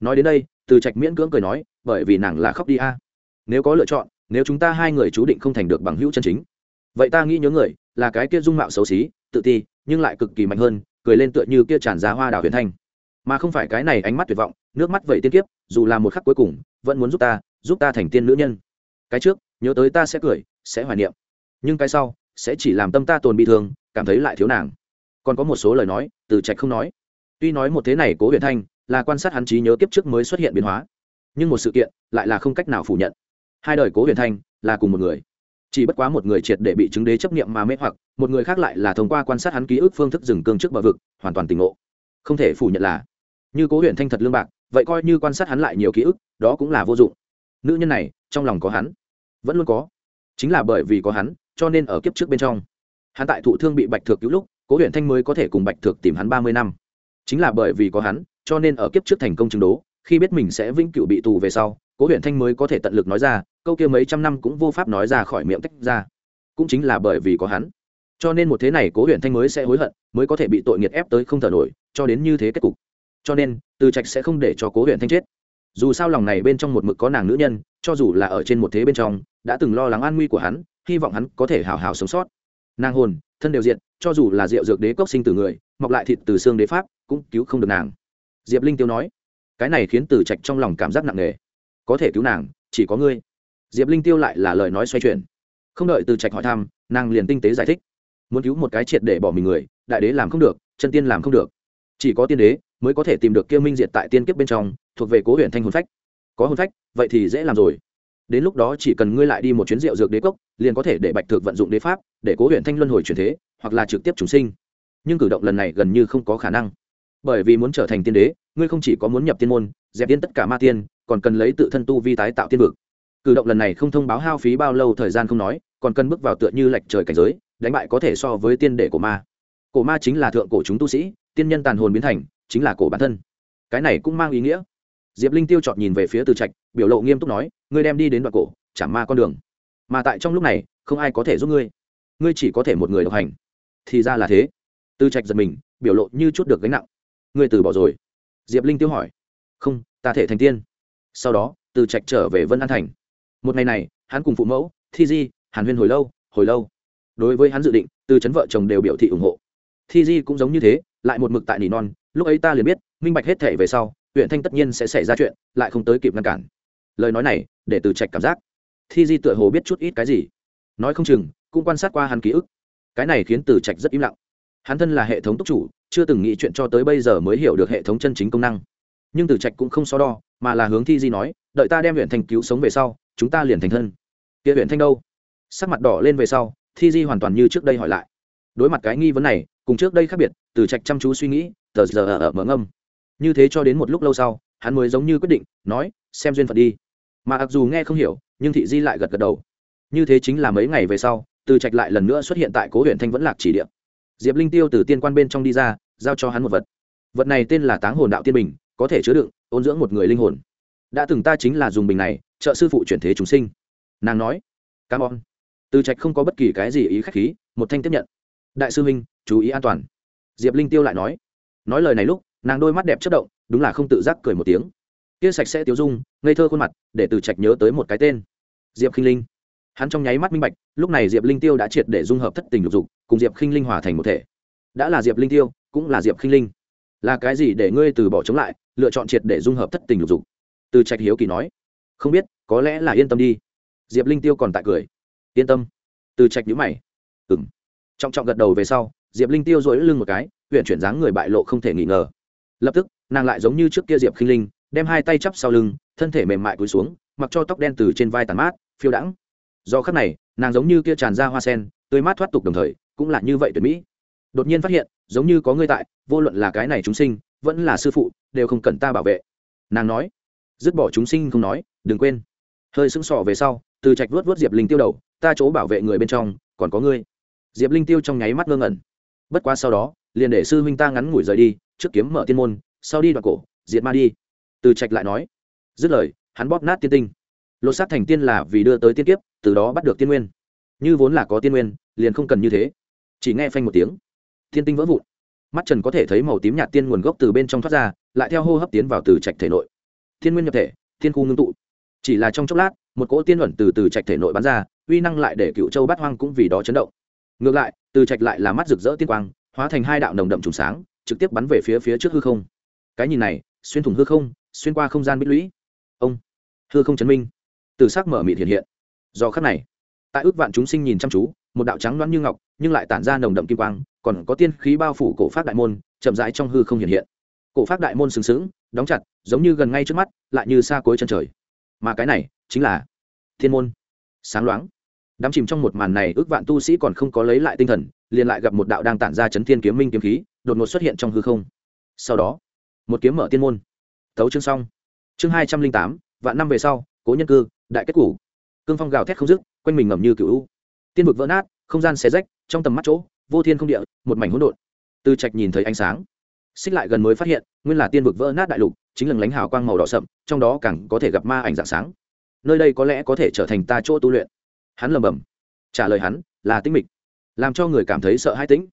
nói đến đây, từ trạch miễn cưỡng cười nói, bởi vì nàng là khóc đi a. Nếu có lựa chọn, nếu chúng ta hai người chú định không thành được bằng hữu chân chính. Vậy ta nghĩ nhớ người, là cái kia dung mạo xấu xí, tự ti, nhưng lại cực kỳ mạnh hơn, cười lên tựa như kia tràn giá hoa đào huyền thanh. Mà không phải cái này ánh mắt tuyệt vọng, nước mắt vậy tiên kiếp, dù là một khắc cuối cùng, vẫn muốn giúp ta giúp ta thành tiên nữ nhân. Cái trước, nhớ tới ta sẽ cười, sẽ hoài niệm. Nhưng cái sau, sẽ chỉ làm tâm ta tồn bị thương, cảm thấy lại thiếu nàng. Còn có một số lời nói, từ trạch không nói. Tuy nói một thế này cố huyền thanh là quan sát hắn trí nhớ kiếp trước mới xuất hiện biến hóa. Nhưng một sự kiện lại là không cách nào phủ nhận. Hai đời cố huyền thanh là cùng một người. Chỉ bất quá một người triệt để bị chứng đế chấp nghiệm mà mê hoặc, một người khác lại là thông qua quan sát hắn ký ức phương thức dừng cương trước bờ vực, hoàn toàn tỉnh ngộ. Không thể phủ nhận là, như cố Huyền thanh thật lương bạc, vậy coi như quan sát hắn lại nhiều ký ức, đó cũng là vô dụng. Nữ nhân này, trong lòng có hắn, vẫn luôn có. Chính là bởi vì có hắn, cho nên ở kiếp trước bên trong, hắn tại thụ thương bị bạch thược cứu lúc, cố Huyền thanh mới có thể cùng bạch thược tìm hắn ba mươi năm. Chính là bởi vì có hắn cho nên ở kiếp trước thành công chứng đố, khi biết mình sẽ vĩnh cửu bị tù về sau, cố huyện thanh mới có thể tận lực nói ra, câu kia mấy trăm năm cũng vô pháp nói ra khỏi miệng tách ra. Cũng chính là bởi vì có hắn. Cho nên một thế này cố huyện thanh mới sẽ hối hận, mới có thể bị tội nghiệt ép tới không thở nổi, cho đến như thế kết cục. Cho nên, từ trạch sẽ không để cho cố huyện thanh chết. Dù sao lòng này bên trong một mực có nàng nữ nhân, cho dù là ở trên một thế bên trong, đã từng lo lắng an nguy của hắn, hy vọng hắn có thể hào hào sống sót. Nàng hồn, thân đều diện cho dù là rượu dược đế cốc sinh từ người, mọc lại thịt từ xương đế pháp, cũng cứu không được nàng diệp linh tiêu nói, cái này khiến từ trạch trong lòng cảm giác nặng nề. Có thể cứu nàng, chỉ có ngươi. Diệp linh tiêu lại là lời nói xoay chuyển. Không đợi từ trạch hỏi thăm, nàng liền tinh tế giải thích. Muốn cứu một cái triệt để bỏ mình người, đại đế làm không được, chân tiên làm không được. Chỉ có tiên đế mới có thể tìm được kia minh diệt tại tiên kiếp bên trong, thuộc về cố huyện thanh hồn phách. Có hồn phách, vậy thì dễ làm rồi. Đến lúc đó chỉ cần ngươi lại đi một chuyến rượu dược đế cốc, liền có thể để bạch thực vận dụng đế pháp, để cố huyện thanh luân hồi chuyển thế, hoặc là trực tiếp chúng sinh. Nhưng cử động lần này gần như không có khả năng bởi vì muốn trở thành tiên đế, ngươi không chỉ có muốn nhập tiên môn, dẹp tiên tất cả ma tiên, còn cần lấy tự thân tu vi tái tạo tiên vực. Cử động lần này không thông báo hao phí bao lâu thời gian không nói, còn cần bước vào tựa như lệch trời cảnh giới, đánh bại có thể so với tiên đệ của ma. Cổ ma chính là thượng cổ chúng tu sĩ, tiên nhân tàn hồn biến thành, chính là cổ bản thân. Cái này cũng mang ý nghĩa. Diệp linh tiêu chọn nhìn về phía từ trạch, biểu lộ nghiêm túc nói, ngươi đem đi đến đoạn cổ, chả ma con đường. Mà tại trong lúc này, không ai có thể giúp ngươi. Ngươi chỉ có thể một người độc hành. Thì ra là thế. Từ trạch giật mình, biểu lộ như chút được gánh nặng ngươi từ bỏ rồi? Diệp linh tiêu hỏi. Không, ta thể thành tiên. Sau đó, từ trạch trở về vân an thành. Một ngày này, hắn cùng phụ mẫu, thi di, hàn huyên hồi lâu hồi lâu. Đối với hắn dự định, từ chấn vợ chồng đều biểu thị ủng hộ. Thi di cũng giống như thế, lại một mực tại nỉ non. Lúc ấy ta liền biết, minh bạch hết thể về sau, huyện thanh tất nhiên sẽ xảy ra chuyện, lại không tới kịp ngăn cản. Lời nói này, để từ trạch cảm giác. Thi di tựa hồ biết chút ít cái gì. Nói không chừng, cũng quan sát qua hắn ký ức. Cái này khiến từ trạch rất im lặng hắn thân là hệ thống túc chủ, chưa từng nghĩ chuyện cho tới bây giờ mới hiểu được hệ thống chân chính công năng. Nhưng Tử trạch cũng không so đo, mà là hướng thi di nói, đợi ta đem huyện thanh cứu sống về sau, chúng ta liền thành thân. Kia huyện thanh đâu? Sắc mặt đỏ lên về sau, thi di hoàn toàn như trước đây hỏi lại. Đối mặt cái nghi vấn này, cùng trước đây khác biệt, Tử trạch chăm chú suy nghĩ, tờ giờ ở mở ngâm. Như thế cho đến một lúc lâu sau, hắn mới giống như quyết định, nói, xem duyên phận đi. Mà mặc dù nghe không hiểu, nhưng thị di lại gật gật đầu. Như thế chính là mấy ngày về sau từ trạch lại lần nữa xuất hiện tại cố huyện thanh vẫn lạc chỉ điểm diệp linh tiêu từ tiên quan bên trong đi ra, giao cho hắn một vật. Vật này tên là táng hồn đạo tiên bình, có thể chứa đựng, ôn dưỡng một người linh hồn. Đã từng ta chính là dùng bình này, trợ sư phụ chuyển thế chúng sinh. Nàng nói cám ơn. Từ trạch không có bất kỳ cái gì ý khách khí, một thanh tiếp nhận. Đại sư huynh, chú ý an toàn. Diệp linh tiêu lại nói. Nói lời này lúc, nàng đôi mắt đẹp chất động, đúng là không tự giác cười một tiếng. Kia sạch sẽ tiêu dung, ngây thơ khuôn mặt, để từ trạch nhớ tới một cái tên. Diệp khinh linh hắn trong nháy mắt minh bạch, lúc này diệp linh tiêu đã triệt để dung hợp thất tình lục dục, cùng diệp khinh linh hòa thành một thể. Đã là diệp linh tiêu, cũng là diệp khinh linh. Là cái gì để ngươi từ bỏ chống lại, lựa chọn triệt để dung hợp thất tình lục dục? Từ trạch hiếu kỳ nói. Không biết, có lẽ là yên tâm đi. Diệp linh tiêu còn tại cười. Yên tâm. Từ trạch nhữ mày. Ừ m trọng trọng gật đầu về sau, diệp linh tiêu dỗi lưng một cái huyện chuyển dáng người bại lộ không thể nghi ngờ. Lập tức, nàng lại giống như trước kia diệp khinh linh, đem hai tay chắp sau lưng, thân thể mềm mại cúi xuống, mặc cho tóc đen từ trên vai tàn mát, phiêu đãng do khắc này, nàng giống như kia tràn ra hoa sen, tươi mát thoát tục đồng thời, cũng là như vậy tuyệt mỹ. Đột nhiên phát hiện, giống như có ngươi tại, vô luận là cái này chúng sinh, vẫn là sư phụ, đều không cần ta bảo vệ. Nàng nói, dứt bỏ chúng sinh không nói, đừng quên. Hơi sững sỏ về sau, từ trạch vuốt vuốt diệp linh tiêu đầu, ta chỗ bảo vệ người bên trong, còn có ngươi. Diệp linh tiêu trong nháy mắt ngơ ngẩn. Bất quá sau đó, liền để sư huynh ta ngắn ngủi rời đi, trước kiếm mở tiên môn, sau đi đoạn cổ, diệt ma đi. Từ trạch lại nói, dứt lời, hắn bóp nát tiên tinh. Lột xác thành tiên là vì đưa tới tiên kiếp từ đó bắt được tiên nguyên. Như vốn là có tiên nguyên, liền không cần như thế. Chỉ nghe phanh một tiếng. Thiên tinh vỡ vụn. Mắt trần có thể thấy màu tím nhạt tiên nguồn gốc từ bên trong thoát ra, lại theo hô hấp tiến vào từ trạch thể nội. Thiên nguyên nhập thể, thiên khu ngưng tụ. Chỉ là trong chốc lát, một cỗ tiên luận từ từ trạch thể nội bắn ra, uy năng lại để cựu châu bát hoang cũng vì đó chấn động. Ngược lại, từ trạch lại là mắt rực rỡ tiên quang, hóa thành hai đạo nồng đậm trùng sáng, trực tiếp bắn về phía phía trước hư không. Cái nhìn này, xuyên thủng hư không, xuyên qua không gian bích lũy. Ông, hư không chấn minh. Từ sắc mở mịt hiện hiện do khắc này, tại ước vạn chúng sinh nhìn chăm chú, một đạo trắng loãng như ngọc, nhưng lại tản ra nồng đậm kim quang, còn có tiên khí bao phủ cổ pháp đại môn, chậm rãi trong hư không hiện hiện. Cổ pháp đại môn sừng sững, đóng chặt, giống như gần ngay trước mắt, lại như xa cuối chân trời. Mà cái này chính là thiên môn. Sáng loáng đám chìm trong một màn này, ước vạn tu sĩ còn không có lấy lại tinh thần, liền lại gặp một đạo đang tản ra chấn thiên kiếm minh kiếm khí, đột ngột xuất hiện trong hư không. Sau đó, một kiếm mở tiên môn. Thấu chương xong. Chương hai trăm linh tám, vạn năm về sau, cố nhân cư, đại kết cục cương phong gào thét không dứt, quanh mình ngầm như cựu u. Tiên vực vỡ nát, không gian xé rách, trong tầm mắt chỗ, vô thiên không địa, một mảnh hỗn độn. Từ trạch nhìn thấy ánh sáng, xích lại gần mới phát hiện, nguyên là tiên vực vỡ nát đại lục, chính là lánh hào quang màu đỏ sậm, trong đó càng có thể gặp ma ảnh dạng sáng. Nơi đây có lẽ có thể trở thành ta chỗ tu luyện. Hắn lầm bầm trả lời hắn, là tinh mịch, làm cho người cảm thấy sợ hãi tĩnh.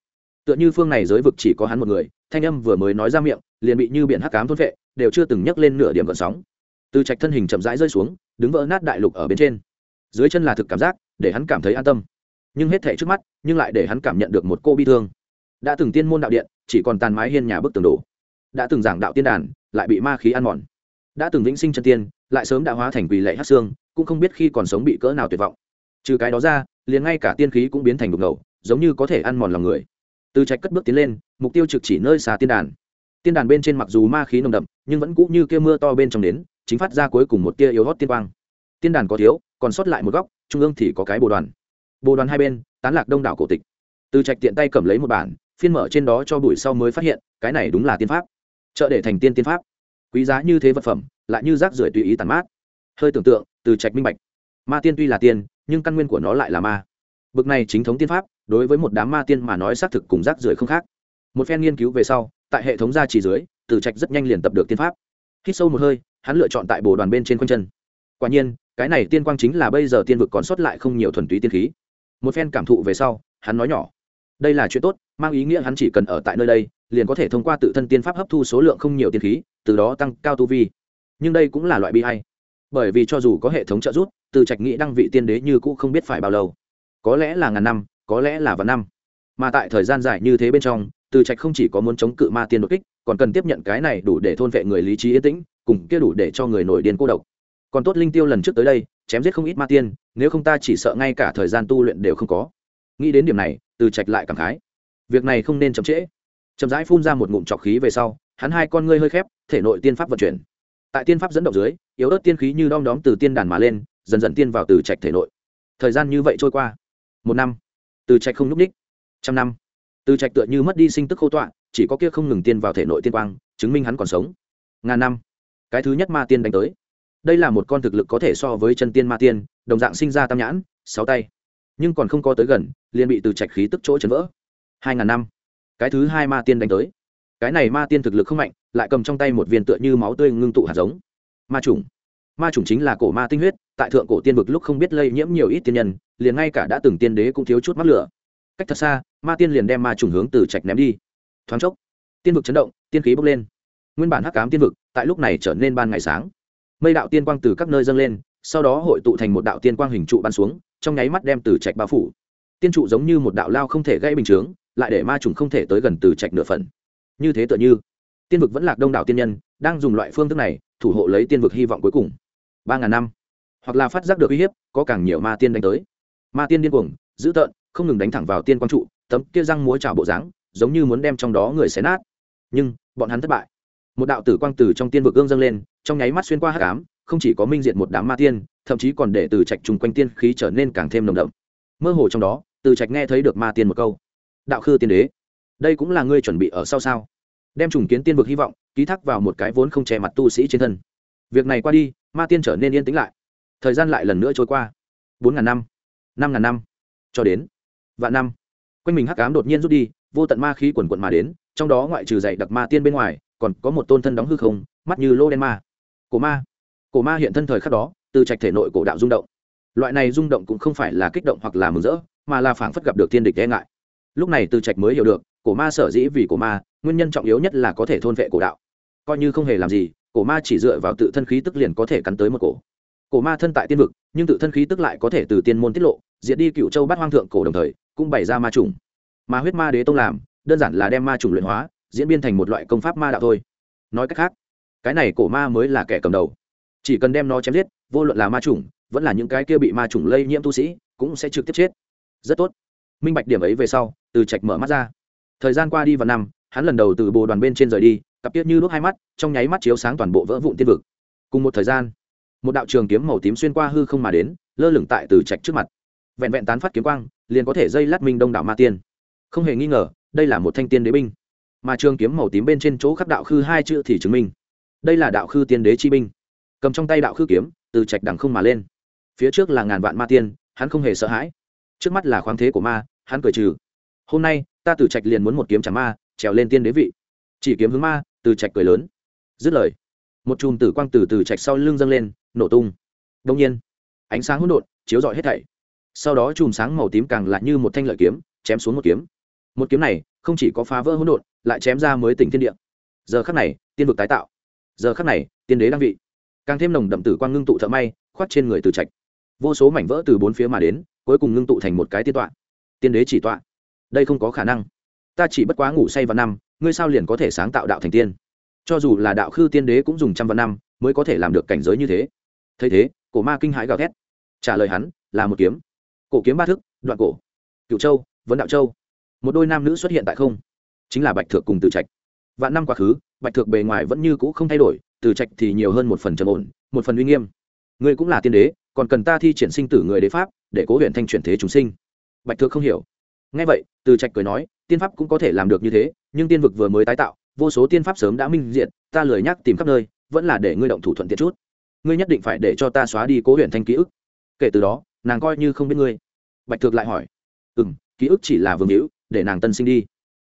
Tựa như phương này giới vực chỉ có hắn một người, thanh âm vừa mới nói ra miệng, liền bị như biển hắc cám thôn vệ, đều chưa từng nhắc lên nửa điểm gợn sóng. Từ trạch thân hình chậm rãi rơi xuống, đứng vỡ nát đại lục ở bên trên dưới chân là thực cảm giác, để hắn cảm thấy an tâm. Nhưng hết thể trước mắt, nhưng lại để hắn cảm nhận được một cô bi thương. Đã từng tiên môn đạo điện, chỉ còn tàn mái hiên nhà bức tường đổ. Đã từng giảng đạo tiên đàn, lại bị ma khí ăn mòn. Đã từng vĩnh sinh chân tiên, lại sớm đã hóa thành quỳ lệ hát xương, cũng không biết khi còn sống bị cỡ nào tuyệt vọng. Trừ cái đó ra, liền ngay cả tiên khí cũng biến thành đục ngầu, giống như có thể ăn mòn lòng người. Từ trạch cất bước tiến lên, mục tiêu trực chỉ nơi xà tiên đàn. Tiên đàn bên trên mặc dù ma khí nồng đậm, nhưng vẫn cũ như kia mưa to bên trong đến, chính phát ra cuối cùng một tia yếu hót tiên quang. Tiên đàn có thiếu còn sót lại một góc, trung ương thì có cái bồ đoàn. Bồ đoàn hai bên, tán lạc đông đảo cổ tịch. Từ trạch tiện tay cầm lấy một bản, phiên mở trên đó cho bụi sau mới phát hiện, cái này đúng là tiên pháp. Chợ để thành tiên tiên pháp. Quý giá như thế vật phẩm, lại như rác rưởi tùy ý tàn mát. Hơi tưởng tượng, từ trạch minh bạch. Ma tiên tuy là tiên, nhưng căn nguyên của nó lại là ma. Bực này chính thống tiên pháp, đối với một đám ma tiên mà nói xác thực cùng rác rưởi không khác. Một phen nghiên cứu về sau, tại hệ thống gia trì dưới, từ trạch rất nhanh liền tập được tiên pháp. Hít sâu một hơi, hắn lựa chọn tại bồ đoàn bên trên quanh chân. Quả nhiên cái này tiên quang chính là bây giờ tiên vực còn sót lại không nhiều thuần túy tiên khí. Một phen cảm thụ về sau, hắn nói nhỏ, đây là chuyện tốt, mang ý nghĩa hắn chỉ cần ở tại nơi đây, liền có thể thông qua tự thân tiên pháp hấp thu số lượng không nhiều tiên khí, từ đó tăng cao tu vi. Nhưng đây cũng là loại bi hay bởi vì cho dù có hệ thống trợ giúp, từ trạch nghĩ đăng vị tiên đế như cũ không biết phải bao lâu. Có lẽ là ngàn năm, có lẽ là vạn năm. Mà tại thời gian dài như thế bên trong, từ trạch không chỉ có muốn chống cự ma tiên đột kích, còn cần tiếp nhận cái này đủ để thôn vệ người lý trí yên tĩnh, cùng kia đủ để cho người nổi điên cô độc còn tốt linh tiêu lần trước tới đây, chém giết không ít ma tiên, nếu không ta chỉ sợ ngay cả thời gian tu luyện đều không có. Nghĩ đến điểm này, từ trạch lại cảm khái. Việc này không nên chậm trễ. Chậm rãi phun ra một ngụm trọc khí về sau, hắn hai con ngươi hơi khép, thể nội tiên pháp vận chuyển. Tại tiên pháp dẫn động dưới, yếu ớt tiên khí như đom đóm từ tiên đàn mà lên, dần dần tiên vào từ trạch thể nội. Thời gian như vậy trôi qua. Một năm. Từ trạch không n ú c ních trăm năm. Từ trạch tựa như mất đi sinh tức khô tọa, chỉ có kia không ngừng tiên vào thể nội tiên quang, chứng minh hắn còn sống. Ngàn năm. Cái thứ nhất ma tiên đánh tới đây là một con thực lực có thể so với chân tiên ma tiên, đồng dạng sinh ra tam nhãn, sáu tay. Nhưng còn không có tới gần, liền bị từ trạch khí tức chỗ chấn vỡ. Hai ngàn năm. Cái thứ hai ma tiên đánh tới. Cái này ma tiên thực lực không mạnh, lại cầm trong tay một viên tựa như máu tươi ngưng tụ hạt giống. Ma chủng. Ma chủng chính là cổ ma tinh huyết, tại thượng cổ tiên vực lúc không biết lây nhiễm nhiều ít tiên nhân, liền ngay cả đã từng tiên đế cũng thiếu chút mắt lửa. Cách thật xa, ma tiên liền đem ma chủng hướng từ trạch ném đi. Thoáng chốc, tiên vực chấn động, tiên khí bốc lên. Nguyên bản hắc cám tiên vực, tại lúc này trở nên ban ngày sáng mây đạo tiên quang từ các nơi dâng lên, sau đó hội tụ thành một đạo tiên quang hình trụ bắn xuống, trong nháy mắt đem từ trạch bao phủ. Tiên trụ giống như một đạo lao không thể gây bình chướng, lại để ma trùng không thể tới gần từ trạch nửa phần. Như thế tựa như, tiên vực vẫn lạc đông đảo tiên nhân, đang dùng loại phương thức này, thủ hộ lấy tiên vực hy vọng cuối cùng. Ba ngàn năm, hoặc là phát giác được uy hiếp, có càng nhiều ma tiên đánh tới. Ma tiên điên cuồng, dữ tợn, không ngừng đánh thẳng vào tiên quang trụ, tấm kia răng múa trào bộ dáng, giống như muốn đem trong đó người xé nát. Nhưng, bọn hắn thất bại. Một đạo tử quang tử trong tiên vực gương dâng lên trong nháy mắt xuyên qua hắc ám, không chỉ có minh diệt một đám ma tiên, thậm chí còn để từ trạch trùng quanh tiên khí trở nên càng thêm nồng đậm. Mơ hồ trong đó, từ trạch nghe thấy được ma tiên một câu. Đạo khư tiên đế, đây cũng là ngươi chuẩn bị ở sau sao? Đem trùng kiến tiên vực hy vọng, ký thác vào một cái vốn không che mặt tu sĩ trên thân. Việc này qua đi, ma tiên trở nên yên tĩnh lại. Thời gian lại lần nữa trôi qua. Bốn ngàn năm năm ngàn năm, cho đến vạn năm. Quanh mình hắc ám đột nhiên rút đi, vô tận ma khí quần quận mà đến, trong đó ngoại trừ dạy đặc ma tiên bên ngoài, còn có một tôn thân đóng hư không, mắt như lô đen ma cổ ma. Cổ ma hiện thân thời khắc đó, từ trạch thể nội cổ đạo rung động. Loại này rung động cũng không phải là kích động hoặc là mừng rỡ, mà là phảng phất gặp được thiên địch e ngại. Lúc này từ trạch mới hiểu được, cổ ma sở dĩ vì cổ ma, nguyên nhân trọng yếu nhất là có thể thôn vệ cổ đạo. Coi như không hề làm gì, cổ ma chỉ dựa vào tự thân khí tức liền có thể cắn tới một cổ. Cổ ma thân tại tiên vực, nhưng tự thân khí tức lại có thể từ tiên môn tiết lộ, diệt đi cựu châu bát hoang thượng cổ đồng thời, cũng bày ra ma trùng ma huyết ma đế tông làm, đơn giản là đem ma trùng luyện hóa, diễn biến thành một loại công pháp ma đạo thôi. Nói cách khác cái này cổ ma mới là kẻ cầm đầu. Chỉ cần đem nó chém giết, vô luận là ma chủng, vẫn là những cái kia bị ma chủng lây nhiễm tu sĩ, cũng sẽ trực tiếp chết. Rất tốt. Minh bạch điểm ấy về sau, từ trạch mở mắt ra. Thời gian qua đi vào năm, hắn lần đầu từ bồ đoàn bên trên rời đi, cặp tiết như lúc hai mắt, trong nháy mắt chiếu sáng toàn bộ vỡ vụn tiên vực. Cùng một thời gian, một đạo trường kiếm màu tím xuyên qua hư không mà đến, lơ lửng tại từ trạch trước mặt. Vẹn vẹn tán phát kiếm quang, liền có thể dây lát minh đông đảo ma tiên. Không hề nghi ngờ, đây là một thanh tiên đế binh. Mà trường kiếm màu tím bên trên chỗ khắc đạo khư hai chữ thì chứng minh đây là đạo khư tiên đế chi binh. Cầm trong tay đạo khư kiếm, từ trạch đằng không mà lên. Phía trước là ngàn vạn ma tiên, hắn không hề sợ hãi. Trước mắt là khoáng thế của ma, hắn cười trừ. Hôm nay, ta từ trạch liền muốn một kiếm trả ma, trèo lên tiên đế vị. Chỉ kiếm hướng ma, từ trạch cười lớn. Dứt lời, một chùm tử quang từ từ trạch sau lưng dâng lên, nổ tung. Đông nhiên, ánh sáng hỗn độn, chiếu rọi hết thảy. Sau đó chùm sáng màu tím càng lại như một thanh lợi kiếm, chém xuống một kiếm. Một kiếm này không chỉ có phá vỡ hỗn độn, lại chém ra mới tỉnh thiên địa. Giờ khắc này, tiên vực tái tạo giờ khắc này, tiên đế đang vị. Càng thêm nồng đậm tử quang ngưng tụ thợ may khoát trên người từ trạch. Vô số mảnh vỡ từ bốn phía mà đến, cuối cùng ngưng tụ thành một cái tiên tọa. Tiên đế chỉ tọa. Đây không có khả năng. Ta chỉ bất quá ngủ say vào năm, ngươi sao liền có thể sáng tạo đạo thành tiên? Cho dù là đạo khư tiên đế cũng dùng trăm vạn năm mới có thể làm được cảnh giới như thế. Thấy thế, cổ ma kinh hãi gào thét. Trả lời hắn, là một kiếm. Cổ kiếm ba thức, đoạn cổ. Cựu châu, vấn đạo châu. Một đôi nam nữ xuất hiện tại không. Chính là bạch thượng cùng từ trạch. Vạn năm quá khứ bạch Thược bề ngoài vẫn như cũ không thay đổi, từ trạch thì nhiều hơn một phần trầm ổn, một phần uy nghiêm. Ngươi cũng là tiên đế, còn cần ta thi triển sinh tử người đế pháp, để cố huyện thanh chuyển thế chúng sinh. Bạch Thược không hiểu. Ngay vậy, từ trạch cười nói, tiên pháp cũng có thể làm được như thế, nhưng tiên vực vừa mới tái tạo, vô số tiên pháp sớm đã minh diện ta lười nhắc tìm khắp nơi, vẫn là để ngươi động thủ thuận tiện chút. Ngươi nhất định phải để cho ta xóa đi cố huyện thanh ký ức. Kể từ đó, nàng coi như không biết ngươi. Bạch thược lại hỏi ừ m ký ức chỉ là vương hữu, để nàng tân sinh đi.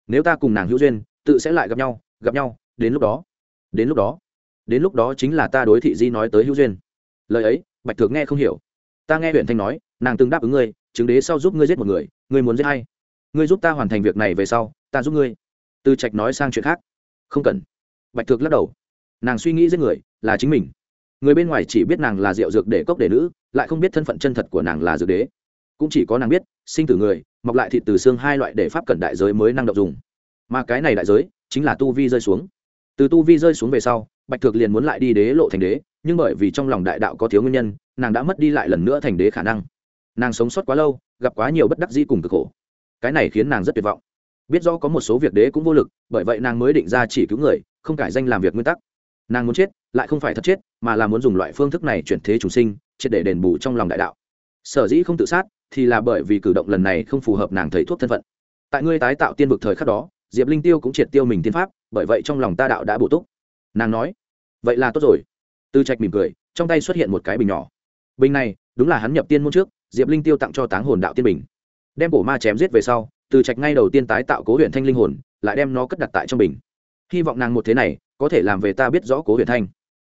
Nếu ta cùng nàng hữu duyên, tự sẽ lại gặp nhau gặp nhau đến lúc đó, đến lúc đó, đến lúc đó chính là ta đối thị di nói tới hữu duyên. Lời ấy, bạch thược nghe không hiểu. Ta nghe huyện thanh nói, nàng từng đáp ứng ngươi, chứng đế sau giúp ngươi giết một người, ngươi muốn giết hay ngươi giúp ta hoàn thành việc này về sau, ta giúp ngươi. Từ trạch nói sang chuyện khác. Không cần. Bạch thược lắc đầu. Nàng suy nghĩ giết người là chính mình. Người bên ngoài chỉ biết nàng là rượu dược để cốc để nữ, lại không biết thân phận chân thật của nàng là dược đế. Cũng chỉ có nàng biết, sinh tử người, mọc lại thịt từ xương hai loại để pháp cẩn đại giới mới năng động dùng. Mà cái này đại giới chính là tu vi rơi xuống từ tu vi rơi xuống về sau, bạch thược liền muốn lại đi đế lộ thành đế, nhưng bởi vì trong lòng đại đạo có thiếu nguyên nhân, nàng đã mất đi lại lần nữa thành đế khả năng. Nàng sống sót quá lâu, gặp quá nhiều bất đắc dĩ cùng cực khổ. Cái này khiến nàng rất tuyệt vọng. Biết rõ có một số việc đế cũng vô lực, bởi vậy nàng mới định ra chỉ cứu người, không cải danh làm việc nguyên tắc. Nàng muốn chết, lại không phải thật chết, mà là muốn dùng loại phương thức này chuyển thế chủ sinh, triệt để đền bù trong lòng đại đạo. Sở dĩ không tự sát, thì là bởi vì cử động lần này không phù hợp nàng thầy thuốc thân phận. Tại ngươi tái tạo tiên vực thời khắc đó, diệp linh tiêu cũng triệt tiêu mình tiên pháp bởi vậy trong lòng ta đạo đã bổ túc. Nàng nói, vậy là tốt rồi. Tư trạch mỉm cười, trong tay xuất hiện một cái bình nhỏ. Bình này, đúng là hắn nhập tiên môn trước, diệp linh tiêu tặng cho táng hồn đạo tiên bình. Đem cổ ma chém giết về sau từ trạch ngay đầu tiên tái tạo cố huyện thanh linh hồn, lại đem nó cất đặt tại trong bình. Hy vọng nàng một thế này, có thể làm về ta biết rõ cố huyện thanh.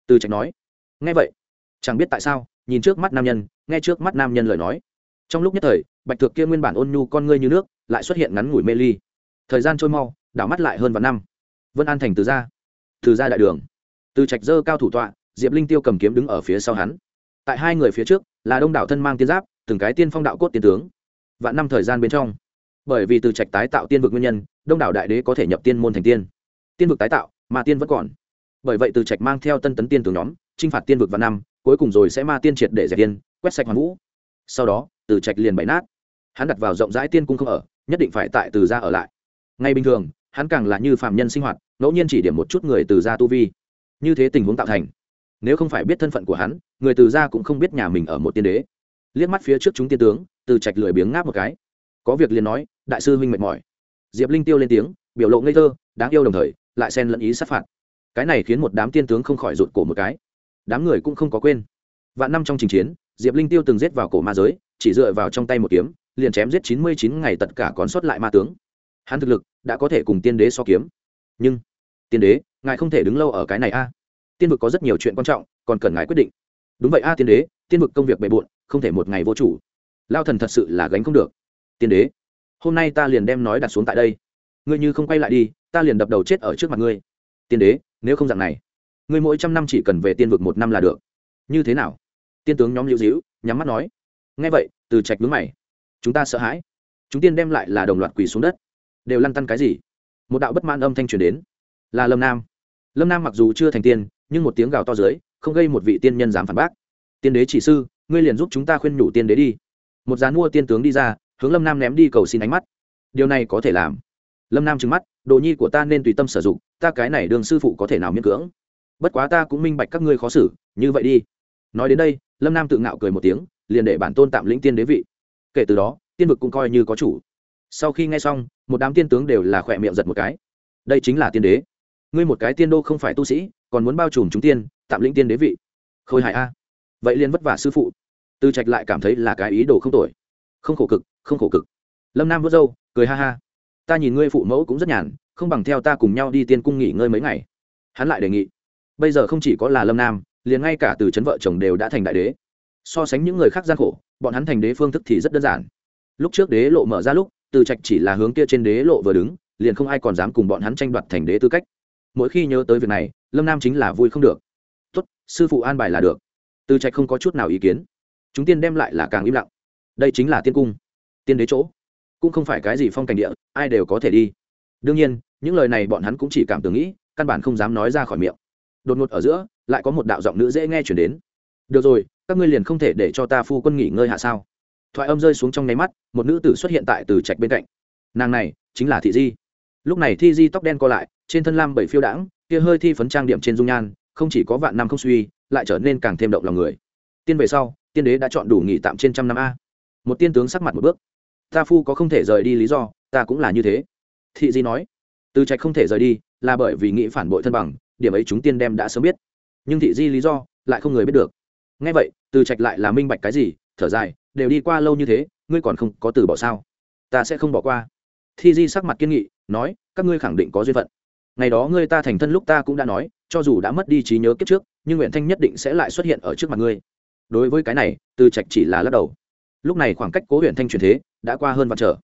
Từ trạch nói. Nghe vậy, chẳng biết tại sao, nhìn trước mắt nam nhân, nghe trước mắt nam nhân lời nói. Trong lúc nhất thời, bạch thược kia nguyên bản ôn nhu con ngươi như nước, lại xuất hiện ngắn ngủi mê ly. Thời gian trôi mau, đảo mắt lại hơn vạn năm vân an thành từ ra từ ra đại đường từ trạch dơ cao thủ tọa diệp linh tiêu cầm kiếm đứng ở phía sau hắn tại hai người phía trước là đông đảo thân mang tiên giáp từng cái tiên phong đạo cốt tiên tướng vạn năm thời gian bên trong bởi vì từ trạch tái tạo tiên vực nguyên nhân đông đảo đại đế có thể nhập tiên môn thành tiên tiên vực tái tạo mà tiên vẫn còn bởi vậy từ trạch mang theo tân tấn tiên tướng nhóm chinh phạt tiên vực vạn năm cuối cùng rồi sẽ ma tiên triệt để dẹp tiên quét sạch hoàn vũ sau đó từ trạch liền bày nát hắn đặt vào rộng rãi tiên cung không ở nhất định phải tại từ ra ở lại ngay bình thường hắn càng là như phạm nhân sinh hoạt, ngẫu nhiên chỉ điểm một chút người từ gia tu vi. Như thế tình huống tạo thành, nếu không phải biết thân phận của hắn, người từ gia cũng không biết nhà mình ở một tiên đế. Liếc mắt phía trước chúng tiên tướng, từ trạch lười biếng ngáp một cái. Có việc liền nói, đại sư huynh mệt mỏi. Diệp linh tiêu lên tiếng, biểu lộ ngây thơ, đáng yêu đồng thời, lại xen lẫn ý sát phạt. Cái này khiến một đám tiên tướng không khỏi rụt cổ một cái. Đám người cũng không có quên. Vạn năm trong trình chiến, diệp linh tiêu từng giết vào cổ ma giới, chỉ dựa vào trong tay một kiếm, liền chém giết chín mươi chín ngày tất cả còn sót lại ma tướng hắn thực lực đã có thể cùng tiên đế so kiếm. Nhưng, tiên đế, ngài không thể đứng lâu ở cái này a. Tiên vực có rất nhiều chuyện quan trọng, còn cần ngài quyết định. Đúng vậy a tiên đế, tiên vực công việc bề bộn, không thể một ngày vô chủ. Lao thần thật sự là gánh không được. Tiên đế, hôm nay ta liền đem nói đặt xuống tại đây. Ngươi như không quay lại đi, ta liền đập đầu chết ở trước mặt ngươi. Tiên đế, nếu không dạng này, ngươi mỗi trăm năm chỉ cần về tiên vực một năm là được. Như thế nào? Tiên tướng nhóm lưu dĩu, nhắm mắt nói. Ngay vậy, từ trạch mướn mày. Chúng ta sợ hãi. Chúng tiên đem lại là đồng loạt quỳ xuống đất đều lăn tăn cái gì? Một đạo bất mãn âm thanh truyền đến. Là lâm nam. Lâm nam mặc dù chưa thành tiên, nhưng một tiếng gào to dưới, không gây một vị tiên nhân dám phản bác. Tiên đế chỉ sư, ngươi liền giúp chúng ta khuyên nhủ tiên đế đi. Một gián mua tiên tướng đi ra, hướng lâm nam ném đi cầu xin ánh mắt. Điều này có thể làm. Lâm nam trừng mắt, đồ nhi của ta nên tùy tâm sử dụng, ta cái này đường sư phụ có thể nào miễn cưỡng? Bất quá ta cũng minh bạch các ngươi khó xử, như vậy đi. Nói đến đây, lâm nam tự ngạo cười một tiếng, liền để bản tôn tạm lĩnh tiên đế vị. Kể từ đó, tiên vực cũng coi như có chủ sau khi nghe xong, một đám tiên tướng đều là khỏe miệng giật một cái. Đây chính là tiên đế. Ngươi một cái tiên đô không phải tu sĩ, còn muốn bao trùm chúng tiên, tạm lĩnh tiên đế vị. Khôi hài a. Vậy liền vất vả sư phụ. Tư trạch lại cảm thấy là cái ý đồ không tội không khổ cực, không khổ cực. Lâm nam vớt râu, cười ha ha. Ta nhìn ngươi phụ mẫu cũng rất nhàn, không bằng theo ta cùng nhau đi tiên cung nghỉ ngơi mấy ngày. Hắn lại đề nghị. Bây giờ không chỉ có là lâm nam, liền ngay cả từ c vợ chồng đều đã thành đại đế. So sánh những người khác gian khổ, bọn hắn thành đế phương thức thì rất đơn giản. Lúc trước đế lộ mở ra lúc từ trạch chỉ là hướng kia trên đế lộ vừa đứng, liền không ai còn dám cùng bọn hắn tranh đoạt thành đế tư cách. Mỗi khi nhớ tới việc này, lâm nam chính là vui không được. Tốt, sư phụ an bài là được. Từ trạch không có chút nào ý kiến. Chúng tiên đem lại là càng im lặng. Đây chính là tiên cung, tiên đế chỗ. Cũng không phải cái gì phong cảnh địa, ai đều có thể đi. Đương nhiên, những lời này bọn hắn cũng chỉ cảm tưởng nghĩ, căn bản không dám nói ra khỏi miệng. Đột ngột ở giữa, lại có một đạo giọng nữ dễ nghe chuyển đến. Được rồi, các ngươi liền không thể để cho ta phu quân nghỉ ngơi hạ sao? Thoại âm rơi xuống trong nháy mắt, một nữ tử xuất hiện tại từ trạch bên cạnh. Nàng này, chính là thị di. Lúc này thi di tóc đen co lại, trên thân lam bảy phiêu đãng, kia hơi thi phấn trang điểm trên dung nhan, không chỉ có vạn năm không suy, lại trở nên càng thêm động lòng người. Tiên về sau, tiên đế đã chọn đủ nghỉ tạm trên trăm năm a. Một tiên tướng sắc mặt một bước. Ta phu có không thể rời đi lý do, ta cũng là như thế. Thị di nói. Từ trạch không thể rời đi, là bởi vì nghĩ phản bội thân bằng, điểm ấy chúng tiên đem đã sớm biết. Nhưng thị di lý do, lại không người biết được. Ngay vậy, từ trạch lại là minh bạch cái gì, thở dài đều đi qua lâu như thế, ngươi còn không có từ bỏ sao? Ta sẽ không bỏ qua. Thi di sắc mặt kiên nghị, nói, các ngươi khẳng định có duyên phận. Ngày đó ngươi ta thành thân lúc ta cũng đã nói, cho dù đã mất đi trí nhớ kiếp trước, nhưng nguyện thanh nhất định sẽ lại xuất hiện ở trước mặt ngươi. Đối với cái này, từ trạch chỉ là lắc đầu. Lúc này khoảng cách cố huyện thanh truyền thế, đã qua hơn vạn trở.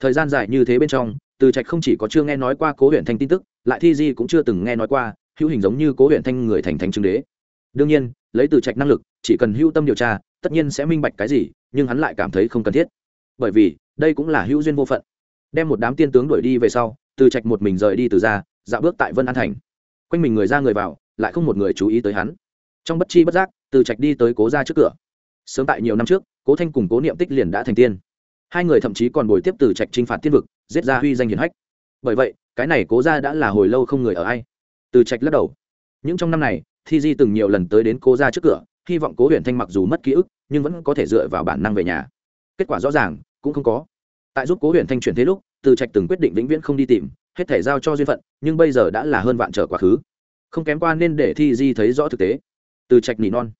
Thời gian dài như thế bên trong, từ trạch không chỉ có chưa nghe nói qua cố huyện thanh tin tức, lại thi di cũng chưa từng nghe nói qua, hữu hình giống như cố huyện thanh người thành thánh chứng đế. Đương nhiên, lấy từ trạch năng lực, chỉ cần hữu tâm điều tra, tất nhiên sẽ minh bạch cái gì nhưng hắn lại cảm thấy không cần thiết. Bởi vì, đây cũng là hữu duyên vô phận. Đem một đám tiên tướng đuổi đi về sau, từ trạch một mình rời đi từ ra dạo bước tại vân an thành. Quanh mình người ra người vào, lại không một người chú ý tới hắn. Trong bất chi bất giác, từ trạch đi tới cố ra trước cửa. Sớm tại nhiều năm trước, cố thanh cùng cố niệm tích liền đã thành tiên. Hai người thậm chí còn bồi tiếp từ trạch t r i n h phạt tiên vực, giết ra huy danh hiển hách. Bởi vậy, cái này cố ra đã là hồi lâu không người ở ai. Từ trạch lắc đầu. Những trong năm này, thi di từng nhiều lần tới đến cố ra trước cửa, hy vọng cố huyện thanh mặc dù mất ký ức nhưng vẫn có thể dựa vào bản năng về nhà. Kết quả rõ ràng, cũng không có. Tại giúp cố huyện thanh chuyển thế lúc, từ trạch từng quyết định vĩnh viễn không đi tìm, hết thể giao cho duyên phận, nhưng bây giờ đã là hơn vạn trở quá khứ. Không kém qua nên để thi di thấy rõ thực tế. Từ trạch nỉ non.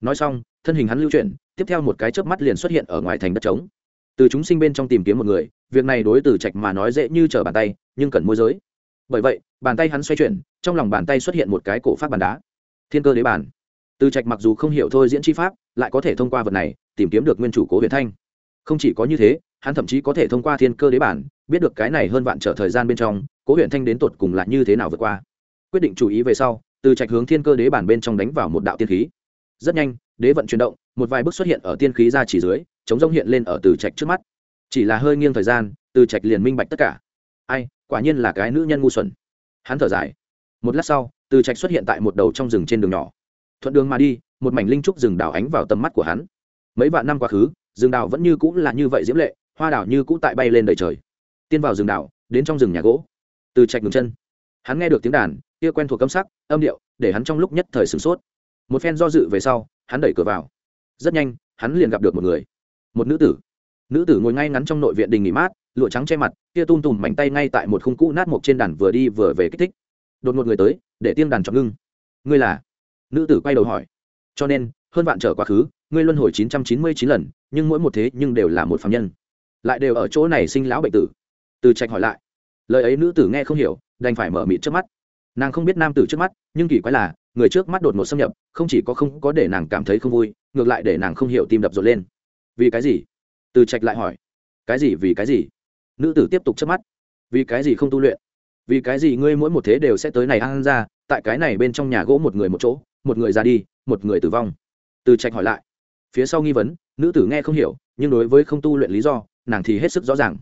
Nói xong, thân hình hắn lưu chuyển, tiếp theo một cái chớp mắt liền xuất hiện ở ngoài thành đất trống. Từ chúng sinh bên trong tìm kiếm một người, việc này đối từ trạch mà nói dễ như trở bàn tay, nhưng cần môi giới. Bởi vậy, bàn tay hắn xoay chuyển, trong lòng bàn tay xuất hiện một cái cổ phát bàn đá. Thiên cơ đế bàn. Từ trạch mặc dù không hiểu thôi diễn chi pháp lại có thể thông qua vật này tìm kiếm được nguyên chủ cố huyền thanh. Không chỉ có như thế, hắn thậm chí có thể thông qua thiên cơ đế bản, biết được cái này hơn vạn trở thời gian bên trong, cố huyện thanh đến tột cùng là như thế nào vượt qua. Quyết định chú ý về sau, từ trạch hướng thiên cơ đế bản bên trong đánh vào một đạo tiên khí. Rất nhanh, đế vận chuyển động, một vài bước xuất hiện ở tiên khí ra chỉ dưới, chống rông hiện lên ở từ trạch trước mắt. Chỉ là hơi nghiêng thời gian, từ trạch liền minh bạch tất cả. Ai, quả nhiên là cái nữ nhân ngu xuẩn. Hắn thở dài. Một lát sau, từ trạch xuất hiện tại một đầu trong rừng trên đường nhỏ. Thuận đường mà đi một mảnh linh trúc rừng đào ánh vào tầm mắt của hắn. Mấy vạn năm quá khứ, rừng đào vẫn như cũ là như vậy diễm lệ, hoa đào như cũ tại bay lên đời trời. Tiên vào rừng đào, đến trong rừng nhà gỗ. Từ trạch ngừng chân. Hắn nghe được tiếng đàn, kia quen thuộc cấm sắc, âm điệu, để hắn trong lúc nhất thời sửng sốt. Một phen do dự về sau, hắn đẩy cửa vào. Rất nhanh, hắn liền gặp được một người. Một nữ tử. Nữ tử ngồi ngay ngắn trong nội viện đình nghỉ mát, lụa trắng che mặt, kia tung tùm mảnh tay ngay tại một khung cũ nát mộc trên đàn vừa đi vừa về kích thích. Đột một người tới, để tiên đàn chọc ngưng. Ngươi là? Nữ tử quay đầu hỏi cho nên, hơn vạn trở quá khứ, ngươi luân hồi chín trăm chín mươi chín lần, nhưng mỗi một thế nhưng đều là một phạm nhân. Lại đều ở chỗ này sinh lão bệnh tử. Từ trạch hỏi lại. Lời ấy nữ tử nghe không hiểu, đành phải mở mịt trước mắt. Nàng không biết nam tử trước mắt, nhưng kỳ quái là, người trước mắt đột ngột xâm nhập, không chỉ có không có để nàng cảm thấy không vui, ngược lại để nàng không hiểu tim đập rộn lên. Vì cái gì? Từ trạch lại hỏi. Cái gì? Vì cái gì? Nữ tử tiếp tục trước mắt. Vì cái gì không tu luyện? Vì cái gì ngươi mỗi một thế đều sẽ tới này ăn ra, tại cái này bên trong nhà gỗ một người một chỗ? Một người ra đi, một người tử vong. Từ trạch hỏi lại. Phía sau nghi vấn, nữ tử nghe không hiểu, nhưng đối với không tu luyện lý do, nàng thì hết sức rõ ràng.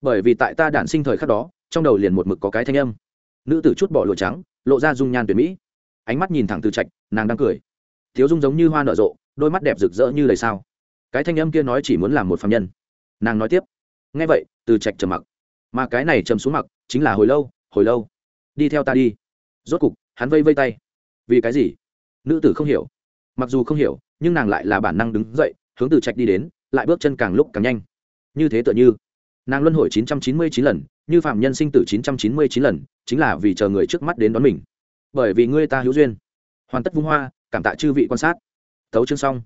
Bởi vì tại ta đản sinh thời khắc đó, trong đầu liền một mực có cái thanh âm. Nữ tử chút bỏ lụa trắng, lộ ra dung nhan tuyệt mỹ. Ánh mắt nhìn thẳng từ trạch, nàng đang cười. Thiếu dung giống như hoa nở rộ, đôi mắt đẹp rực rỡ như lời sao. Cái thanh âm kia nói chỉ muốn làm một phạm nhân. Nàng nói tiếp. Nghe vậy, từ trạch trầm mặc. Mà cái này trầm xuống mặc, chính là hồi lâu hồi lâu. Đi theo ta đi. Rốt cục, hắn vây vây tay. Vì cái gì? Nữ tử không hiểu. Mặc dù không hiểu, nhưng nàng lại là bản năng đứng dậy, hướng từ trạch đi đến, lại bước chân càng lúc càng nhanh. Như thế tựa như, nàng luân hồi chín trăm chín mươi chín lần, như phạm nhân sinh tử chín trăm chín mươi chín lần, chính là vì chờ người trước mắt đến đón mình. Bởi vì ngươi ta hữu duyên. Hoàn tất vung hoa, cảm tạ chư vị quan sát. Tấu chương xong.